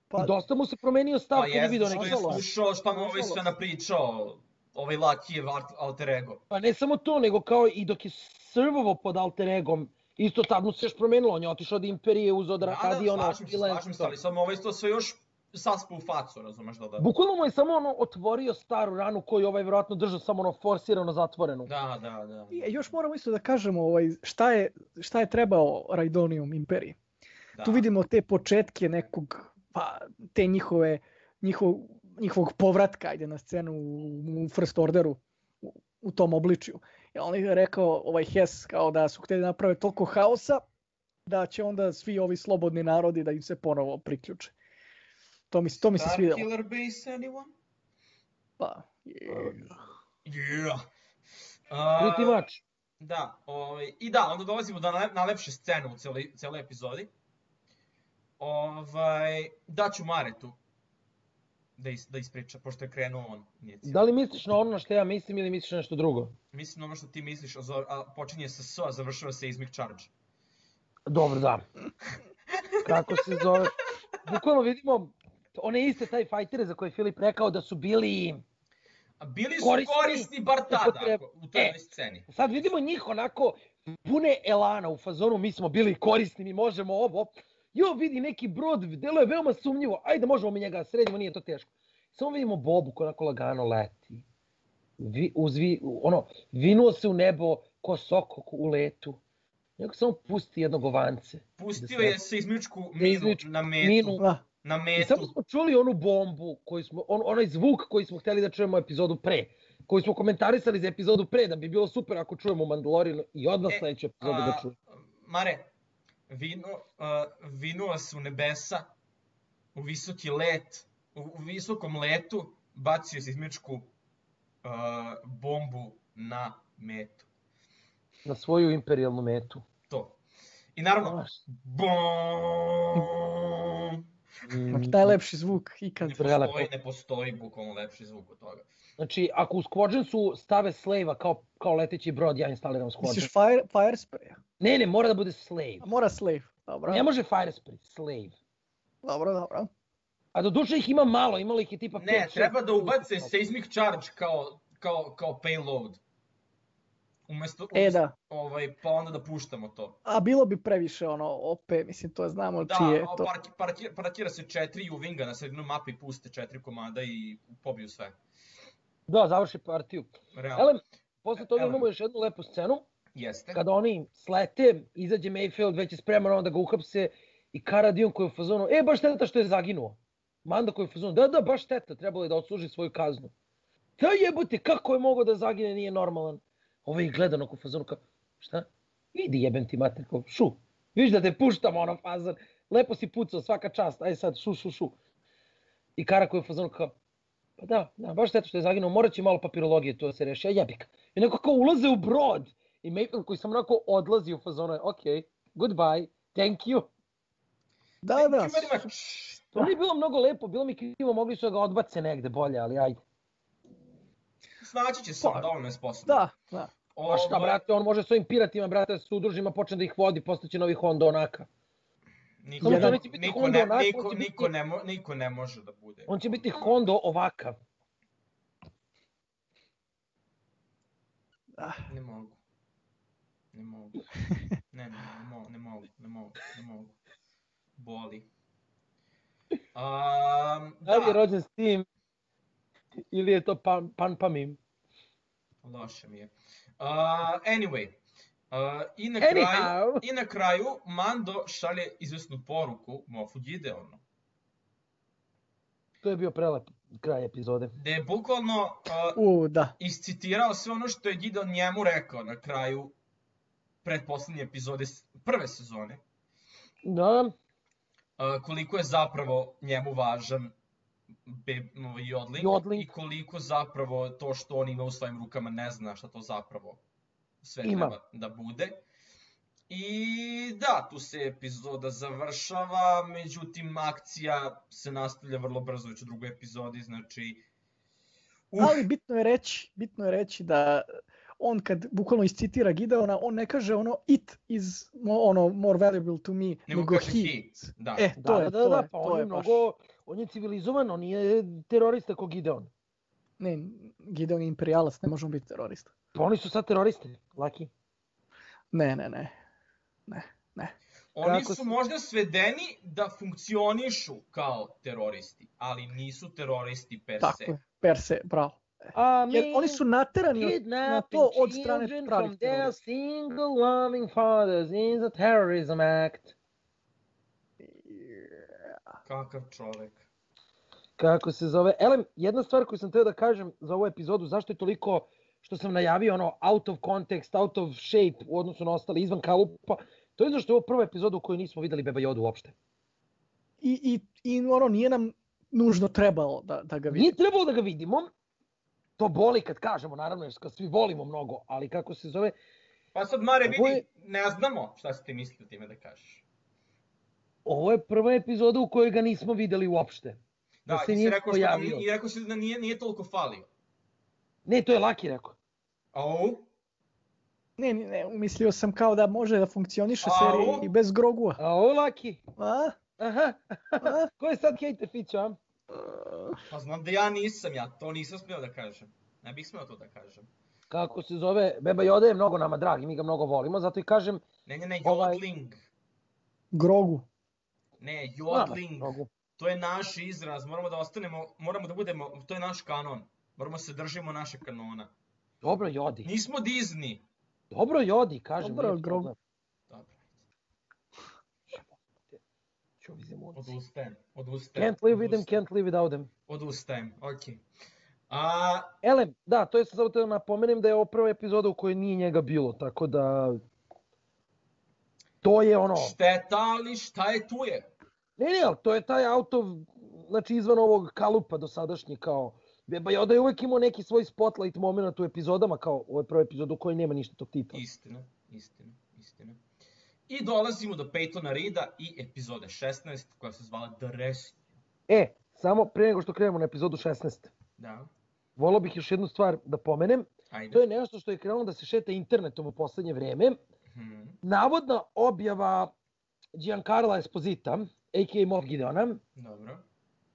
Pa- I dosta mu se promenio stav Pa kad je vidio je slušao šta mu ovaj sve napričao, ovaj Lakijev alter ego. Pa ne samo to, nego kao i dok je servovo pod alter egom, isto tad mu se još promenilo. On je otišao od imperije, uzeo da radi ono... slažem se, slažem se, ali sad mu ovaj to sve još saspa u facu, razumeš da da? Bukvalno mu je samo ono otvorio staru ranu koju ovaj vjerojatno držao samo ono forsirano zatvorenu. Da, da, da. I još moramo isto da kažemo ovaj, šta, je, šta je trebao Raidonium imperiji. da. Tu vidimo te početke nekog, pa, te njihove, njihov, njihovog povratka ajde, na scenu u, u First Orderu u, u tom obličju. I on je rekao, ovaj Hess, kao da su htjeli da naprave toliko haosa, da će onda svi ovi slobodni narodi da im se ponovo priključe. To mi, to mi se Star svidelo. Killer Base, anyone? Pa, je. Yeah. Pretty Uh, much. da, ovaj, i da, onda dolazimo do najlepše scene u celoj, celoj epizodi. Ovaj, daću Maretu da, is, da ispriča, pošto je krenuo on. inicijalno. Da li misliš na ono što ja mislim ili misliš na nešto drugo? Mislim na ono što ti misliš, a, a počinje sa S, a završava se Izmik Charge. Dobro, da. Kako se zove? Bukvalno vidimo one iste taj fajtere za koje je Filip rekao da su bili... A bili su Korisni korisni, bar tada, u toj E. sceni. Sad vidimo njih onako pune elana u fazonu, mi smo bili korisni, mi možemo ovo. Jo, vidi neki brod, delo je veoma sumnjivo, ajde možemo mi njega da sredimo, nije to teško. Samo vidimo Bobu koja onako lagano leti. Vi, uzvi, ono, vinuo se u nebo ko sokok u letu. Nego samo pusti jednog ovance. Pustio Da je se izmičku minu izmičku na metu. minu. Da. Na I metu. samo smo čuli onu bombu, koju smo, on, onaj zvuk koji smo hteli da čujemo epizodu pre, koji smo komentarisali za epizodu pre, da bi bilo super ako čujemo Mandalorian i odmah E, sledeću epizodu da a, čujemo. Mare, vino, uh, vinuo se u nebesa, u visoki let, u, u visokom letu, bacio se izmičku uh, bombu na metu. Na svoju imperijalnu metu. To. I naravno, bom, Znači, mm, najlepši zvuk ikad. ne postoji, ne postoji bukvalno lepši zvuk od toga. Znači, ako u Squadronsu stave Slave-a kao, kao leteći brod, ja instaliram Squadron. Misliš fire, fire spray? Ne, ne, mora da bude Slave. A mora slave. Dobro. Ne može Fire Spray, Slave. Dobro, dobro. A do duše ih ima malo, imalo ih je tipa Ne, 5 treba da ubace seismic charge kao, kao, kao payload. Umesto, E, umesto da. ovaj, pa onda da puštamo to. A bilo bi previše ono OP, mislim to znamo Da, čije je to. parki, parkira, parkira se četiri U-Winga na sredinu mape i puste četiri komada i pobiju sve. Da, završi partiju. Realno. Elem, posle toga Elem. imamo još jednu lepu scenu. Jeste. kada oni slete, izađe Mayfield, već je spreman on da ga uhapse i Cara Dion koji je u fazonu, e, baš šteta što je zaginuo. Manda koji je u fazonu, da, da, baš šteta, trebalo je da odsluži svoju kaznu. Da jebote, kako je mogao da zagine, nije normalan. Ovo je gledano u fazonu kao, šta? Idi jebem ti mater, kao, šu. Viš da te puštamo, ono fazon. Lepo si pucao, svaka čast, aj sad, šu, šu, šu. I Kara koji je u fazonu kao, pa da, da, baš šteta što je zaginuo, morat će malo papirologije tu da se reši, a jebika. I neko kao ulaze u brod. I Mayfield koji sam onako odlazi u fazonu, je, ok, goodbye, thank you. Da, Thank da. you. To nije bilo mnogo lepo, bilo mi krivo, mogli su da ga odbace negde bolje, ali ajde. Snaći će se, Pa, dovoljno je sposoban. Da, da. Pa šta, Ovaj, brate, on može svojim piratima, brate, da se udružima, počne da ih vodi, postaće novi Honda onaka. Niko, neće biti niko, Honda ne, onako, niko, će niko, biti- ne, mo, niko ne može da bude. On će biti Honda ovakav. Ah, Ne mogu. Ne mogu. Ne, ne, ne mogu, ne mogu, ne mogu, ne mogu. Boli. Um, Da li je da, rođen s tim? Ili je to pan, pan pamim? loše mi je. Uh, anyway, uh, i, na kraju, Anyhow. i na kraju Mando šalje izvesnu poruku Mofu Gideonu, To je bio prelep kraj epizode. gde je bukvalno uh, u, da. iscitirao sve ono što je Gideon njemu rekao na kraju pretposlednje epizode prve sezone. Da, uh, koliko je zapravo njemu važan be, jodling, Jodling. i koliko zapravo to što on ima u svojim rukama ne zna šta to zapravo sve Ima. treba da bude. I da, tu se epizoda završava, međutim akcija se nastavlja vrlo brzo već u drugoj epizodi, znači... Uh, Ali bitno je reći, bitno je reći da on kad bukvalno iscitira Gideona, on ne kaže ono it is ono more valuable to me, Nego nego, kaže he. he, da. E, to da, je, da, to da, je, pa to on je baš. On je civilizovan, on nije terorista kao Gideon. Ne, Gideon je imperijalac, ne možemo biti terorista. Pa oni su sad teroristi, Laki. Ne, ne, ne. Ne, ne. Oni Kako su možda svedeni da funkcionišu kao teroristi, ali nisu teroristi per Tako se. je, per se, bravo. A Jer oni su naterani od, na to od strane children pravih from their terorista. single loving fathers is a terrorism act. Kakav čovek. Kako se zove? Elem, jedna stvar koju sam teo da kažem za ovu epizodu, zašto je toliko što sam najavio ono out of context, out of shape u odnosu na ostale izvan kalupa, to je zašto je ovo prva epizoda u kojoj nismo videli Beba Yoda uopšte. I, i, I ono, nije nam nužno trebalo da, da ga Nije vidimo. trebalo da ga vidimo, to boli kad kažemo, naravno, jer kad svi volimo mnogo, ali kako se zove, Pa sad, Mare, vidi, je- ne znamo šta si ti mislio time da kažeš. Ovo je prva epizoda u kojoj ga nismo videli uopšte. Da, se ti si nije rekao što nam, pojavio. i rekao si da nije, nije toliko falio. Ne, to je Laki rekao. Au, Ne, ne, ne, mislio sam kao da može da funkcioniše Au. serija i bez Grogua. A ovo Laki? A? Aha, A? ko je sad hejter Fićo, a? pa znam da ja nisam, ja to nisam smio da kažem. Ne bih smio to da kažem. Kako se zove, Beba Yoda je mnogo nama drag i mi ga mnogo volimo, zato i kažem, Ne, ne, ne, Ovaj- jodling. Grogu. Ne, jodling. To je naš izraz, moramo da ostanemo, moramo da budemo, to je naš kanon. Moramo se držimo našeg kanona. Dobro Jodi. Nismo Disney. Dobro Jodi, kažem. Dobro, problem. Dobro, vi zemunci. odustajem, odustajem. Can't live with them, can't live without them. Odustajem, okej. A, Elem, da, to je samo da napomenem da je ovo prva epizoda u kojoj nije njega bilo, tako da... To je ono... šteta, ali šta je tu je? Ne, ne, ali to je taj auto, znači izvan ovog kalupa dosadašnji kao... Beba Yoda je uvek imao neki svoj spotlight moment u epizodama, kao ovo je prva epizoda u kojoj nema ništa tog tipa. Istina, istina, istina. I dolazimo do Peytona Rida i epizode 16, koja se zvala The Rescue. E, samo pre nego što krenemo na epizodu 16. Da, Volao bih još jednu stvar da pomenem. ajde. To je nešto što je krenulo da se šeta internetom u poslednje vreme. Mhm. Navodna objava Giancarla Esposita, a.k.a. Moff Gideona, Dobro.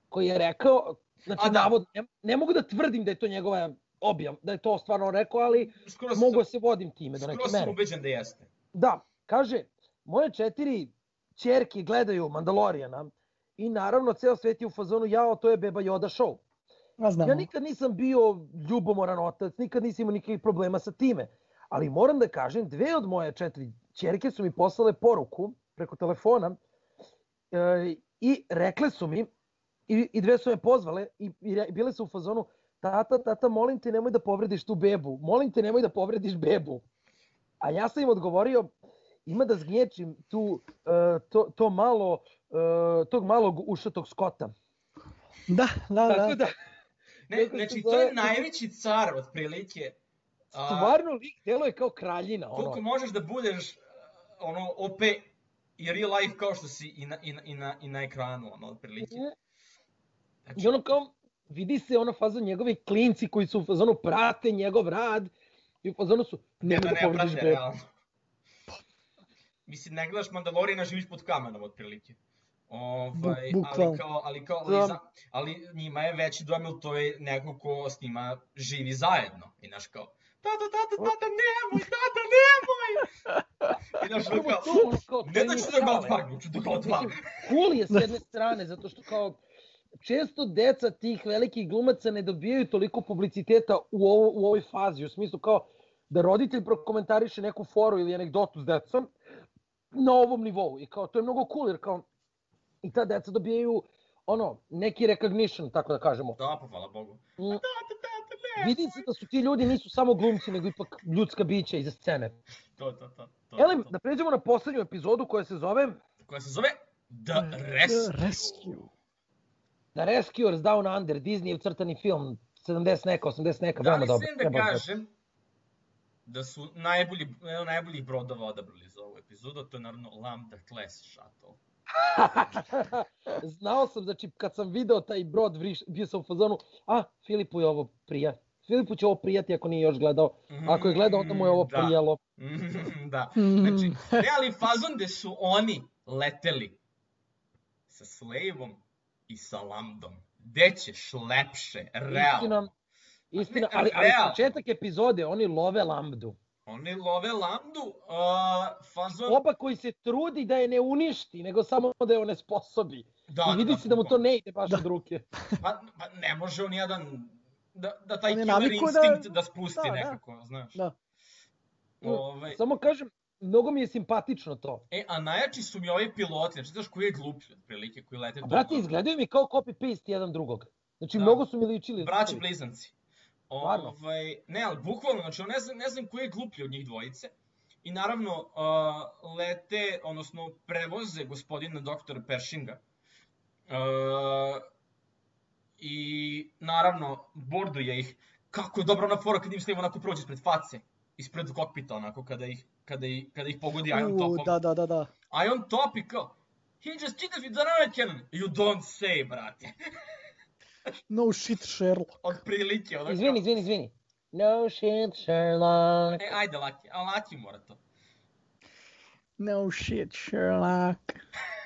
koji je rekao, znači A, da. navodno, ne, ne mogu da tvrdim da je to njegova objav, da je to stvarno rekao, ali Skoro mogu da se vodim time do neke skoro sam mere. ubeđen da jeste. Da, kaže, moje četiri čerke gledaju Mandalorijana i naravno ceo svet je u fazonu, jao, to je Beba Yoda show. A znamo. Ja nikad nisam bio ljubomoran otac, nikad nisam imao nikakvih problema sa time. Ali moram da kažem, dve od moje četiri čerke su mi poslale poruku preko telefona e, i rekle su mi, i, i dve su me pozvale i, i re- bile su u fazonu, tata, tata, molim te nemoj da povrediš tu bebu, molim te nemoj da povrediš bebu. A ja sam im odgovorio, ima da zgnječim tu, e, to, to malo, e, tog malog ušatog skota. Da, da, Tako da. da, Ne, znači, to je najveći car, otprilike. A, stvarno lik deluje kao kraljina. koliko Ono. možeš da budeš ono OP i real life kao što si i na, i na, i na, i na ekranu, ono, otprilike. Znači, I ono kao, vidi se ono fazon njegovi klinci koji su u fazonu prate njegov rad i u fazonu su, ne, da da ne povrediš bebu. realno. Mislim, ne gledaš Mandaloriana, živiš pod kamenom, otprilike. Ovaj, Bu- ali kao, ali kao, ali, Da. za, ali njima je veći jer to je neko ko s njima živi zajedno. I znaš kao, tata, tata, tata, nemoj, tata, nemoj! I znaš ono kao, ne da ću da ga odvagnu, ću da ga odvagnu. Cool je s jedne strane, zato što kao često deca tih velikih glumaca ne dobijaju toliko publiciteta u, ovo, u ovoj fazi, u smislu kao da roditelj prokomentariše neku foru ili anegdotu s decom na ovom nivou. I kao, to je mnogo cool, jer kao i ta deca dobijaju ono, neki recognition, tako da kažemo. Da, pa hvala Bogu. Mm, Tata, tata, ne! Vidi se da su ti ljudi nisu samo glumci, nego ipak ljudska bića iza scene. To, to, to. to, Elem, da pređemo na poslednju epizodu koja se zove Koja se zove The The Rescue. Rescue. The Rescuers Down Under, Disneyjev crtani film, 70 neka, 80 neka, Da veoma dobro. da treba gledati. kažem da su najbolji, jedan od najboljih brodova odabrali za ovu epizodu, to je naravno Lambda Class Shuttle. Znao sam, znači, kad sam video taj brod, vriš, bio sam u fazonu, a, Filipu je ovo prija. Filipu će ovo prijati ako nije još gledao. Ako je gledao, onda mu je ovo Mm, da. prijalo. da. Mm. Znači, ne, ali fazon gde su oni leteli sa Slaveom i sa Lambdom. Gde ćeš lepše, realno. Istina, istina, Ne, ali, ali realno. početak epizode, oni love lambdu. Oni love Lambdu, uh, fazon... Oba koji se trudi da je ne uništi, nego samo da je onesposobi. Da, I vidi se da mu to ne ide baš od ruke. Pa, pa ne može on jedan da, da taj killer da- instinkt da, spusti da, da. nekako, znaš. Da. Ovaj, Samo kažem, mnogo mi je simpatično to. e, a najjači su mi ovi piloti, znači znaš koji je gluplji otprilike, koji lete A brate, izgledaju mi kao copy-paste jedan drugog. Znači, Da. mnogo su mi ličili. Braći blizanci. Ovaj, ne, ali bukvalno, znači ne znam, ne znam koji je gluplji od njih dvojice. I naravno, uh, lete, odnosno prevoze gospodina doktora Pershinga. Uh, I naravno, borduje ih. Kako je dobra ona fora kad im snima onako prođe ispred face. Ispred kokpita onako kada ih, kada ih, kada ih pogodi Ion U, Topom. da, da, da, da. Ion Top i kao, he just cheated with the riot cannon. You don't say, brate. No shit Sherlock. Od prilike, onako. Izvini, izvini, izvini. No shit, Sherlock. E, ajde, Laki, a Laki mora to. No shit Sherlock.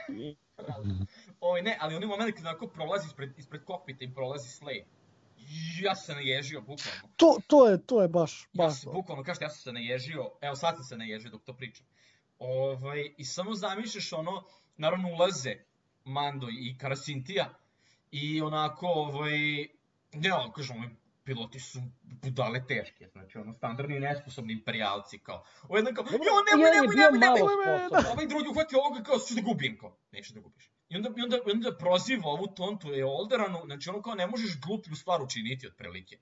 Oj, ne, ali oni moment kad onako prolazi ispred, ispred kokpita i prolazi Slay. Ja sam se naježio, bukvalno. To, to je, to je baš, Ja baš. sam, bukvalno, kažete, ja sam se naježio, evo sad sam se naježio dok to pričam. Ovaj, I samo zamišljaš ono, naravno ulaze Mando i Karasintija i onako, ovaj, ne, ono, kažem, ovaj, piloti su budale teške, znači ono, standardni nesposobni imperijalci, kao. Ovo jedan kao, jo, nemoj, Jedan je nemoj, bio nemoj, nemoj, malo nemoj, sposoban. ovaj drugi uhvati ovoga kao, ću da gubim, kao, nećeš da gubiš. I onda, i onda, i onda proziva ovu tontu je Olderanu, znači ono kao ne možeš gluplju stvar učiniti otprilike.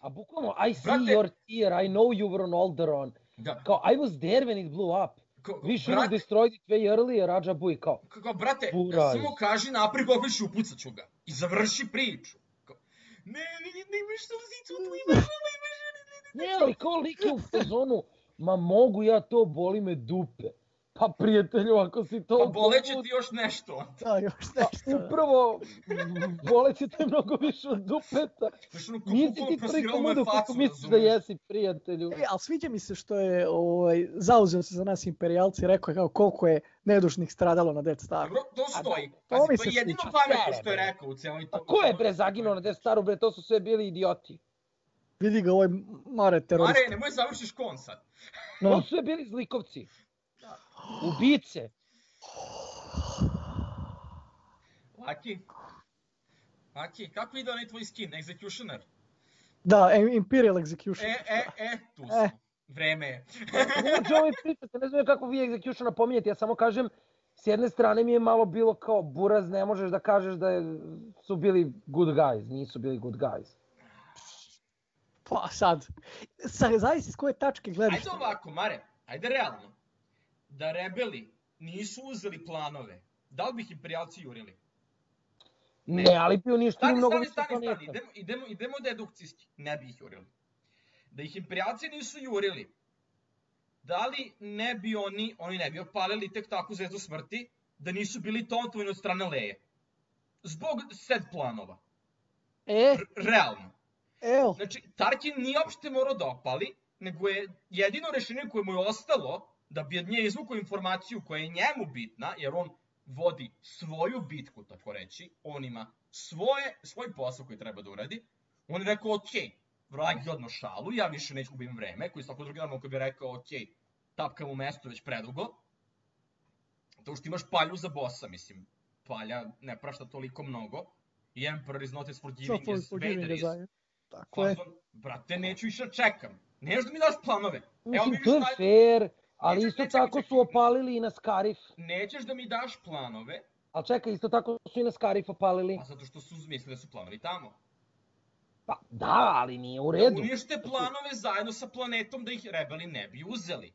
A bukvalno, I see Brate- your tear, I know you were on Alderon. Da, Kao, I was there when it blew up. kao, We should have brate, destroyed it way earlier, Raja Bui, kao. kao, brate, Buraz. samo kaži naprijed kako ću upucat ću ga. I završi priču. Kao, ne, ne, ne, ne imaš suzicu, tu imaš, imaš, Ne, ali kao lik je u fazonu, ma mogu ja to, boli me dupe. Pa prijatelju, ako si to... pa boleće ti još nešto. Da, još nešto. Upravo, boleće te mnogo više od dupeta. Znaš, ono, Nisi ti toliko ludo kako misliš da jesi, prijatelju. E, ali sviđa mi se što je ovaj, zauzeo se za nas imperijalci i rekao je kao koliko je nedužnih stradalo na Death Staru. Dobro, to stoji. to Pazi, mi to se je jedino sviđa. pametno što je rekao u cijeloj A to. ko je bre zaginuo na Death Staru, bre, to su sve bili idioti. Vidi ga ovaj mare terorista. Mare, nemoj završiš kon sad. No. To su sve bili zlikovci. Ubice. Laki. Laki, kako ide onaj tvoj skin, Executioner? Da, e, Imperial Execution. E, e, e, tu E. smo. Vreme je. Ovo je pričate, ne znam kako vi execution napominjete, ja samo kažem, s jedne strane mi je malo bilo kao buraz, ne možeš da kažeš da je, su bili good guys, nisu bili good guys. Pa sad, sa, zavisi s koje tačke gledaš. Ajde ovako, Mare, ajde realno. Da rebeli nisu uzeli planove, da li bi ih imperijalci jurili? Ne, ali bi uništili Stani, mnogo stani, više stani, planeta. stani, idemo, idemo, idemo dedukcijski, ne bi ih jurili. Da ih imperijalci nisu jurili, da li ne bi oni, oni ne bi opalili tek takvu zvezdu smrti, da nisu bili tontovani od strane Leje? Zbog set planova. E, R realno. evo, Znači, Tarkin nije uopšte morao da opali, nego je jedino rešenje koje mu je ostalo da bi od nje izvukao informaciju koja je njemu bitna, jer on vodi svoju bitku, tako reći, on ima svoje, svoj posao koji treba da uradi, on je rekao, ok, vragi odno šalu, ja više neću gubim vreme, koji svako drugi normalno koji bi rekao, ok, tapkam u mesto već predugo, to što imaš palju za bossa, mislim, palja ne prašta toliko mnogo, i Emperor is not as forgiving for as Vader is. Tako je. Brate, neću više da čekam. Neš da mi daš planove. Evo mi to je fair, ali Nećeš- isto nećeš- tako su opalili i na Skarif. Nećeš da mi daš planove, Ali čekaj, isto tako su i na Skarif opalili. a zato što su mislili da su planovi tamo. Pa da, ali nije u redu. Unište planove zajedno sa planetom da ih rebeli ne bi uzeli.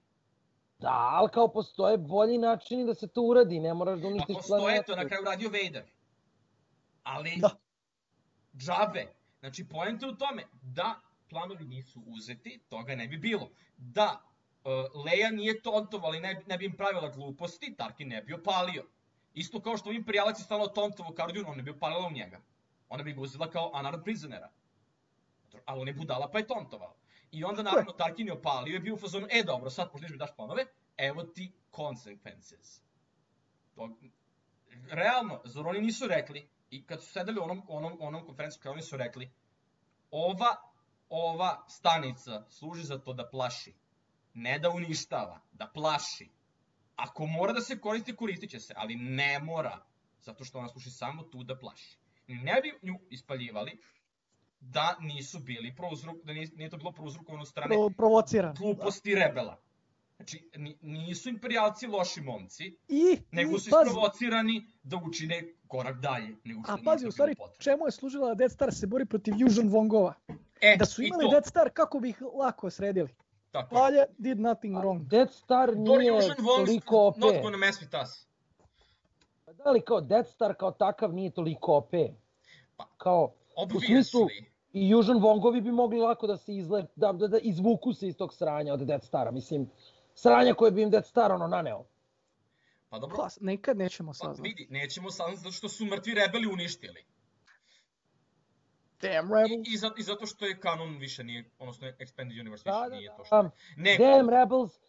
Da, ali kao postoje bolji načini da se to uradi, ne moraš da uništiš postoje to, na kraju radio Vader. Ali, Da. džabe. Znači, poenta je u tome da planovi nisu uzeti, toga ne bi bilo. Da uh, Leia nije tontovala i ne, ne bi im pravila gluposti, Tarkin ne bi opalio. Isto kao što Imperialac je stalo tontovo Cardun, on ne bi opalila u njega. Ona bi ga uzela kao unarmed prisonera. Ali on je budala pa je tontovao. I onda naravno Tarkin je opalio i bio u fazonu, e dobro, sad pošto mi daš planove, evo ti consequences. To, realno, zar oni nisu rekli, i kad su sedeli u onom, onom, onom konferenciju, kada oni su rekli, ova, ova stanica služi za to da plaši, ne da uništava, da plaši. Ako mora da se koristi, koristit će se, ali ne mora, zato što ona služi samo tu da plaši. Ne bi nju ispaljivali da nisu bili prouzrok, da nije, nije to bilo prouzrokovano od strane Pro, provociran. gluposti rebela. Znači, ni- nisu imperijalci loši momci, I, nego i su pazi, isprovocirani da učine korak dalje. Nego što a pazi, u stvari, potrebno. čemu je služila da Death Star se bori protiv Fusion Vongova? E, Da su imali to, Death Star, kako bi ih lako sredili? Tako je. Valja did nothing wrong. Death Star nije toliko OP. not gonna mess with us. Da li kao Death Star kao takav nije toliko OP? Pa, Kao, u smislu, Obviously. i Južan Vongovi bi mogli lako da se izle, da, da, da izvuku se iz tog sranja od Death Stara. Mislim, sranja koje bi im Death Star ono naneo. Pa dobro, Pa, nekad nećemo pa saznati. vidi, nećemo saznati zato što su mrtvi rebeli uništili. Damn I, rebel. i, za, I zato što je kanon više nije, odnosno Expanded Universe Da, više da, nije to da. što... Nego, Damn, Rebels,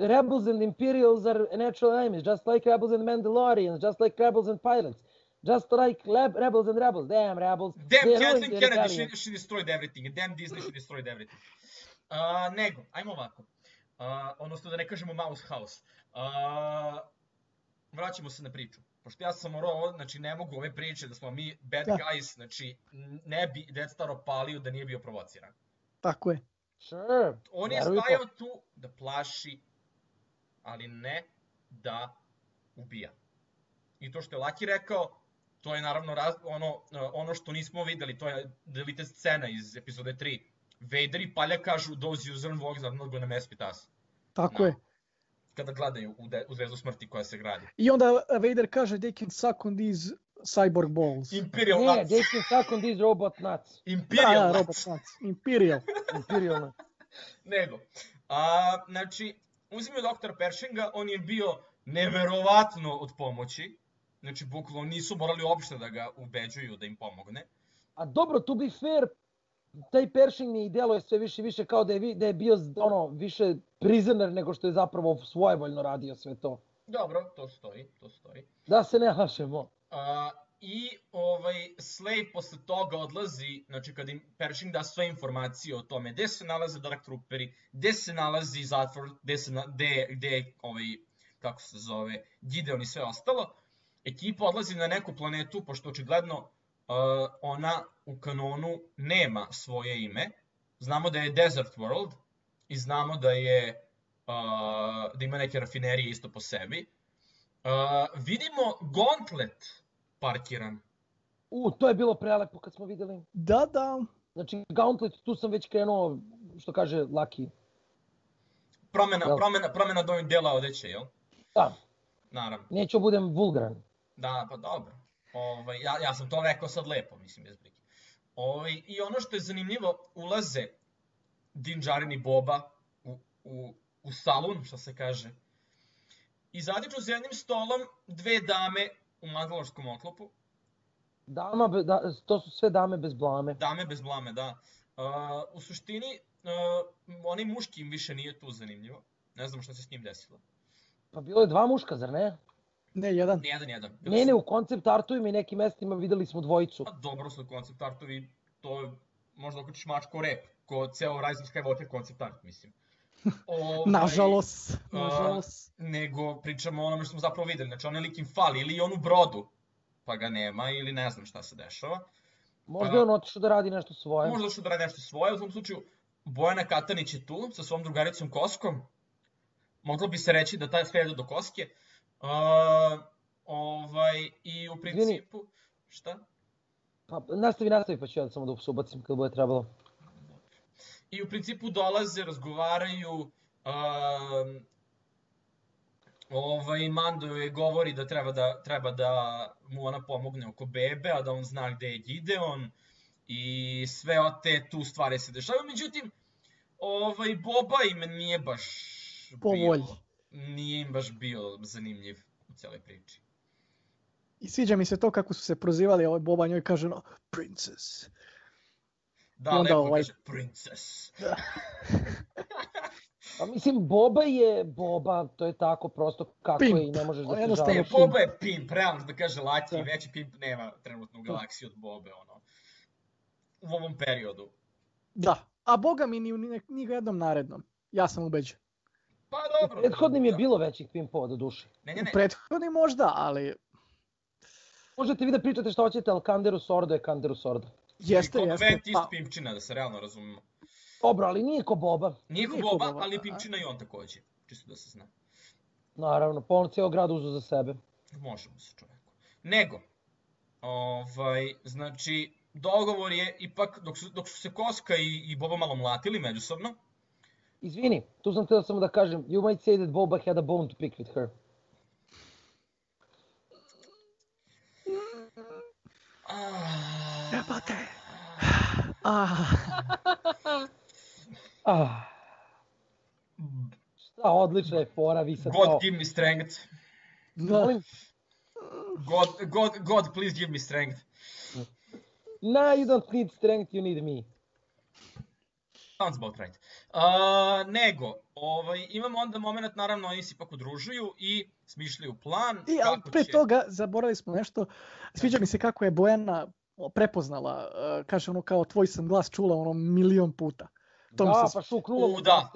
Rebels and Imperials are natural enemies, just like Rebels and Mandalorians, just like Rebels and Pilots, just like lab, Rebels and Rebels. Damn, Rebels. Damn they ruined Kathleen Kennedy, rebellion. she, she destroyed everything. Damn Disney, she destroyed everything. Uh, nego, ajmo ovako. Uh, odnosno da ne kažemo Mouse House. Uh, vraćamo se na priču. Pošto ja sam morao, znači ne mogu ove priče da smo mi bad Da. guys, znači ne bi Death Star opalio da nije bio provociran. Tako je. Sure. On je stajao tu da plaši, ali ne da ubija. I to što je Laki rekao, to je naravno raz, ono, ono što nismo videli, to je deleted scena iz epizode 3. Vader i Palja kažu those user vogs are not gonna mess with us. Tako Da. je. Kada gledaju u, de, u Zvezdu smrti koja se gradi. I onda Vader kaže they can suck on these cyborg balls. Imperial Ne, nuts. they can suck on these robot nuts. Imperial da, da, nuts. robot nuts. Imperial. Imperial nuts. Nego. A, znači, uzimaju doktora Pershinga, on je bio neverovatno od pomoći. Znači, bukvalno nisu morali uopšte da ga ubeđuju da im pomogne. A dobro, to be fair, taj Pershing mi deluje sve više i više kao da je, da je bio ono, više prisoner nego što je zapravo svojevoljno radio sve to. Dobro, to stoji, to stoji. Da se ne lažemo. A, I ovaj, Slave posle toga odlazi, znači kad im Pershing da sve informacije o tome gde se nalaze Dark Trooperi, gde se nalazi zatvor, gde se, na, gde, gde ovaj, kako se zove, Gideon i sve ostalo, ekipa odlazi na neku planetu, pošto očigledno ona u kanonu nema svoje ime. Znamo da je Desert World, i znamo da je uh, da ima neke rafinerije isto po sebi. Uh, vidimo Gauntlet parkiran. U, to je bilo prelepo kad smo videli. Da, da. Znači, Gauntlet, tu sam već krenuo, što kaže Laki. Promena, Jel? promena, promena do dela odeće, jel? Da, Naravno. neću budem vulgaran. Da, pa dobro. Ovaj, ja, ja sam to rekao sad lepo, mislim, bez brige. Ovaj, I ono što je zanimljivo, ulaze Dinđarin i Boba u, u, u salon, što se kaže. I zadiču za jednim stolom dve dame u mandalorskom oklopu. Dama, be- da, to su sve dame bez blame. Dame bez blame, da. Uh, u suštini, uh, onaj muški im više nije tu zanimljivo. Ne znam šta se s njim desilo. Pa bilo je dva muška, zar ne? Ne, jedan. Nijedan, jedan. Bili Ne, su- ne, u koncept artovima i nekim mestima videli smo dvojicu. Pa dobro su koncept artovi, to je možda okrećiš mačko rep, ko ceo Rise of Skywalker koncept art, mislim. Ovaj, Nažalost, a, nažalost. Nego pričamo o onome što smo zapravo videli, znači onaj lik im fali, ili onu brodu, pa ga nema, ili ne znam šta se dešava. Možda je on otišao da radi nešto svoje. Možda što da radi nešto svoje, u svom slučaju Bojana Katanić je tu sa svom drugaricom Koskom. Moglo bi se reći da taj sve do Koske. Uh, ovaj, I u principu... Šta? Pa, nastavi, nastavi, pa ću ja samo da se ubacim kad bude trebalo. I u principu dolaze, razgovaraju, um, ovaj, Mando je govori da treba da, treba da mu ona pomogne oko bebe, a da on zna gde je Gideon i sve o te tu stvari se dešavaju. Međutim, ovaj, Boba im nije baš Po volji. Nije im baš bio zanimljiv u celoj priči. I sviđa mi se to kako su se prozivali, a ovaj Boba njoj kaže no, princess. Da, I onda lepo ovaj- kaže, princess. Pa mislim, Boba je Boba, to je tako prosto kako Pimp. je i ne možeš da se jednostavno žališ. Boba je pimp, realno da kaže Laki, Da. veći pimp nema trenutno u galaksiji od Bobe, ono. U ovom periodu. Da. A boga mi ni u ni, ni jednom narednom. Ja sam ubeđen. Pa dobro. Prethodnim je bilo većih pimpova do duše. Ne, ne, U ne. prethodnim možda, ali Možete vi da pričate šta hoćete, ali Kanderu Sordo je Kanderu Sordo. jeste, Kod jeste. Vent isto Pa, pimpčina, da se realno razumemo. Dobro, ali nije ko Boba. Nije ko Boba, Boba, ali pimpčina i on takođe. Čisto da se zna. Naravno, pa on cijel grad uzu za sebe. Možemo se čoveku. Nego, ovaj, znači, dogovor je ipak, dok su, dok su se Koska i, i Boba malo mlatili međusobno, Izvini, tu sam teo samo da kažem, you might say that Boba had a bone to pick with her. Jebote. ah, Ah. Šta, odlična je fora, vi sad God kao... give me strength. da. Molim, God, God, God, please give me strength. nah, you don't need strength, you need me. Sounds about right. Uh, nego, ovaj, imamo onda moment, naravno, oni se ipak udružuju i smišljaju plan. I, ali kako pre će- toga zaboravili smo nešto. Sviđa mi se kako je Bojana prepoznala, uh, kaže ono kao tvoj sam glas čula ono milion puta. To da, se pa šuknula mu, da.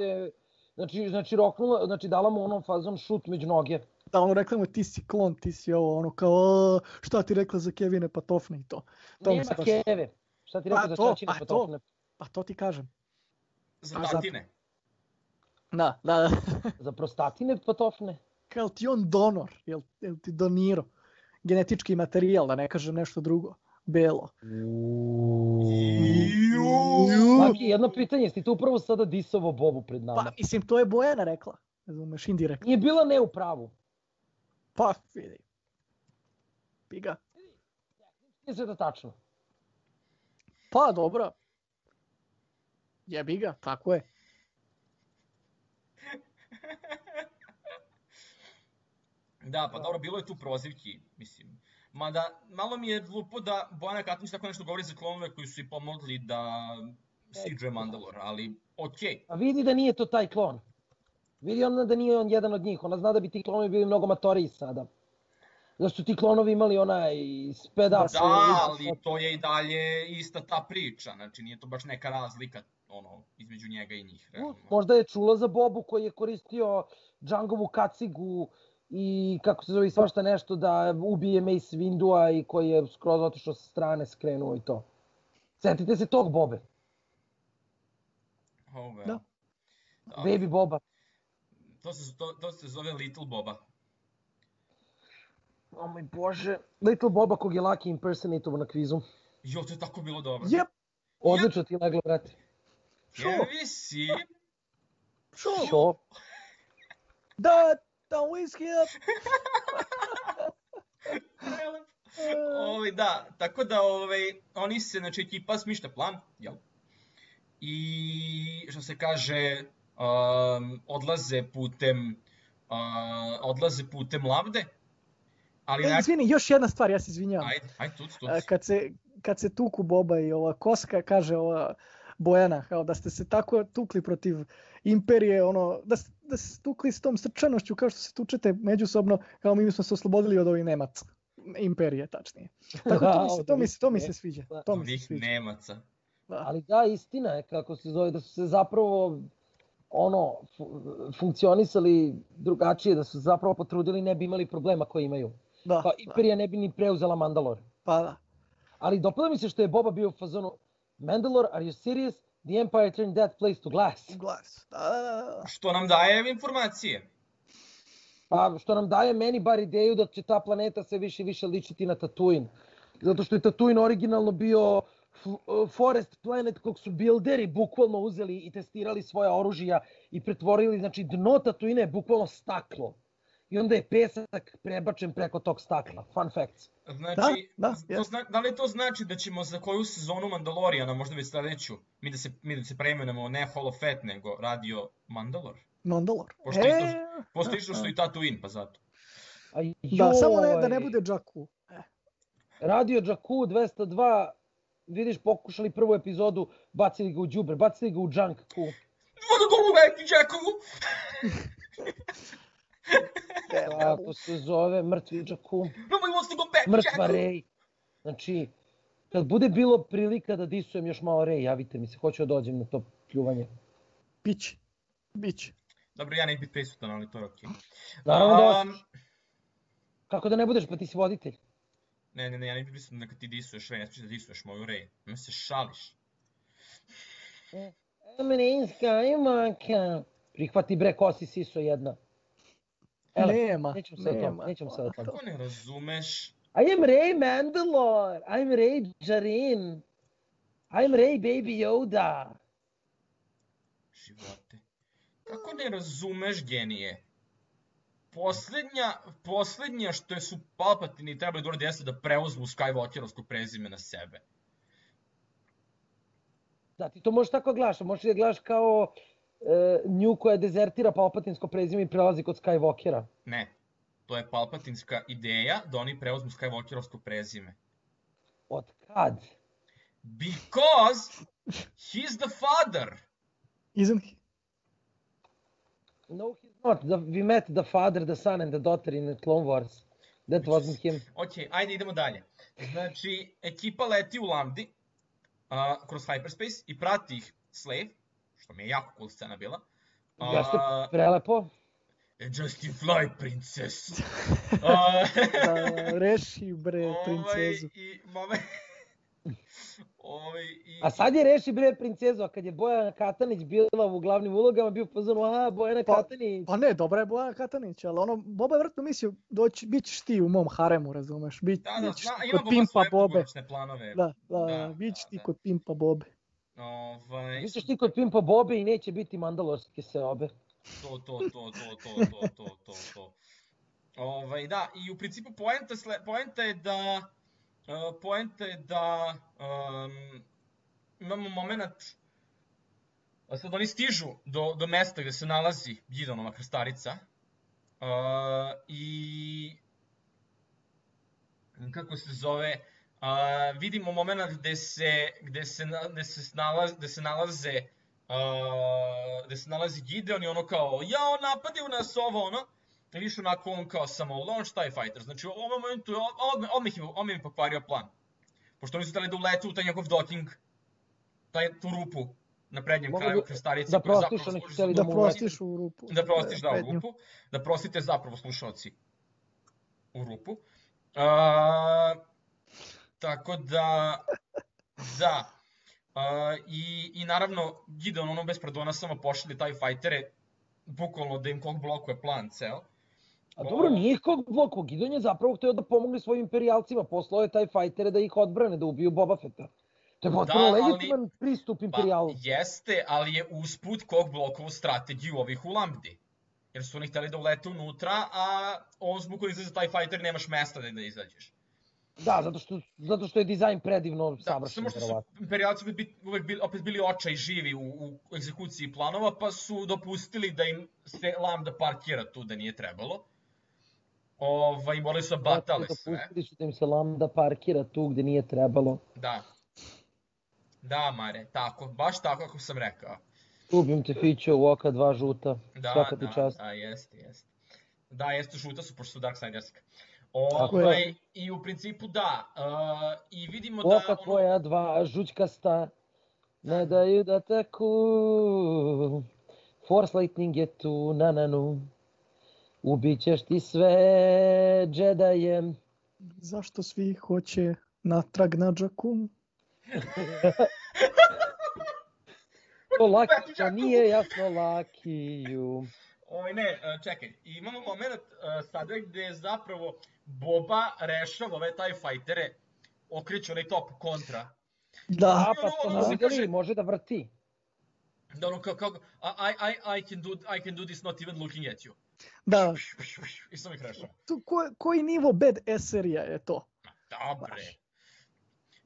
Znači, znači, roknula, znači dala mu onom fazon šut među noge. da ono rekla mu ti si klon, ti si ovo, ono kao "A, šta ti rekla za Kevine Patofne i to. To Nema baš- keve. Šta ti rekao Pa za to, čačine pa to. patofne? Pa to ti kažem. Za tatine. Da, da, da. Za prostatine patofne? kao ti on donor, jel, jel ti doniro genetički materijal, da ne kažem nešto drugo. Belo. Laki, jedno pitanje, jesi ti upravo sada disovo Bobu pred nama? Pa, mislim, to je Bojana rekla. Razumeš, indirektno. Nije bila ne u pravu. Pa, vidi. Piga. Nije sve to tačno. Pa, dobro. Jebi ga, tako je. Da, pa dobro, bilo je tu prozivki, mislim. Mada, malo mi je glupo da Bojana Katnić tako nešto govori za klonove koji su i pomogli da siđuje Mandalor, ali okej. A vidi da nije to taj klon. Vidi ona da nije on jedan od njih. Ona zna da bi ti klonovi bili mnogo matoriji sada. Da su ti klonovi imali onaj sped up. Da, ali to je i dalje ista ta priča, znači nije to baš neka razlika ono, između njega i njih. Realno. Možda je čula za Bobu koji je koristio Djangovu kacigu i kako se zove svašta nešto da ubije Mace Windua i koji je skroz otišao sa strane, skrenuo i to. Setite se tog Bobe. Oh, well. Da. Baby Boba. To se, to, to se zove Little Boba. O moj bože. Little Boba kog je Lucky impersonatovo na kvizu. Jo, to je tako bilo dobro. Jep, Odlično ti je leglo, brate. Šo? Šo? Da, da, whisky up. Prelep. Ovaj, da, tako da ovaj, oni se, znači ekipa smišlja plan, jel? I što se kaže, um, odlaze putem uh, odlaze putem lavde, ali E, nek... izvini, još jedna stvar, ja se izvinjavam. Ajde, ajde, tuc, tuc. A, Kad se, kad se tuku Boba i ova Koska, kaže ova Bojana, kao da ste se tako tukli protiv imperije, ono, da, s- da ste se tukli s tom srčanošću kao što se tučete međusobno, kao mi smo se oslobodili od ovih Nemaca. Imperije, tačnije. Tako to mi se, to mi se, to mi se sviđa. To mi se sviđa. Nemaca. Da. Ali da, istina je, kako se zove, da su se zapravo ono, fu- funkcionisali drugačije, da su se zapravo potrudili, ne bi imali problema koje imaju. Da, Pa da, Imperija ne bi ni preuzela Mandalore. pa da. Ali dopada mi se što je Boba bio u fazonu Mandalore, are you serious? The Empire turned that place to glass. Glas. Da, da, da, da. Što nam daje informacije. Pa što nam daje meni bar ideju da će ta planeta sve više i više ličiti na Tatooine. Zato što je Tatooine originalno bio forest planet kog su builderi bukvalno uzeli i testirali svoja oružja i pretvorili, znači dno Tatooine je bukvalno staklo. I onda je pesak prebačen preko tog stakla. Fun facts. Znači, Da, da, to zna, da li to znači da ćemo za koju sezonu Mandalorijana, možda već sledeću, mi da se, mi da se preimenujemo ne Hall of Fat, nego Radio Mandalor? Mandalor. Pošto E, isto, pošto da, isto što da. i Tatooine, pa zato. A Da, samo ne, da ne joj, bude Jakku. E, Radio Jakku 202, vidiš, pokušali prvu epizodu, bacili ga u đubre, bacili ga u junk ku. Go back, Jackovu! Kako se zove, mrtvi Jakku. Nobody wants to go back, Mrtva Jacku! Rej. Znači, kad bude bilo prilika da disujem još malo Rej, javite mi se, hoću da dođem na to pljuvanje. Bić. Bić. Dobro, ja neću biti prisutan, ali to je okej. Naravno da hoćeš. Kako da ne budeš, pa ti si voditelj. Ne, ne, ne, ja neću biti prisutan neka ti disuješ Ray, ja ću da disuješ moju Ray. Me se šališ. Ameninska, imaka. Prihvati bre, kosi siso jedna. Nema, nećemo se nema. tome, nećemo se o tome. Kako ne razumeš? I am Ray Mandalore. I'm Ray Jarin. I'm Ray Baby Yoda. Živote. Kako ne razumeš genije? Poslednja, poslednja što je su Palpatini trebali da jeste da preuzmu Skywalkerovsko prezime na sebe. Da, ti to možeš tako gledaš, a možeš i da gledaš kao nju koja dezertira palpatinsko prezime i prelazi kod Skywalkera. Ne. To je Palpatinska ideja da oni preuzmu Skywalkerovsko prezime. Od kad? Because he's the father. Isn't he? No, he's not. The, we met the father, the son and the daughter in the Clone Wars. That wasn't him. Ok, ajde idemo dalje. Znači, ekipa leti u Lambdi, uh, kroz hyperspace i prati ih Slave, što mi je jako cool scena bila. Uh, Jeste prelepo. Justin Fly, princess. uh, Da, reši bre ovaj, princezu. I moment... ovaj, i, A sad je reši bre princezu, a kad je Bojana Katanić bila u glavnim ulogama, bio pozvano, aha, Bojana Pa- Katanić. Pa ne, dobra je Bojan Katanić, ali ono, Boba je vrtno mislio, doći, bit ćeš ti u mom haremu, razumeš, bit, Da, da, bit ćeš ima kod Boba pimpa svoje Bobe. planove. Da, da, Da, da, bit ćeš da, ti da. kod pimpa Bobe. Ovaj, Misliš ti kod Pimpa Bobe i neće biti mandalorske seobe? to, to, to, to, to, to, to, to, to. Ovaj, da, i u principu poenta, sle, poenta je da, uh, poenta je da um, imamo moment, a sad oni stižu do, do mesta gde se nalazi Gidonova krstarica uh, i kako se zove, uh, vidimo moment gde se, gde se, gde se, nalaze, gde se nalaze uh, gde se nalazi Gideon i ono kao, jao, napadaju nas ovo, ono, i više onako on kao samo launch TIE fighter, znači u ovom momentu je odmah, odmah, im pokvario plan. Pošto oni su hteli da uletu u taj njegov docking, taj, tu rupu na prednjem Mogu kraju da- krstarice. da koja prostiš, oni hteli Da mu prostiš u rupu. da prostiš da u rupu, da prostite zapravo slušalci u rupu. A, tako da, da. i, I naravno, Gideon ono bez pardona samo pošalje taj fajtere, bukvalno da im kog blokuje plan ceo. A dobro, nije ih kog bloku. Gidon je zapravo hteo da pomogne svojim imperijalcima. Poslao je taj fajtere da ih odbrane, da ubiju Boba Fetta. To je potpuno da, legitiman ali, pristup imperijalu. Pa, jeste, ali je usput kog blokovu strategiju ovih u Lambdi. Jer su oni hteli da ulete unutra, a on zbog koji izlaze taj fighter nemaš mesta da, da izađeš. Da, zato što, zato što je dizajn predivno da, savršen. Samo što su imperijalci uvek, uvek bili, opet bili očaj živi u, u egzekuciji planova, pa su dopustili da im se Lambda parkira tu da nije trebalo. Ovaj, morali su da batale sve. Dopustili su da im se Lambda parkira tu gde nije trebalo. Da. Da, Mare, tako, baš tako kako sam rekao. Ljubim te Fićo u oka dva žuta. Da, Svaka da, ti čast. da, jeste, jeste. Da, jeste žuta su, pošto su Darksiderska. Ovaj, I u principu da, uh, i vidimo Oka da... Oka ono... tvoja dva žućkasta ne daju da taku. Force Lightning je tu, na nanu. Ubićeš ti sve džedaje. Zašto svi hoće natrag na Jakku? to laki, to nije jasno Lakiju. Oj ne, e, čekaj, imamo moment uh, sada gde zapravo Boba rešava ove TIE fightere, okreće onaj top kontra. Da, pa to ono, kaže, može da vrti. Da, ono kao, kao, I, I, I, can do, I can do this not even looking at you. Da. I sam ih rešava. Tu, ko, koji nivo bad S serija je to? Dobre.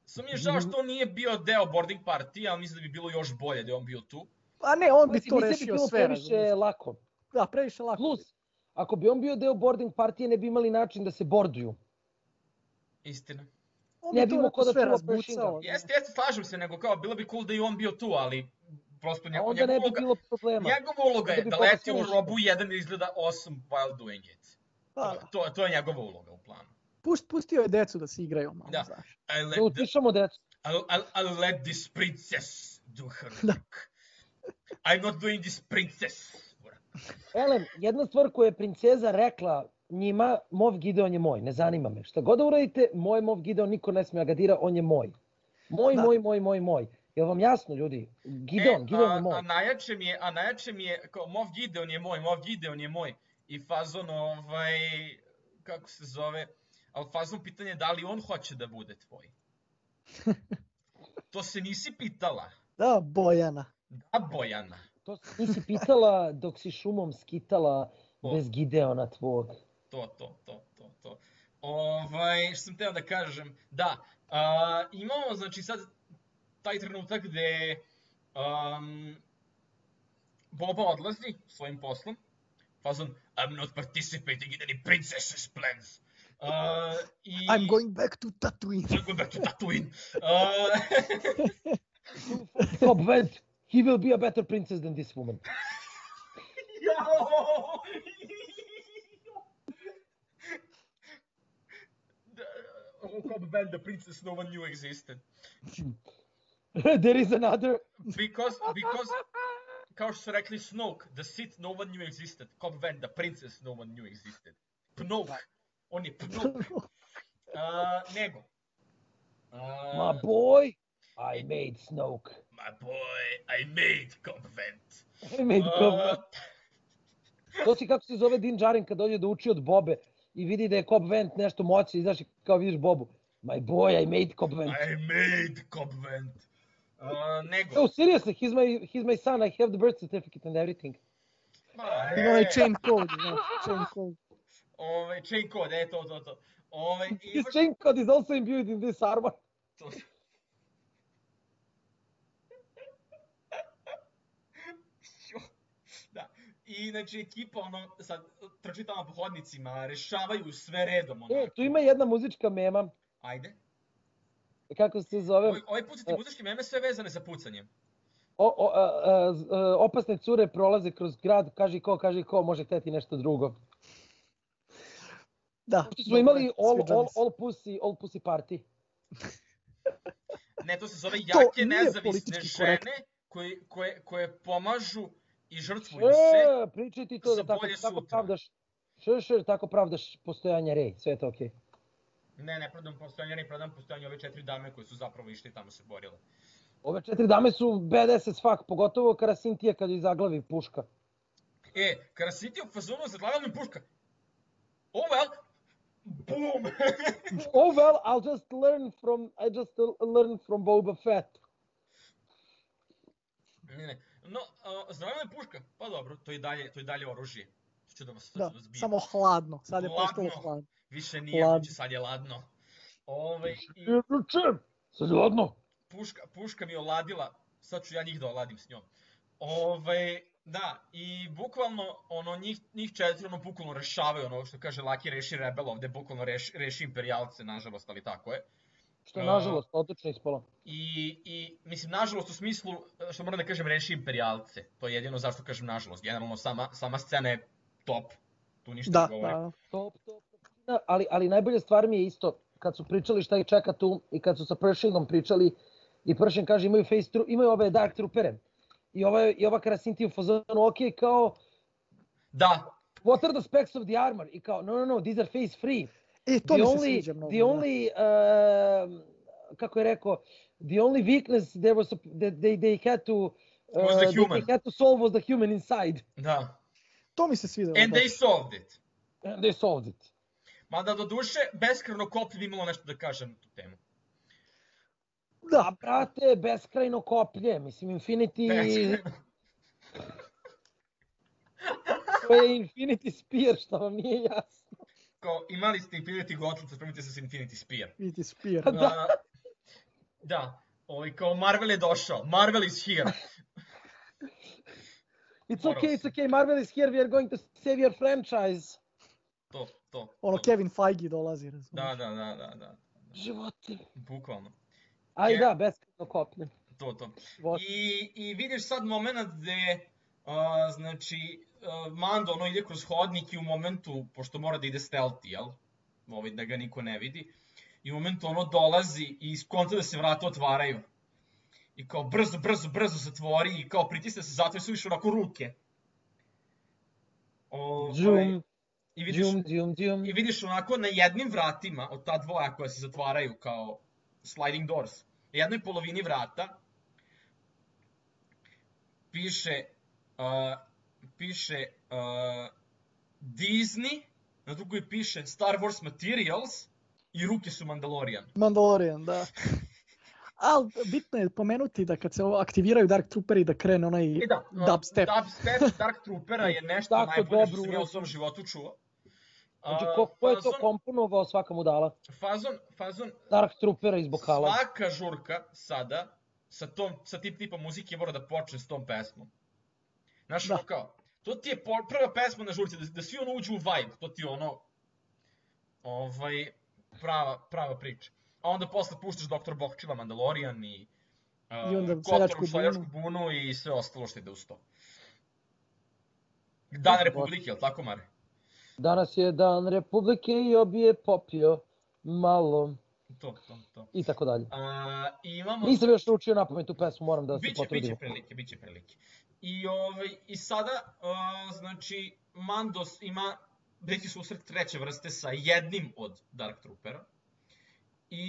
Sam je žao što nije bio deo boarding partija, ali mislim da bi bilo još bolje da je on bio tu. A ne, on bi to rešio sve. Previše lako. Da, previše lako. Plus, ako bi on bio deo boarding partije, ne bi imali način da se borduju. Istina. On ne bi mogao da čuva bucao. Jeste, jeste, slažem se, nego kao, bilo bi cool da i on bio tu, ali prosto njegov, onda ne bi uloga, bilo problema. Njegova uloga je da, da leti u robu jedan i izgleda awesome while doing it. Pa. To, to je njegova uloga u planu. Pust, pustio je decu da se igraju malo, da. znaš. Da utišamo decu. I'll, I'll, I'll let this princess do her da. work. I'm not doing this princess. Elem, jedna stvar koju je princeza rekla njima, Mov Gideon je moj, ne zanima me. Šta god da uradite, moj Mov Gideon niko ne smije ga dira, on je moj. Moj, da. moj, moj, moj, moj. Jel vam jasno, ljudi? Gideon, e, Gideon a, je moj. A najjače mi je, a najjače mi je, kao, Mov Gideon je moj, Mov Gideon je moj. I fazon, ovaj, kako se zove, ali fazom pitanje je da li on hoće da bude tvoj. To se nisi pitala. Da, Bojana. Da, Bojana. To se nisi pitala dok si šumom skitala to. bez Gideona tvog. To, to, to, to, to. Ovaj, što sam teo da kažem, da, a, imamo, znači sad, taj trenutak gde um, Boba odlazi svojim poslom, fazon, I'm not participating in any princess's plans. Uh, i... I'm going back to Tatooine. I'm going back to Tatooine. Uh... Vent, he will be a better princess than this woman. Yo! Cobb Vent, the princess no one knew existed. there is another. Because, because, kao što su Snoke, the Sith no one knew existed. Cobb Vent, the princess no one knew existed. Pnoke, on je pnuk. Uh, nego. Uh, My boy, I made Snoke. My boy, I made Convent. I made uh, Convent. To si kako se zove Din Djarin kad dođe da uči od Bobe i vidi da je Cobb Vent nešto moći, znaš kao vidiš Bobu. My boy, I made Cobb Vent. I made Cobb Vent. Uh, nego. Oh, seriously, he's my, he's my son. I have the birth certificate and everything. Ma, Ima je chain code, znaš, chain code. Ove, chain code, e, to, to, to. Ove, His imaš... chain code is also imbued in this armor. To... da. I, znači, ekipa, ono, sad, trči tamo po hodnicima, rešavaju sve redom, ono. E, tu ima jedna muzička mema. Ajde. Kako se zove? Ovaj, ovaj put ti muzičke meme sve vezane sa pucanjem. O, o, a, a, a, opasne cure prolaze kroz grad, kaži ko, kaži ko, može teti nešto drugo. Da. Pošto smo imali all, all, all, pussy, all pussy party. ne, to se zove jake nezavisne žene koje, koje, koje pomažu i žrtvuju e, se. Pričaj ti to da tako, tako pravdaš. Še, še, tako pravdaš postojanje rej, sve je to okej. Okay. Ne, ne prodam postojanje rej, prodam postojanje ove četiri dame koje su zapravo išli tamo se borile. Ove četiri dame su badass as fuck, pogotovo Karasintija kad joj zaglavi puška. E, kada si ti u fazonu za glavom mi puška. Oh well. Boom. Oh well, I'll just learn from, I just learn from Boba Fett. ne, ne. No, uh, zdravljena je puška. Pa dobro, to je i dalje, to je i dalje oružje. To će da vas, Da, bije. samo hladno. Sad je postalo Hladno. hladno. Više nije, Hladno. znači sad je ladno. Ove, i Juče, sad je ladno. puška, puška mi je oladila, sad ću ja njih da oladim s njom. Ove, da, i bukvalno, ono, njih, njih četiri, ono, bukvalno rešavaju, ono, što kaže Laki, reši rebel ovde, bukvalno reši, reši imperijalce, nažalost, ali tako je. Što je nažalost odlično ispalo. I, i, mislim, nažalost, u smislu, što moram da kažem, reši imperijalce. To je jedino zašto kažem nažalost. Generalno, sama, sama scena je top. Tu ništa Da, ne govore. da. Top, top. Da, ali, ali najbolja stvar mi je isto, kad su pričali šta ih čeka tu i kad su sa Pershingom pričali i Pershing kaže imaju face tru, imaju ove Dark Troopere. I ova, i ova Karasinti u fazonu, ok, kao, Da, what are the specs of the armor? I kao, no, no, no, these are face free. E, to the mi se only, sviđa mnogo. the da. only, uh, kako je rekao, the only weakness there was, that they, they had to, uh, Was the human. they had to solve was the human inside. da. To mi se svidelo. And baš. they solved it. And they solved it. Mada do duše, beskreno koplje bi imalo nešto da kažem na tu temu. Da, A brate, beskrajno koplje, mislim Infinity, Beskreno. to je Infinity Spear, što vam nije jasno. Kao, imali ste Infinity Gauntlet, spremite se s Infinity Spear. vidi spear. Da. da. Ovaj, kao Marvel je došao. Marvel is here. It's okay, it's okay, Marvel is here, we are going to save your franchise. To, to. Ono, to. Kevin Feige dolazi, razumiješ? Da, da, da, da, da. Životi. Bukvalno. Aj Je- da, beskrajno koplje. To, to. Životi. I, I vidiš sad moment gde, uh, znači, uh, Mando ono ide kroz hodnik i u momentu, pošto mora da ide stealthy, jel? Ovaj, da ga niko ne vidi. I u momentu ono dolazi i skonta da se vrata otvaraju. I kao brzo, brzo, brzo zatvori i kao pritisne se zatvori su više onako ruke. Ovaj, I vidiš, džum, džum, džum. I vidiš onako na jednim vratima od ta dvoja koja se zatvaraju kao sliding doors, na jednoj polovini vrata piše uh, piše uh, Disney, na drugoj piše Star Wars Materials i ruke su Mandalorian. Mandalorian, da. Ali bitno je pomenuti da kad se ovo aktiviraju Dark Trooperi da krene onaj I da, uh, dubstep. Dubstep Dark Troopera je nešto Tako najbolje što dobro sam ja u svom životu čuo. Znači, A, ko, ko je to komponovao svaka mu dala? Fazon, fazon, Dark Troopera iz bokala. Svaka žurka sada sa tom sa tip tipa muzike mora da počne s tom pesmom. Znaš, Da. kao, to ti je prva pesma na žurci, da, da svi ono uđu u vibe, to ti je ono, ovaj, prava, prava priča. A onda posle puštaš Dr. Bokčila, Mandalorian i, uh, I onda Kotor u seljačku bunu i sve ostalo što ide uz to. Dan Republike, jel tako, Mare? Danas je dan Republike i obje popio malo To, to, to. i tako dalje. A, imamo... Nisam još naučio na pamet tu pesmu, moram da se Biće, potrudim. biće prilike, biće prilike. I, ovaj, i sada, uh, znači, Mandos ima neki susret treće vrste sa jednim od Dark Troopera. I,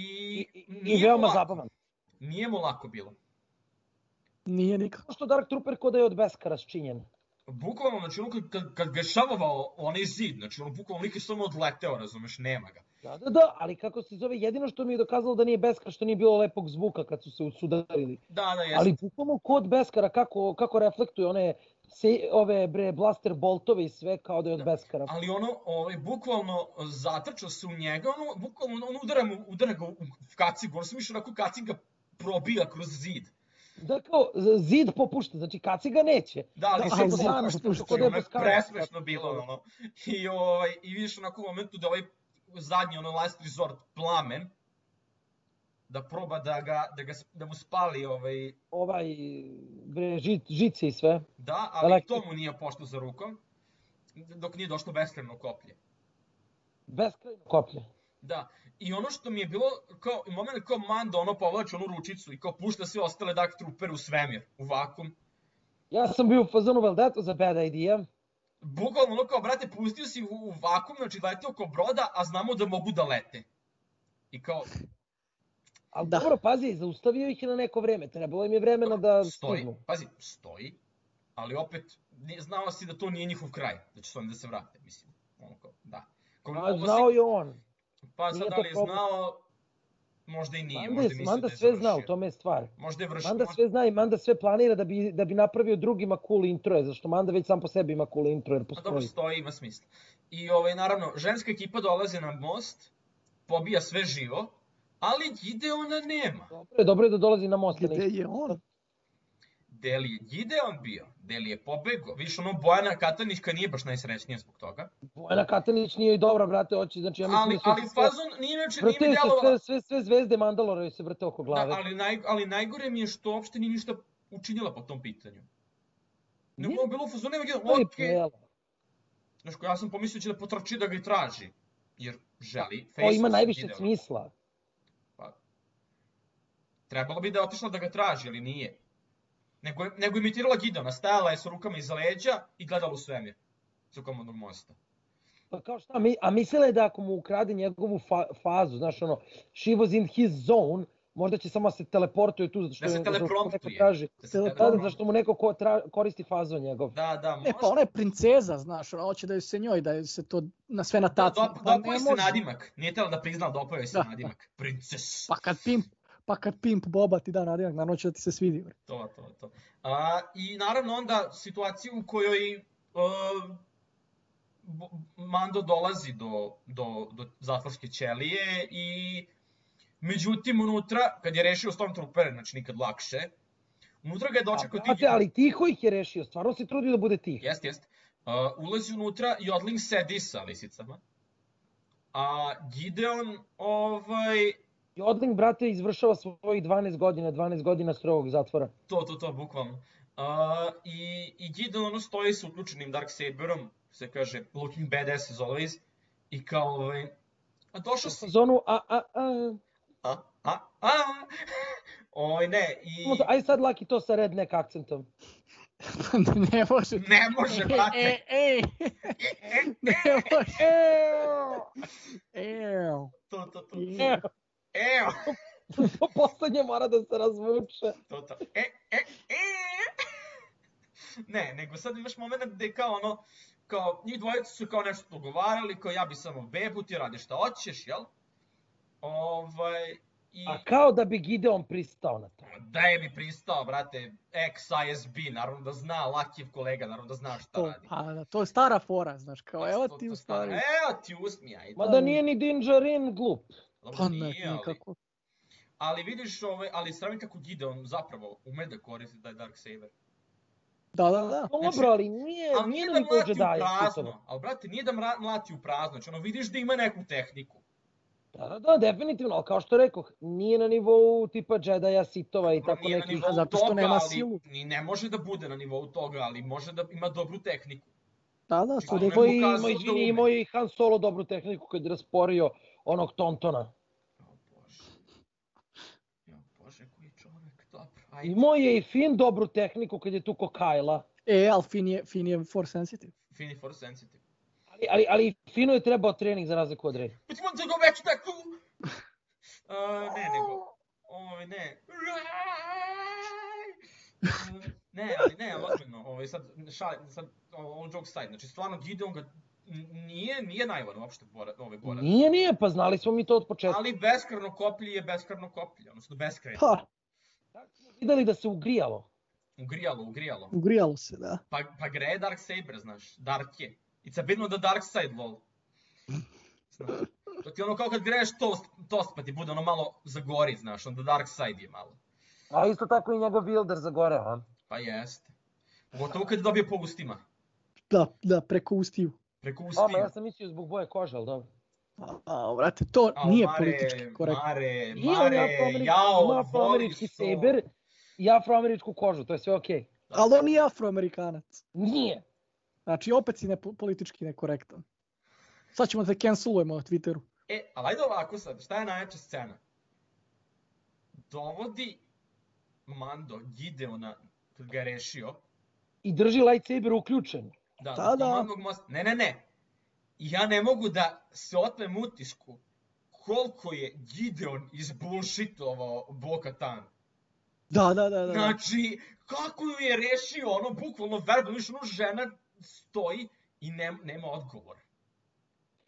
I, i, veoma lako. zabavan. Nije mu lako bilo. Nije nikako. Što Dark Trooper kod da je od Beskara sčinjen. Bukvalno, znači, ono kad, kad, ga je šavovao onaj zid, znači, ono bukvalno lik je samo odleteo, razumeš, nema ga. Da, da, da, ali kako se zove, jedino što mi je dokazalo da nije Beskar što nije bilo lepog zvuka kad su se usudarili. Da, da, jeste. Ali bukvalno kod Beskara kako, kako reflektuje one se, ove bre blaster boltove i sve kao da je od Da. Beskara. Ali ono, ovaj, bukvalno zatrčao se u njega, ono, bukvalno on udara, mu, udara ga u kacigu, ono sam mišljao onako kacig probija kroz zid. Da kao zid popušta, znači kaciga neće. Da, ali Da, po zid popušta, da je ono je presmešno bilo, ono. I, ovaj, I vidiš onako u momentu da ovaj zadnji, ono, last resort, plamen, da proba da, ga, da, ga, da mu spali, ovaj, Ovaj, bre, ži, žice i sve. da, ali Elektri- to mu nije pošlo za rukom, dok nije došlo beskreno koplje. Beskrajno koplje. Da, i ono što mi je bilo, kao, u moment kao Mando, ono povlači onu ručicu i kao pušta sve ostale Dark Trooper u svemir, u vakum. Ja sam bio u fazonu, well that was a bad idea. Bukvalno ono kao, brate, pustio si u, vakum, znači lete oko broda, a znamo da mogu da lete. I kao, Ali Da. dobro, pazi, zaustavio ih je na neko vreme. Trebalo im je vremena da stoji, stignu. pazi, stoji, ali opet znao si da to nije njihov kraj, da će se oni da se vrate, mislim. Ono kao, da. Kao, A, ovo si- znao je on. Pa sad, da li je problem. znao, možda i nije, Manda, možda Manda da je sve zna, u tome je stvar. Možda je vršio, Manda možda- sve zna i Manda sve planira da bi, da bi napravio drugima cool intro, zašto Manda već sam po sebi ima cool intro, jer A dobro, postoji. stoji, ima smisla. I ovaj, naravno, ženska ekipa dolazi na most, pobija sve živo, ali Gideona nema. Dobro je, dobro je da dolazi na most. Gde je on? Gde li je Gideon bio? Gde li je pobego? Viš, ono, Bojana Katanićka nije baš najsrećnija zbog toga. Bojana Katanić nije i dobra, brate, oči, znači ja mislim Ali, da su ali sve- fazon nije inače, nije mi se djelovala... sve, sve, sve zvezde Mandalora se vrte oko Da, glave. ali, naj, ali najgore mi je što uopšte nije ništa učinila po tom pitanju. Nije. je bilo u fazonu, nema Gideon, okej. pela. Znaš, ja sam pomislio da će da potrči da ga i traži. Jer želi. To ima face-off najviše Gideona. smisla. Trebalo bi da je otišla da ga traži, ali nije. Nego, nego imitirala Gideona, stajala je sa rukama iza leđa i gledala u svemir. Sa komodnog mosta. Pa kao šta, mi, a mislila je da ako mu ukrade njegovu fa, fazu, znaš ono, she was in his zone, možda će samo se teleportuje tu, zato što, Da se zato telepromptuje. traži. Da se Da, Da, telepromptuje. da, zašto mu neko ko, tra, koristi fazon njegov. Da, da, Ne, pa ona je princeza, znaš, ona hoće da joj se njoj, da joj se to na sve na Da, dop, Pa je se može. nadimak. Nije tela da prizna, je se Da. nadimak. Princes. Pa kad pimp, pa kad pimp Boba ti da nadimak, naravno će da ti se svidi. bre. To, to, to. A, I naravno onda situaciju u kojoj uh, Mando dolazi do, do, do zatvorske ćelije i međutim unutra, kad je rešio Stormtroopere, znači nikad lakše, unutra ga je dočekao A, brate, ali tiho ih je rešio, stvarno se trudio da bude tih. Jest, jest. Uh, ulazi unutra i Odling sedi sa lisicama. A Gideon, ovaj, Jodling, brate, izvršava svojih 12 godina, 12 godina strogog zatvora. To, to, to, bukvalno. Uh, i, I Gideon ono stoji sa uključenim Darksaberom, se kaže looking badass as always, i kao ovaj, a došao U si, fazonu, a, a, a. a, a, a, Oj, ne, i Aj sad laki to sa redneck akcentom. ne može. ne može, brate, E, e, ne može. Evo. to, to, to, Evo. Evo, To poslednje mora da se razvuče. to, to, e, e, e, ne, nego sad imaš moment gde kao ono, kao, njih dvojica su kao nešto dogovarali, kao ja bi samo bebu, ti radiš šta hoćeš, jel? Ovaj, i... A kao da bi Gideon pristao na to. Da je mi pristao, brate, ex-ISB, naravno da zna, Lakijev kolega, naravno da zna šta To, radi. pa, da, to je stara fora, znaš, kao To- evo to- ti to u stvari. Evo ti usmi, ajde. Ma da nije ni Dinjarin glup. Dobro, Pa ne, nije, ali, nikako. ali vidiš, ovaj, ali sravim kako Gideon zapravo ume da koristi taj Dark Saber. Da, da, da. Dobro, ali nije, Ali nije nije da nivou mlati u prazno, ali brate, nije da mlati u prazno, znači ono vidiš da ima neku tehniku. Da, da, da, definitivno, ali kao što rekoh, nije na nivou tipa Jedi-a, sitova i tako nekih. zato što toga, nema ali silu. Ni ne može da bude na nivou toga, ali može da ima dobru tehniku. Da, da, to ne je Imao i, pokazao imao, da izvini, ume. imao je i Han Solo dobru tehniku kad je rasporio onog Tontona. O bože. Jo bože, koji čovek, dobro. Ajde. Imao je i Finn dobru tehniku kad je tuko Kyla. E, ali Finn je, Finn je force sensitive. Fini for sensitive. Ali, ali, ali Finu je trebao trening za razliku od Rey. But you want to go back to that cool? Uh, ne, nego, ovaj, ne. Uh, ne, ali ne, ali ozbiljno, ovaj, sad, šal, sad, on joke side, znači stvarno Gideon ga nije, nije naivan uopšte bora, ove borac. Nije, nije, pa znali smo mi to od početka. Ali beskreno koplje je beskreno koplje, odnosno beskreno. Pa, Videli da se ugrijalo. Ugrijalo, ugrijalo. ugrijalo se, da. Pa, pa greje Dark Saber, znaš, Dark je. It's a bit the dark side, lol. Znaš, to ti je ono kao kad greješ toast, toast pa ti bude ono malo zagori, znaš, onda dark side je malo. A isto tako i njegov builder za gore, a? Pa jeste. Pogotovo kad dobije po ustima. Da, da, preko ustiju. Preko A, ma ja sam mislio zbog boje kože, ali dobro. A, a brate, to Ao, nije Mare, politički korektno. Mare, Mare, jao, afroamerički su. saber i afroameričku kožu, to je sve okej. Ali on nije afroamerikanac. Nije. Znači, opet si ne, politički nekorektan. Sad ćemo da te cancelujemo na Twitteru. E, ali ajde ovako sad, šta je najjača scena? Dovodi Mando Gideona, kad ga je rešio, I drži lightsaber uključen. Da, Da, da. komandnog mosta. Ne, ne, ne. Ja ne mogu da se otmem utisku koliko je Gideon izbullshitovao Bo-Katan. Da, da, da, da. Znači, kako ju je rešio, ono, bukvalno verbalno, više ono žena stoji i nema, nema odgovor.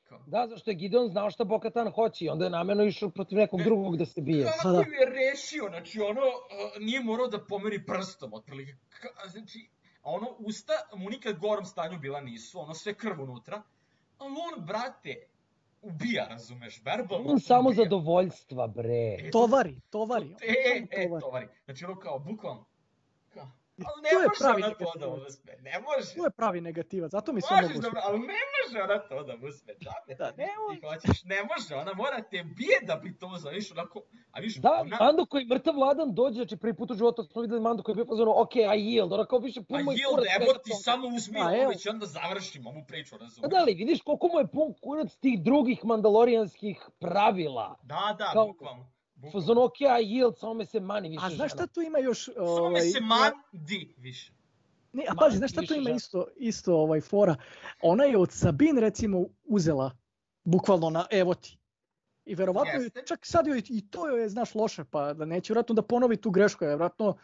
Kao, Da, zašto je Gideon znao šta Bokatan hoće i onda je namjerno išao protiv nekog Ne. drugog da se bije. Kako Pa da. ju je rešio, znači ono, nije morao da pomeri prstom, otprilike. Znači, a ono, usta mu nikad u gorom stanju bila nisu, ono sve krv unutra. Ali on, brate, ubija, razumeš, verbalno On samo ubija. zadovoljstva, bre. E, Tovari, tovari. E, e, tovari. tovari. Znači ono kao, bukvalno. I ali ne može ona to da uspe, ne može. To je pravi negativac, zato mi se mogu... dobro, ali ne može ona to da uspe, džabe. Da, ne Ti hoćeš, ne može, ona mora te bije da bi to uzela, viš, onako, a viš, Da, ona, Mando koji mrtav ladan dođe, znači prvi put u životu smo videli Mando koji je bio fazono, ok, I yield, ona kao više pun moj kurac. evo svega ti toga. samo uzmi A, evo. već onda završimo ovu priču, razumiješ? da li, vidiš koliko mu je pun kurac tih drugih mandalorijanskih pravila. Da, da, Kao- bukvalno. Fazono, ok, I yield, samo me se mani više A znaš šta tu ima još... Samo me ovaj, se mandi više. Ne, a pazi, znaš šta tu ima žena. isto, isto ovaj fora? Ona je od Sabin recimo uzela, bukvalno na evo ti. I verovatno Jeste. čak sad joj i to joj je, znaš, loše, pa da neće vjerojatno da ponovi tu grešku, je vjerojatno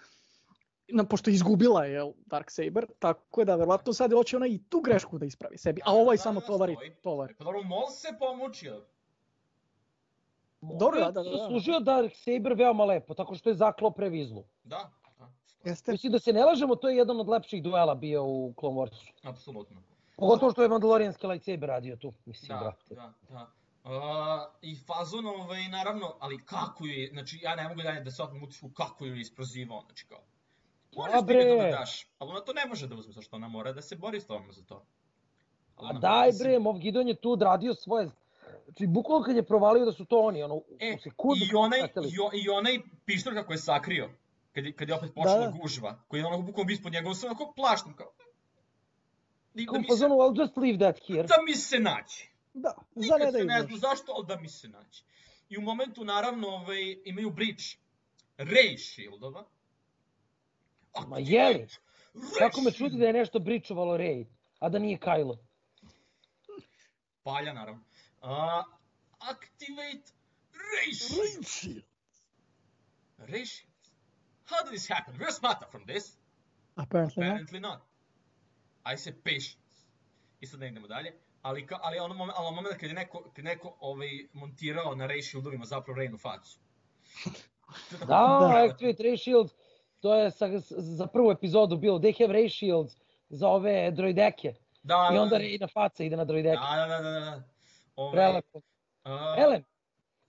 na, pošto je izgubila je Darksaber, tako je da verovatno sad hoće ona i tu grešku da ispravi sebi, a ovaj Da, samo da, tovari, tovari. Pa dobro, Mol se pomučio. Dobro, da, da, da. Služio Dark Saber veoma lepo, tako što je zaklao previzlu. Da, da. Jeste? Mislim da se ne lažemo, to je jedan od lepših duela bio u Clone Warsu. apsolutno. Pogotovo što je Mandalorianski lightsaber radio tu, mislim, Da, brate. da, da. Uh, I fazon, ovaj, naravno, ali kako je, znači ja ne mogu dalje da se otmem utisku kako ju je isprozivao, znači kao. Možeš ti ga da daš, ali ona to ne može da uzme, zašto ona mora da se bori s tobom za to. Ali A ona daj da bre, Mov Gideon je tu odradio svoje... Znači, bukvalno kad je provalio da su to oni, ono, E, u sekundu... i onaj, i, o- i onaj pištolj kako je sakrio, kad je, kad je opet počela Da. gužva, koji je onako bukvalno bio ispod njega, sam onako plašten, kao... I Kao da, mi se, fazonu, I'll just leave that here. da mi se nađe. Da, za ne daju ne znam zašto, ali da mi se nađe. I u momentu, naravno, ovaj, imaju breach Ray shieldova. Ma je li? Ray Kako me čudi da je nešto bričovalo Rey, a da nije Kylo. Palja, naravno. Uh, activate Ray shield. Ray shield. How did this happen? We're smarter from this. Apparently not. Apparently not. I said patience. I sad ne idemo dalje. Ali, ka, ali ono moment, ali ono moment kad je neko, kad neko ovaj, montirao na Ray shieldovima zapravo Raynu facu. Da, Da. Activate Ray Shield, to je sa, za prvu epizodu bilo, they have Ray Shields za ove droideke. Da, I onda da, Rey na faca ide na droideke. Da, da, da, da, da. Ovaj, Prelepo. a, Elem,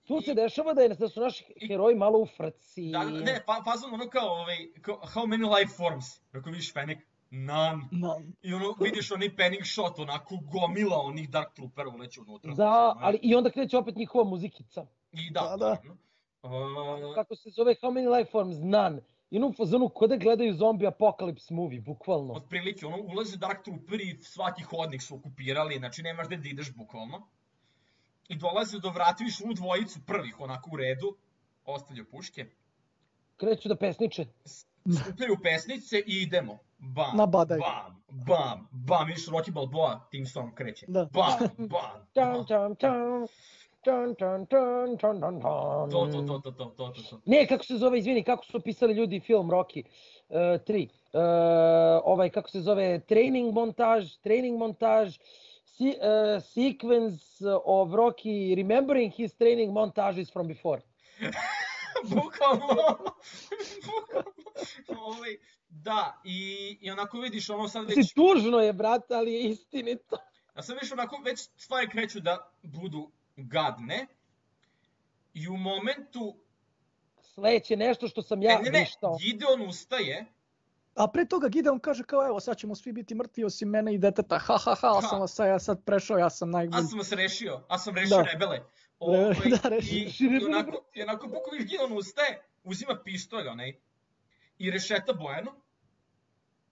tu i- se dešava da, je, da su naši i- heroji malo u frci. Da, da, ne, fa, fazon ono kao, ovaj, kao, how many life forms? Ako vidiš Fennec, none. No. I ono, vidiš onaj panning shot, onako gomila onih Dark Troopera uleće unutra. Da, ali i onda kreće opet njihova muzikica. I da, Da, da. A, Kako se zove How Many Life Forms? None. I ono u fazonu kod da gledaju zombie apocalypse movie, bukvalno. otprilike, ono, ulaze Dark Trooperi i svaki hodnik su okupirali, znači nemaš gde da ideš bukvalno. I dolaze do vrata, viš onu dvojicu prvih, onako u redu, ostavljaju puške, Kreću da pesniče. skupljaju pesnice i idemo. Bam, Nabadaj. bam, bam, bam, viš Rocky Balboa, tim song kreće. Da. Bam, bam, bam. čan, čan. Čan, čan, čan, čan, čan, čan. To, to, to, to, to, to, to. Ne, kako se zove, izvini, kako su opisali ljudi film Rocky? Uh, 3. Uh, ovaj, kako se zove, training montaž, training montaž, si, uh, sequence of Rocky remembering his training montages from before. Bukvalno. Bukvalno. Ovaj, da, i, i onako vidiš ono sad već, tužno je, brate, ali je istinito. a sad viš onako već stvari kreću da budu gadne. I u momentu, Sledeće nešto što sam ja ne, ne, ne, vištao. Gideon ustaje, A pre toga Gideon kaže kao evo sad ćemo svi biti mrtvi osim mene i deteta. Ha ha ha, Ha. sam vas ja sad prešao, ja sam a najbolji. sam vas rešio, a sam rešio Da. rebele. Ovaj, da, rešio. i, i onako, i onako bukvalno viš Gideon ustaje, uzima pištolj onaj i rešeta Bojanu.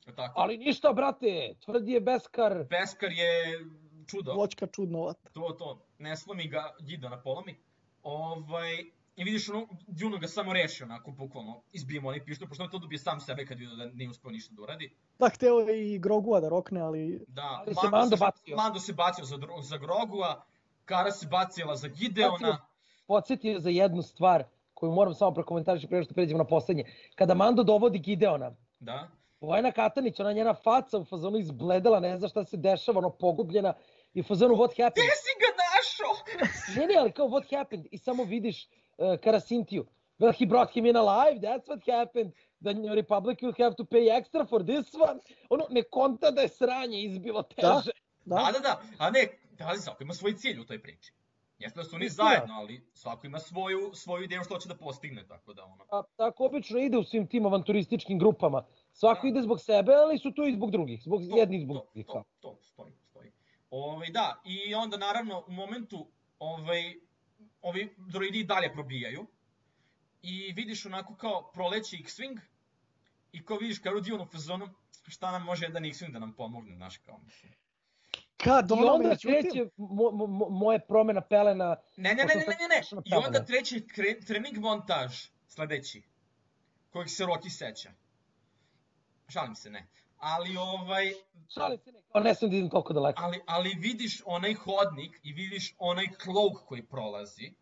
Tako? Ali ništa, brate, tvrdi je Beskar. Beskar je čudo. Voćka čudnovata. to, to, ne slomi ga Gideona polomi. Ovaj, I vidiš ono, Juno ga samo reši onako, bukvalno, izbijemo onaj pištolj, pošto on to dobije sam sebe kad vidio da nije uspeo ništa da uradi. Da, hteo je i Grogua da rokne, ali Da, Ali se Mando bacio. Mando se bacio za, za Grogua, Kara se bacila za Gideona, podsjetio za jednu stvar koju moram samo prokomentarišiti pre nego što pređemo na poslednje. Kada Mando dovodi Gideona, Da? Vojna Katanić, ona njena faca u fazonu izbledela, ne zna šta se dešava, ono pogubljena i u fazonu what happened. Gde si ga našao? Ne, ne, ali kao what happened i samo vidiš uh, Karasintiju. Well, he brought him in alive, that's what happened. The New Republic will have to pay extra for this one. Ono, ne konta da je sranje izbilo teže. Da? Da, da, da. A ne, pazi, svako ima svoj cilj u toj priči. Jeste da su oni Istina. zajedno, ali svako ima svoju, svoju ideju što hoće da postigne, tako da ono. A, tako obično ide u svim tim avanturističkim grupama. Svako Da. ide zbog sebe, ali su tu i zbog drugih. Zbog To, jedni i zbog to, drugih. to, to, stoji, stoji. Ovaj, da, i onda naravno u momentu ovaj, ovi droidi i dalje probijaju i vidiš onako kao proleće X-Wing i kao vidiš kao Rudion u fazonu šta nam može jedan X-Wing da nam pomogne, znaš kao mislim. Kad I ono onda međutim, kreće mo, mo, mo- moje promena pelena. Ne, ne, ne, ne, ne, ne, i onda treći kre, trening montaž sledeći, kojeg se Rocky seća. Šalim se, ne. Ali ovaj, Šalim se, ne, ne sam da idem toliko daleko. ali, ali vidiš onaj hodnik i vidiš onaj cloak koji prolazi.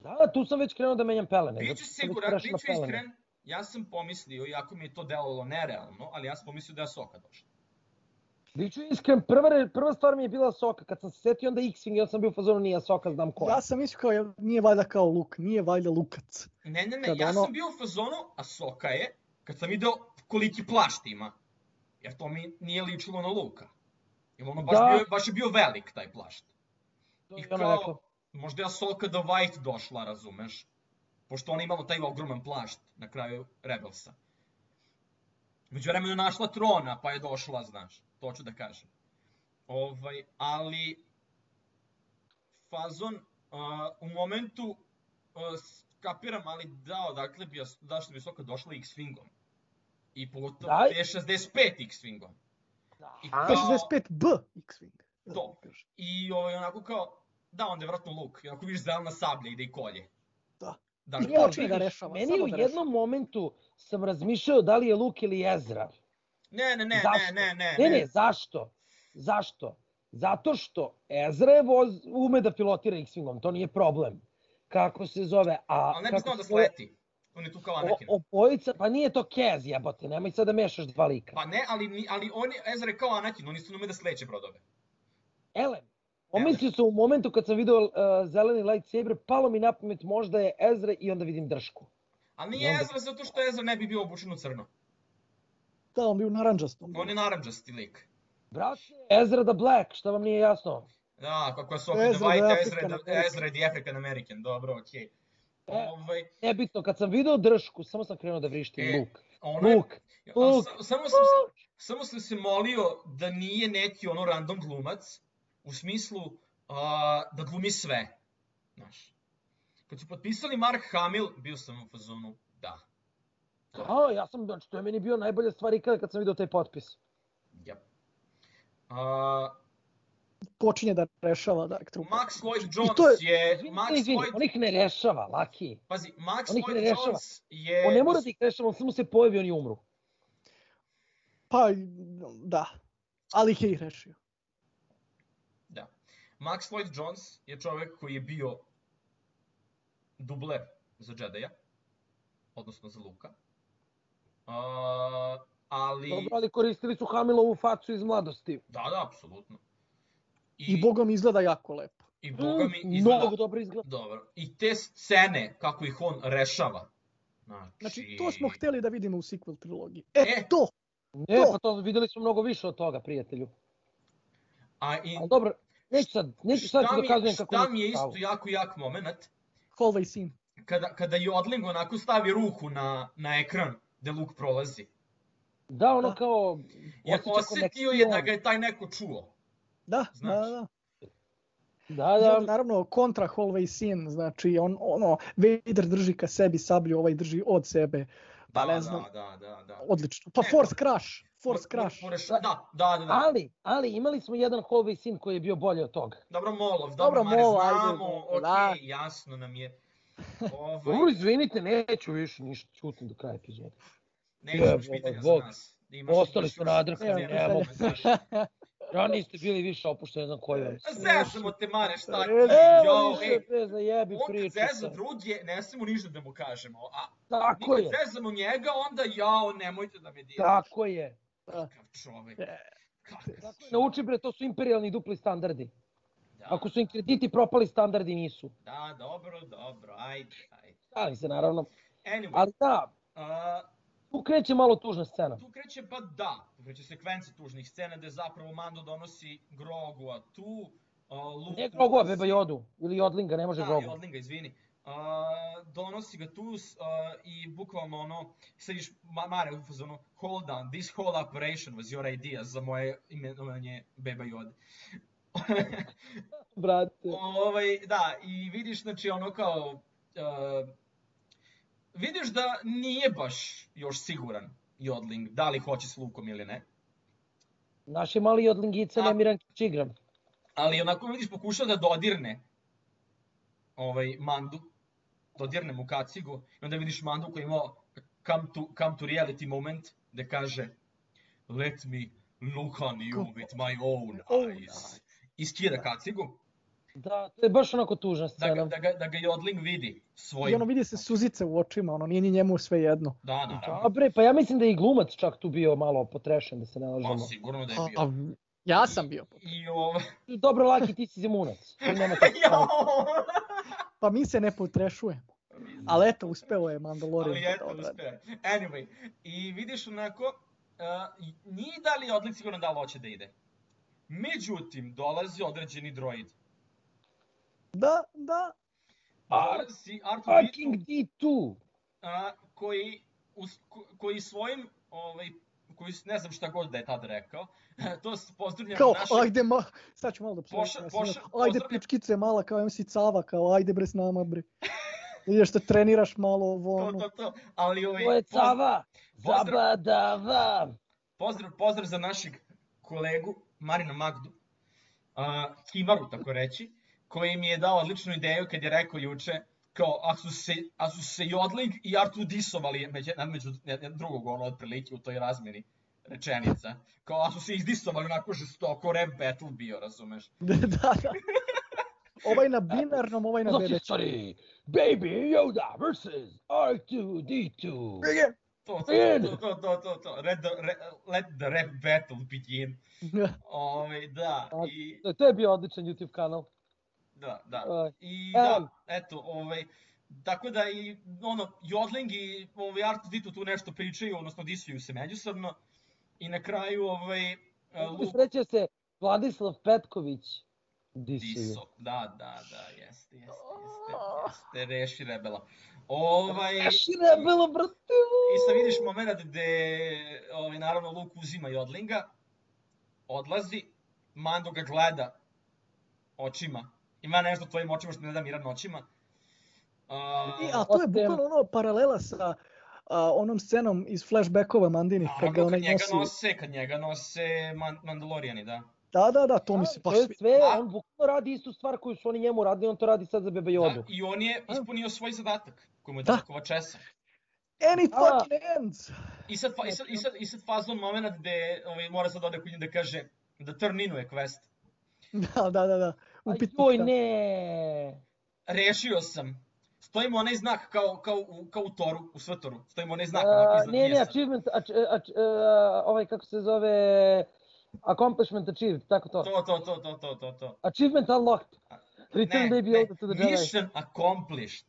Da, tu sam već krenuo da menjam pelene. Biću siguran, biću iskren, ja sam pomislio, iako mi je to delovalo nerealno, ali ja sam pomislio da je Soka došla. Biću iskren, prva, prva stvar mi je bila Soka. Kad sam se setio onda X-Wing i onda sam bio u fazonu nije Soka, znam ko je. ja sam mislio kao, nije valjda kao Luk, nije valjda Lukac. Ne, ne, ne, Kad ja ono- sam bio u fazonu, a Soka je, kad sam video koliki plašt ima, jer to mi nije ličilo na Luka. Jer ono baš, Da. bio, baš je bio velik taj plašt. I kao, rekla. možda je Ahsoka the White došla, razumeš? Pošto ona imala taj ogroman plašt na kraju Rebelsa. Među vremenu je našla trona, pa je došla, znaš. To ću da kažem. Ovaj, ali fazon uh, u momentu uh, kapiram, ali da, odakle bi, da što bi Ahsoka došla X-Wingom. I pogotovo Da. T-65 X-Wingom. I A, kao- P65B X-Wing. da To. kažem. I ovaj, onako kao, da, onda je vratno luk. I onako vidiš zelena sablja ide i kolje. Da. Da, I Ne, počne da vidiš, rešava, Meni samo u da jednom momentu sam razmišljao da li je Luke ili Ezra. ne, ne, ne, Zašto? ne, ne, ne, Ne, ne, zašto? Zašto? Zato što Ezra je voz, ume da pilotira X-Wingom, to nije problem. Kako se zove? A Ali ne bi znao da sleti. On je tu kao Anakin. O, obojica, pa nije to Kez, jebote, nemoj sad da mešaš dva lika. Pa ne, ali, ali on je, Ezra je kao Anakin, oni su ume da sleće brodove. Elem, pomislio sam u momentu kad sam video uh, zeleni lightsaber, palo mi na pamet možda je Ezra i onda vidim dršku. Ali I nije onda- Ezra zato što Ezra ne bi bio obučen u crno. Da, on bio u naranđastom. On je naranđasti lik. Brate, Ezra the Black, šta vam nije jasno? Da, kako je the Ezra the White, Ezra. Ezra the African American, dobro, okej. E. Ovaj, Nebitno, kad sam video dršku, samo sam krenuo da vrištim E, Luke. ono je, Luke, ali Luke, sa- samo sam se, samo sam se molio da nije neki ono random glumac, u smislu a, da glumi sve. Znaš. Kad su potpisali Mark Hamill, bio sam u fazonu, da. A, ja sam, znači, to je meni bio najbolja stvar ikada kad sam video taj potpis. Yep. A, Počinje da rešava Dark Trooper. Max Lloyd Jones to je- je... Izvini, Max izvini, Lloyd, on ih ne rešava, Laki. pazi, Max on ih ne Lloyd rešava. Jones je... On ne mora da ih rešava, on samo se pojavi, oni umru. Pa, da. Ali ih je i rešio. Da. Max Lloyd Jones je čovek koji je bio dubler za Jedija, odnosno za Luka. A, ali... Dobro, ali koristili su Hamilovu facu iz mladosti. Da, da, apsolutno. I bogom izgleda jako lepo. I boga mi Mm, izgleda... Mnogo dobro izgleda. Dobro. I te scene, kako ih on rešava. Znači, Znači, to smo hteli da vidimo u sequel trilogiji. E, E. to! Ne, To. pa to videli smo mnogo više od toga, prijatelju. A i Ali dobro, neću sad, neću sad ti mi, dokazujem kako šta mi je isto jako jak moment, Hallway scene. kada, kada Jodling onako stavi ruku na, na ekran gde Luke prolazi. Da, ono Da. kao... Jer osjeća osetio je da ga je taj neko čuo. Da, Znaš. da, da. Da, da, naravno, kontra hallway scene, znači, on, ono, Vader drži ka sebi sablju, ovaj drži od sebe. Pa Da, ne znam, Da, da, da, da. odlično. Pa Force Crash, Force Crash. Da, da, da, da. ali, ali imali smo jedan hallway scene koji je bio bolji od toga. Dobro, Molov, dobro, Dobro, Mare, znamo, okej, da. jasno nam je. Ovaj, Dobro, izvinite, neću više ništa, čutim do kraja epizode. još pitanja za nas. Da Ostali su nadrkani, ne mogu. Ranije ste bili više opušteni, ne znam koji vam. Zezamo te, Mare, šta ti? Evo više te zajebi on kad priču. zeza sad. druge, ne smemo ništa da mu kažemo. A Tako je, zezamo njega, onda jao, nemojte da me dirate. tako je. Kakav čovek. E, Kakav. Nauči bre, to su imperialni dupli standardi. Da, Ako su im krediti propali, standardi nisu. da, dobro, dobro, ajde, ajde. Šalim se naravno. Anyway, Ali da, a, tu kreće malo tužna scena. tu kreće, pa da, tu kreće sekvenca tužnih scena gde zapravo Mando donosi Grogu, a tu a, Luke... Ne Grogova, Beba Jodu. Ili Jodlinga, ne može Da, Grogu. Jodlinga, izvini. A, donosi ga tu a, i bukvalno ono, sediš ma, Mare u fazonu, hold on, this whole operation was your idea za moje imenovanje Beba Jode. Brate. ovaj, da, i vidiš, znači, ono kao, uh, vidiš da nije baš još siguran Jodling, da li hoće s Lukom ili ne. Naš je mali Jodlingica, A- Nemiran Čigram. Ali onako vidiš pokušao da dodirne ovaj Mandu, dodirne mu kacigu i onda vidiš Mandu koji ima come to, come to reality moment gde kaže let me look on you with my own eyes. I skida kacigu, Da, to je baš onako tužna da ga, scena. da ga, da ga Jodling vidi svojim... I ono vidi se suzice u očima, ono nije ni njemu sve jedno. Da, naravno. A bre, pa ja mislim da je i glumac čak tu bio malo potrešen, da se ne Pa lažemo. sigurno da je A, bio. a, ja sam bio. I ovaj... Dobro, Laki, ti si Jao! Pa mi se ne potrešujemo. Ali eto, uspeo je Mandalorian. Ali da eto, odradi. uspeo. Anyway, i vidiš onako, uh, nije da li je odlik sigurno da li hoće da ide. Međutim, dolazi određeni droid. Da, da. Ar- Dolazi R2-D2, Fucking D2. uh, koji, us, ko- koji svojim, ovaj, koji ne znam šta god da je tad rekao, to s- pozdravljam Kao, našeg... ajde, ma, sad ću malo da. Poša- poša- rekao, ajde, pozdravljam- pičkice mala, kao MC Cava, kao, ajde bre s nama, bre. Ideš da treniraš malo ovo, To, ono. to, to, ali ovaj, To je cava. pozdrav, Zabadava. pozdrav, pozdrav za našeg kolegu Marina Magdu, a, Kimaru tako reći, koji mi je dao odličnu ideju kad je rekao juče, kao, ako su se, ako su se Jodling i Artu disovali među, među drugog, ono, otprilike u toj razmeni rečenica. Kao, ako su se izdisovali onako žestoko, rap battle bio, razumeš? da, da. Ovaj na binarnom, ovaj na bebeću. history. Baby Yoda versus R2D2. To, to, to, to, to, to, the, re, let the rap battle begin. Ove, da, i, To je bio odličan YouTube kanal. Da, da. I Em. da, eto, ovaj, tako da i ono, Jodling i ovaj, Art Dito tu nešto pričaju, odnosno disuju se međusobno. I na kraju, ovaj, uh, Sreće se Vladislav Petković. Disuju. diso. Da, da, da, jeste, jeste, jeste, jeste, reši rebela. Ovaj, je bilo, brate. I sad vidiš moment gde, ovaj, naravno, Luke uzima Jodlinga, odlazi, Mando ga gleda očima. Ima nešto tvojim očima što ne da miran očima. Uh, I, a to je bukvalno ono paralela sa a, onom scenom iz flashbackova Mandinih, kad ga Naravno, onaj kad njega nosi. nose, kad njega nose man, Mandalorijani, da. Da, da, da, to mi se To baš je sviđa. sve, A? on bukvalno radi istu stvar koju su oni njemu radili, on to radi sad za Bebe Jodu. da. I on je ispunio svoj zadatak, koji mu je Da. Kovačesa. And it A. fucking ends! I sad, fa, i sad, i sad, i sad fazon moment gde ovaj, mora sad ode kod njih da kaže da terminuje quest. Da, da, da, da. Upitnik, Joj, da. ne. Rešio sam. Stojimo onaj znak kao, kao, u, kao u Toru, u Svetoru. Stojimo onaj znak. A, iznad ne, ne, achievement, ach, ach, uh, ovaj kako se zove, accomplishment achieved, tako to. To, to, to, to, to, to, to. Achievement unlocked. Return Ne, Baby Yoda to the Jedi. mission accomplished.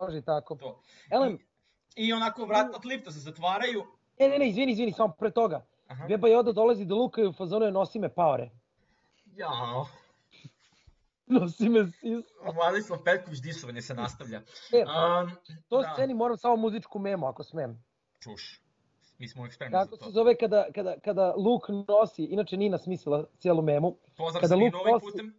Može i tako. To. Elem, I onako vrata od lifta se zatvaraju. ne, ne, ne, izvini, izvini, samo pre toga. Aha. Beba Yoda dolazi do Luka i u fazonu je nosi me paore. Jao. Nosi me sis. Vladislav Petković disovanje se nastavlja. E, Um, to da. sceni moram samo muzičku memo, ako smem. Čuš. Mi smo spremni Kako za se to. zove kada, kada, kada Luke nosi, inače Nina smislila cijelu memu, Pozdrav kada Luke nosi- putem.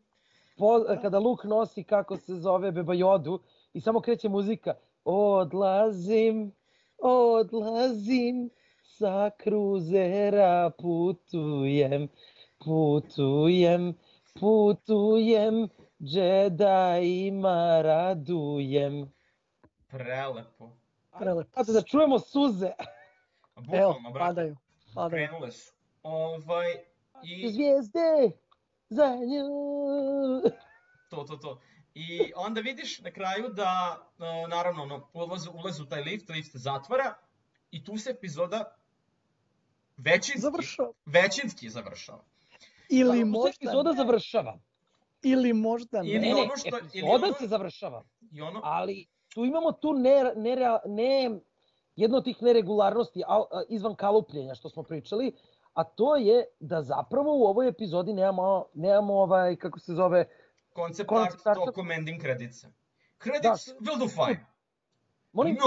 po, kada Luke nosi kako se zove Beba Jodu i samo kreće muzika Odlazim, odlazim, sa kruzera putujem, putujem, putujem, Jedi-ima radujem. Prelepo. Prelepo. Sada da čujemo suze. Evo, Bukvalno, brate. padaju. Padaju. Krenule su. Ovaj, I Zvijezde za nju. to, to, to. I onda vidiš na kraju da, uh, naravno, ono, ulazu, ulazu u taj lift, lift se zatvara i tu se epizoda većinski, Završava. većinski završava. Ili se možda epizoda ne. završava. Ili možda Ili ne. Ne, ne, ono što- ili epizoda ono- se završava. I ono, Ali tu imamo tu ne, ne, ne jedno od tih neregularnosti a, a, izvan kalupljenja što smo pričali, a to je da zapravo u ovoj epizodi nemamo, nemamo ovaj, kako se zove, concept Concept art art- tokom ending credits. Credits will do fine. molim, No,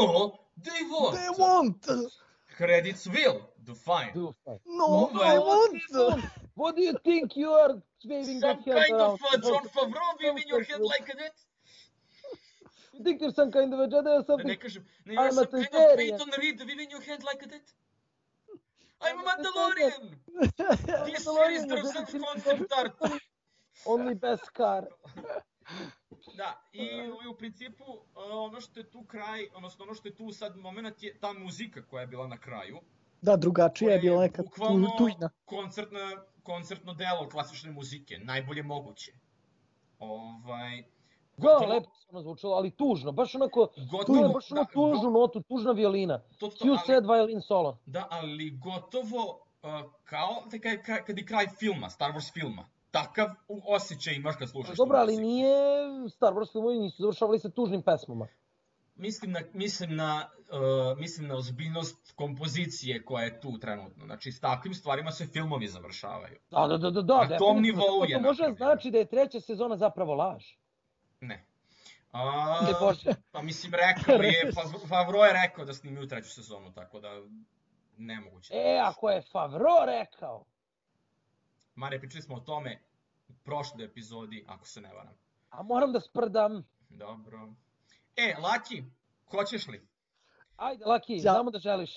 they won't. They won't. Credits will do fine. do fine. No, No, I won't. What do you think you are waving Some kind of uh, John Favreau waving your head like that? You think you're some kind of a Jedi or something? ne kažem, ne, I'm sam kind of. Peyton Reed waving your head like that. I'm a Mandalorian! This series doesn't concept art. Only best car. Da, i, i u principu uh, ono što je tu kraj, odnosno ono što je tu sad moment je ta muzika koja je bila na kraju. Da, drugačija je koja bila neka tujna. koncertna, koncertno delo klasične muzike, najbolje moguće. Ovaj, Da, gotovo- lepo se ono zvučalo, ali tužno, baš onako, Gotovo, to je baš ono da, tužnu notu, tužna violina. to, to, sad violin solo. Da, ali gotovo uh, kao da kad, kad, kad je kraj filma, Star Wars filma. Takav osjećaj imaš kad slušaš Dobro, ali nije Star Wars filmovi nisu završavali sa tužnim pesmama. Mislim na, mislim na, mislim na ozbiljnost kompozicije koja je tu trenutno. Znači, s takvim stvarima se filmovi završavaju. Da, da, da, da, da. Na tom nivou To je može napravljeno. znači da je treća sezona zapravo laž. Ne. A, Ne, Bože. pa mislim, rekao je, Fav- Favro je rekao da snimaju treću sezonu, tako da nemoguće. E, ako je Favro rekao. Mare, pričali smo o tome u prošloj epizodi, ako se ne varam. A moram da sprdam. Dobro. E, Laki, hoćeš li? Ajde, Laki, Ja- znamo da želiš.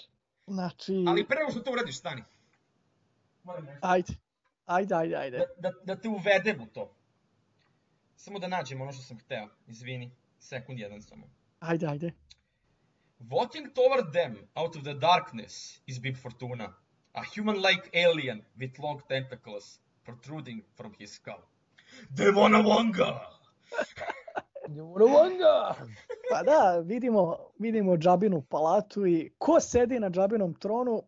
Znači, Ali nego što to uradiš, stani. Nešto. ajde. Ajde, ajde, ajde. Da, da, da te uvedem u to. Samo da nađem ono što sam hteo. Izvini. Sekund jedan samo. Ajde, ajde. Walking toward them out of the darkness is Bib Fortuna, a human-like alien with long tentacles protruding from his skull. Demonawanga! Njuruvanga! Pa da, vidimo, vidimo Džabinu palatu i ko sedi na Džabinom tronu,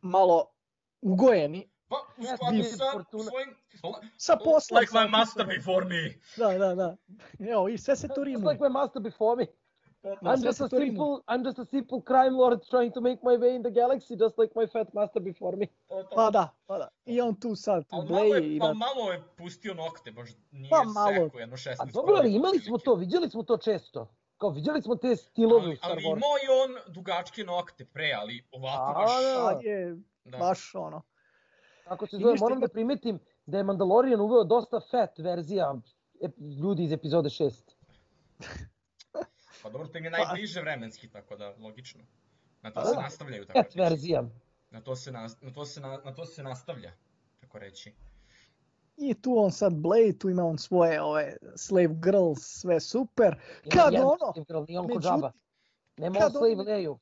malo ugojeni, Pa, u Ja, skladu Bib sa Fortuna. svojim... sa posla. Like my master before me. Da, da, da. Evo, i sve se Just rimuje. like my master before me. Da, I'm just a simple, I'm just a simple crime lord trying to make my way in the galaxy, just like my fat master before me. To, to. Pa da, pa da. I on tu sad, tu Ali bleji i pa da... malo je pustio nokte, baš nije Pa malo. sekao jedno 16 A dobro, ali imali smo to, vidjeli smo to često. Kao, vidjeli smo te stilove u Ali, Star ali Warsu. imao je on dugačke nokte pre, ali ovako A, baš... da. Sad je Da. baš ono. Kako se I zove, moram da primetim da je Mandalorian uveo dosta fat verzija ep- ljudi iz epizode 6. Pa dobro, to im je najbliže vremenski, tako da, logično. Na to Pa se da. nastavljaju, tako reći. verzija. Na to se, nas, na to se, na, na to se nastavlja, tako reći. I tu on sad bleji, tu ima on svoje ove slave girls, sve super. Ima Kad jedan ono, Steve Girl, nije on međutim, džaba. Nema on slave Leju.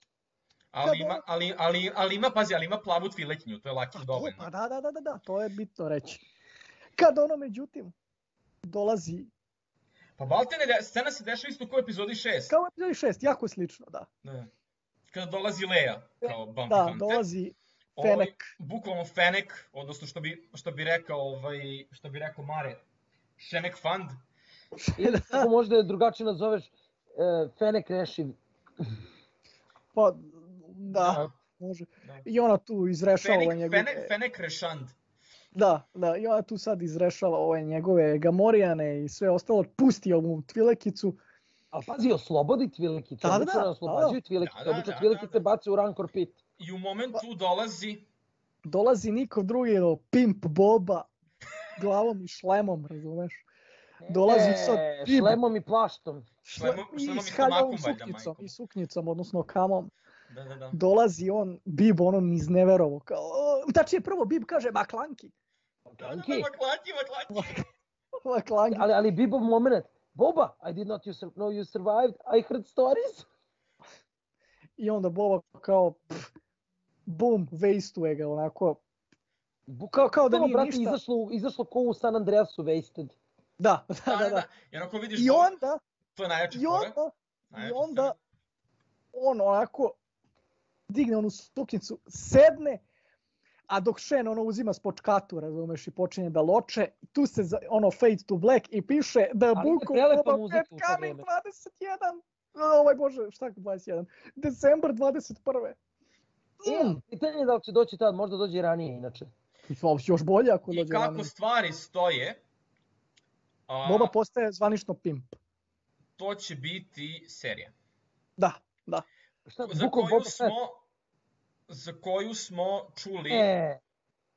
Ali ima, ali, ali, ali ima, pazi, ali ima plavu tviletnju, to je laki Pa, dovoljno. pa da, da, da, da, da, to je bitno reći. Kad ono, međutim, dolazi, Pa Baltene, scena se dešava isto kao u epizodi 6. kao u epizodi šest, jako slično, da. Da. Kada dolazi Leia, kao bounty Da, hunter. dolazi Ovaj, Fenek. bukvalno Fenek, odnosno što bi, što bi rekao, ovaj, što bi rekao Mare, Šenek Fund. Ili kako možda je drugačije nazoveš, e, Fennec rešiv. Pa, da, može. Da. I ona tu izrešava ove Fenek, njegove... Fenek, Fenek Rešand. Da, da, i ona tu sad izrešava ove njegove gamorijane i sve ostalo. Pusti ovu tvilekicu. Ali pazi, oslobodi tvilekice. Da, da, da, oslobađaju da. Da, da, obično da, tvilekice da, da. bace u Rancor Pit. I u momentu dolazi, Dolazi niko drugi do Pimp Boba glavom i šlemom, razumeš? Dolazi sad E, Bib. šlemom i plaštom. Šlemom- i šlemom i s haljavom stomakom valjda, suknjicom, majko. i suknjicom, odnosno kamom. Da, da, da. Dolazi on, Bib, ono izneverovo, kao, tačnije prvo Bib kaže maklanki, Da, da, da, Maklaki. maklaki, maklaki. maklanki. Ali, ali Bibov moment. Boba, I did not you know you survived. I heard stories. I onda Boba kao, pff, bum, vejstuje ga onako, Bukvalno, kao da nije brate, ništa. Izašlo, izašlo ko u San Andreasu Wasted. Da, Da, da, da. da. I onako vidiš, I da- onda, to je najjača i onda, i onda on onako digne onu suknjicu, sedne, a dok Shen ono uzima spočkatu, razumeš, i počinje da loče, tu se za, ono fade to black i piše The Ali Book je of prelepa Boba muzika Fett u to coming vreme. 21, ovaj bože, šta 21, decembar 21. E, Mm. pitanje je da li će doći tad, možda dođe i ranije inače. Ovo još bolje ako I dođe kako ranije. stvari stoje, a, Boba postaje zvanično pimp. to će biti serija. Da, da. Šta, Za Book of koju Boba Fett? smo, za koju smo čuli E,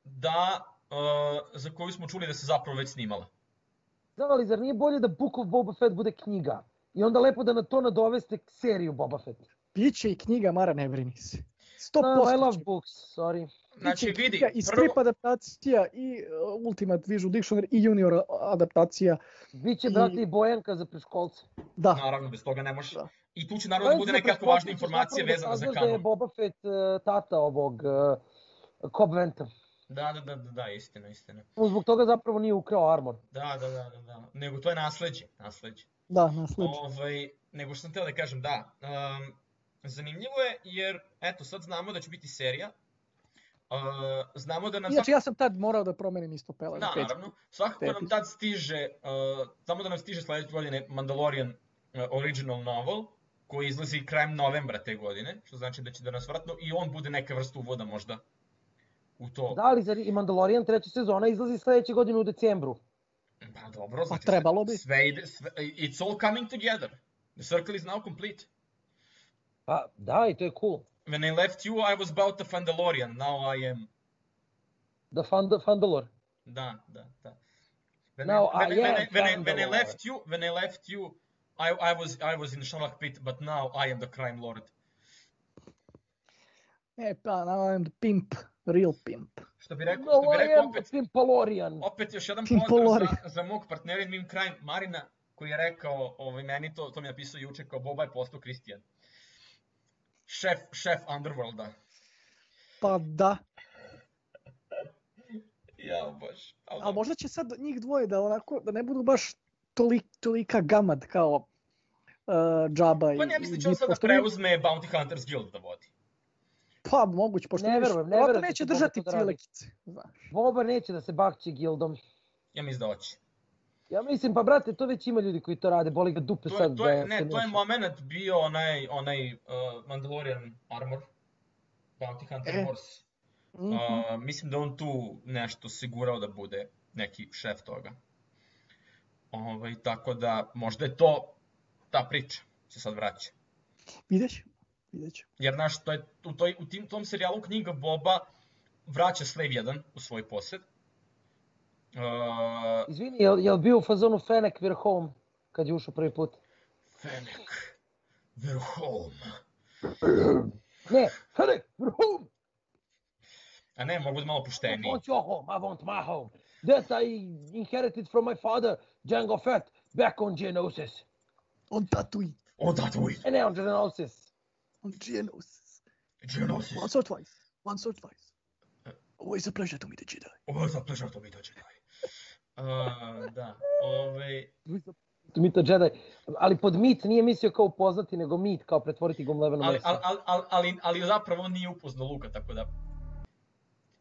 da, uh, za koju smo čuli da se zapravo već snimala. znam ali zar nije bolje da Book of Boba Fett bude knjiga? I onda lepo da na to nadoveste seriju Boba Fett. Biće i knjiga, Mara, ne brini se. 100% No, I love books, sorry. Znači, vidi, knjiga I prvo, strip adaptacija i uh, Ultimate Visual Dictionary i junior adaptacija. Biće, I- brate, i Bojanka za preškolce. Da, naravno, bez toga ne možeš. Da. I tu će naravno da bude neka jako važna informacija vezana za Da je kanon. Boba Fett uh, tata ovog uh, Cobb Venta. Da, da, da, da, da, istina, istina. On zbog toga zapravo nije ukrao armor. Da, da, da, da, da. Nego to je nasleđe, nasleđe. da, nasleđe. Ovaj, nego što sam teo da kažem, da. Um, zanimljivo je jer, eto, sad znamo da će biti serija. Uh, znamo da nam... Inače, ja sam tad morao da promenim isto pelan. Da, naravno. Svakako nam Pet. tad stiže, uh, znamo da nam stiže sledeće godine Mandalorian uh, original novel, koji izlazi krajem novembra te godine, što znači da će da nas vratno i on bude neka vrsta uvoda možda u to. Da, ali zar i Mandalorian treća sezona izlazi sledeće godine u decembru. Pa dobro, znači trebalo sve, bi. sve ide, sve, it's all coming together. The circle is now complete. Pa, da, i to je cool. When I left you, I was about a Fandalorian, now I am... Da Fand Fandalor. Da, da, da. When, Now I, when, I when, I, when, I, when I left you, when I left you, I, I was I was in Sharlak pit, but now I am the crime lord. E, pa, now I'm the pimp, real pimp. Što bi rekao, No, što bi rekao opet, Pimpalorian. opet još jedan pozdrav za, za mog partnera in Mim Crime, Marina, koji je rekao, ovaj, meni to, to mi je napisao juče, kao Boba je postao Kristijan. Šef, šef Underworlda. Pa da, Ja, baš. Ali, ali možda će sad njih dvoje da onako, da ne budu baš tolik, tolika gamad kao uh, i, Pa ne mislim i će on Bip, sad da pošto preuzme Bounty Hunters Guild da vodi. Pa, moguće, pošto Ne verujem, ne verujem da neće držati da cilekice. Boba neće da se bakće gildom. Ja mislim da hoće. Ja mislim, pa brate, to već ima ljudi koji to rade, boli ga dupe To sad. to je, da ne, to je moment bio onaj, onaj uh, Mandalorian armor. Bounty Hunter E. Wars. Mhm. Uh, mislim da on tu nešto sigurao da bude neki šef toga. Ovaj, tako da možda je to ta priča se sad vraća. Vidjet ćemo. Jer znaš, to je, u, toj, u tim, tom serijalu knjiga Boba vraća Slave 1 u svoj posed. Uh, Izvini, jel, jel bio u fazonu Fennec we're home kad je ušao prvi put? Fennec, we're home. Ne, Fennec we're home! A ne, mogu da malo I pošteniji. want your home, I want my home. That I inherited from my father, Django Fett, back on Geonosis. On Tatooine, O, da, to je. E ne, on Geonosis. on Geonosis. Geonosis. Once or twice, once or twice. Always a pleasure to meet a Jedi. Ovo za pleasure to be the Jedi. Uh, da, ovaj, Mito Jedi. Ali pod mit nije mislio kao upoznati, nego mit kao pretvoriti ga u mleveno ali, meso. ali, ali, ali, ali, ali zapravo on nije upoznao Luka, tako da...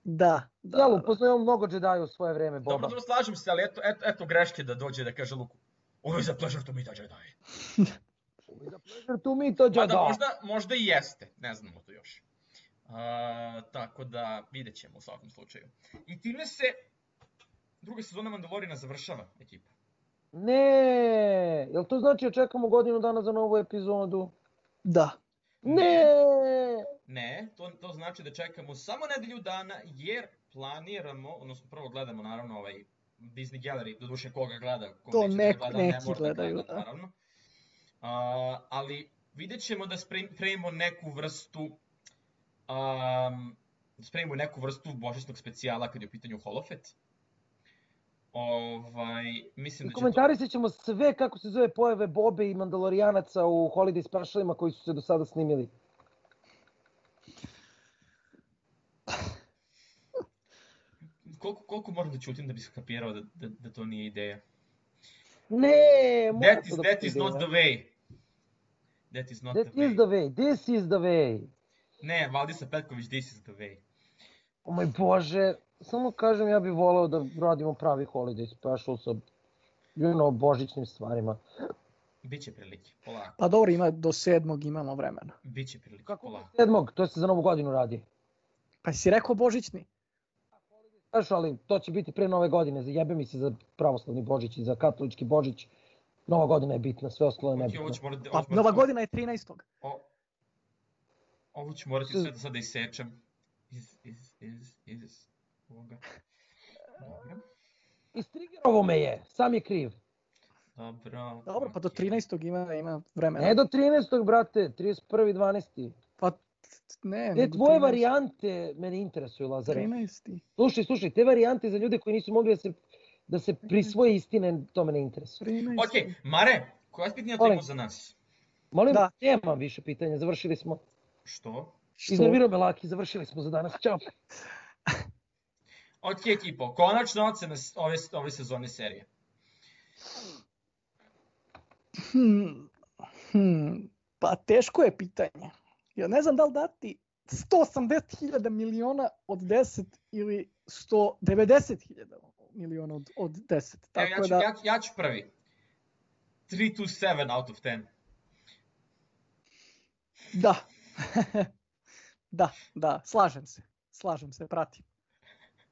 Da, da. Jel, da. upoznao je on mnogo Jedi u svoje vreme, Dobro, Boba. dobro, slažem se, ali eto, eto, eto greške da dođe da kaže Luku. Ovo je za pleasure to be the Jedi. Pleasure to meet a Jedi. Pa da, možda, možda i jeste, ne znamo to još. Uh, tako da, vidjet ćemo u svakom slučaju. I time se druga sezona Mandalorina završava, ekipa. Ne, jel to znači da čekamo godinu dana za novu epizodu? Da. Ne! Ne, to, to znači da čekamo samo nedelju dana, jer planiramo, odnosno prvo gledamo naravno ovaj Disney Gallery, doduše koga gleda, ko To neće nek- da gleda, ne mora da gledaju, gleda, da. naravno. A, ali vidjet ćemo da sprem, spremimo neku vrstu um, spremimo neku vrstu božićnog specijala kad je u pitanju Holofet. Ovaj, mislim da će. Komentarisat ćemo sve kako se zove pojave Bobe i Mandalorijanaca u holiday specialima koji su se do sada snimili. Koliko, koliko moram da ćutim da bi skapirao da, da, da to nije ideja? Ne, mora That is, to da that is not ideja. the way. That is not That the way. is the way, this is the way. Ne, Valdisa Petković, this is the way. O moj bože, samo kažem ja bih voleo da radimo pravi holiday special sa you know, božićnim stvarima. Biće prilike, polako. Pa dobro, ima do sedmog imamo vremena. Biće prilike, Kako polako. sedmog, to se za novu godinu radi. Pa si rekao božićni? Znaš, ali to će biti pre nove godine, jebe mi se za pravoslavni božić i za katolički božić. Nova godina je bitna, sve ostalo je nebitno. ću morati, Pa ću morati- nova godina je 13. O, ovo ću morati sve da sada isečem. Iz, iz, iz, iz ovoga. Dobro. Istrigerovo me je, sam je kriv. Dobro. Dobro, pa do okej. 13. ima, ima vremena. Ne do 13. brate, 31.12. Pa t- t- ne, Te tvoje 13. varijante mene interesuju, Lazare. 13. Slušaj, slušaj, te varijante za ljude koji nisu mogli da se, da se prisvoje istine, to me ne interesuje. 13. Ok, Mare, koja je pitanja temu za nas? Molim, Da. nemam više pitanja, završili smo. Što? Što? Iznervirao me Laki, završili smo za danas, čao. Ok, ekipo, konačno ocena ove, ove sezone serije. Hmm, hmm, pa teško je pitanje. Ja ne znam da li dati 180.000 miliona od 10 ili 190.000 miliona od, od 10. Evo, Tako ja, ću, da, ja, ja ću prvi. 3 to 7 out of 10. da. da, da, slažem se. Slažem se, pratim.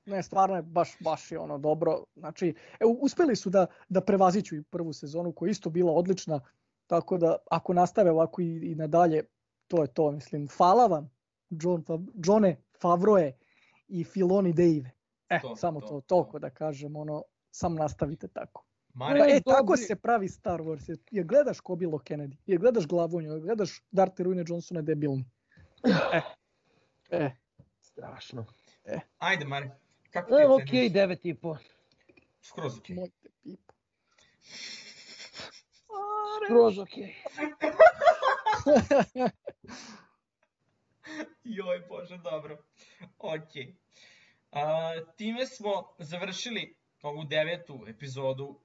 Ne, stvarno je baš, baš je ono dobro. Znači, evo, uspeli su da, da prevaziću i prvu sezonu koja je isto bila odlična. Tako da, ako nastave ovako i, i nadalje, to je to, mislim. Hvala vam, John, Fav- Johne Favroe i Filoni Dave. E, To, samo to, to, to. toliko da kažem, ono, sam nastavite tako. Mare, E, tako dobri. se pravi Star Wars. Jer- Jer gledaš Kobilo Kennedy, jer gledaš Glavonju, jer gledaš Darte Rune Johnsona debilni. E, e, Strašno. ajde Mare. Kako ti E, ok, okay. devet i po. Skroz ok. moj te pipo. Skroz ok. Joj, bože, dobro. Ok. A, time smo završili ovu devetu epizodu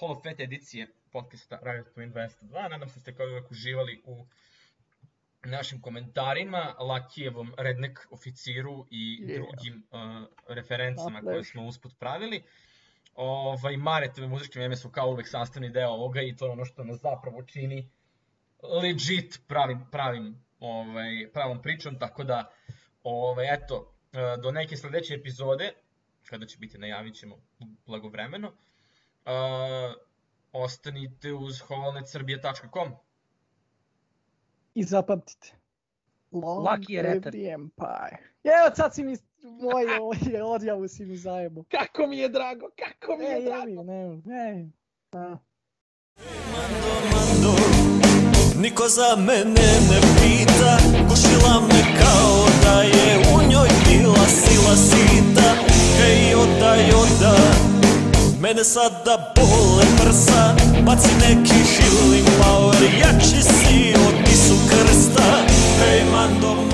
Hall of Fate edicije podcasta Riot Point 202. Nadam se da ste kao uvek uživali u našim komentarima, Lakijevom rednek oficiru i Yeah. drugim uh, referencama koje smo usput pravili. Ovaj, Maretove muzičke meme su kao uvek sastavni deo ovoga i to je ono što nas zapravo čini legit pravim, pravim ovaj, pravom pričom, tako da ovaj, eto, e, do neke sledeće epizode, kada će biti najavit ćemo blagovremeno, uh, ostanite uz holnetsrbije.com. I zapamtite. Long Lucky je retar. the Empire. Evo, sad si mi, moj ovaj, odjavu si mi zajebo. Kako mi je drago, kako mi E, je jebi, drago. ne, ne. A. Mando, Niko za mene ne pita Gušila me kao da je u njoj bila sila sita. Hej, joda, joda Mene sada bole prsa. Baci neki healing power Jači si od nisu krsta. Hej, mandom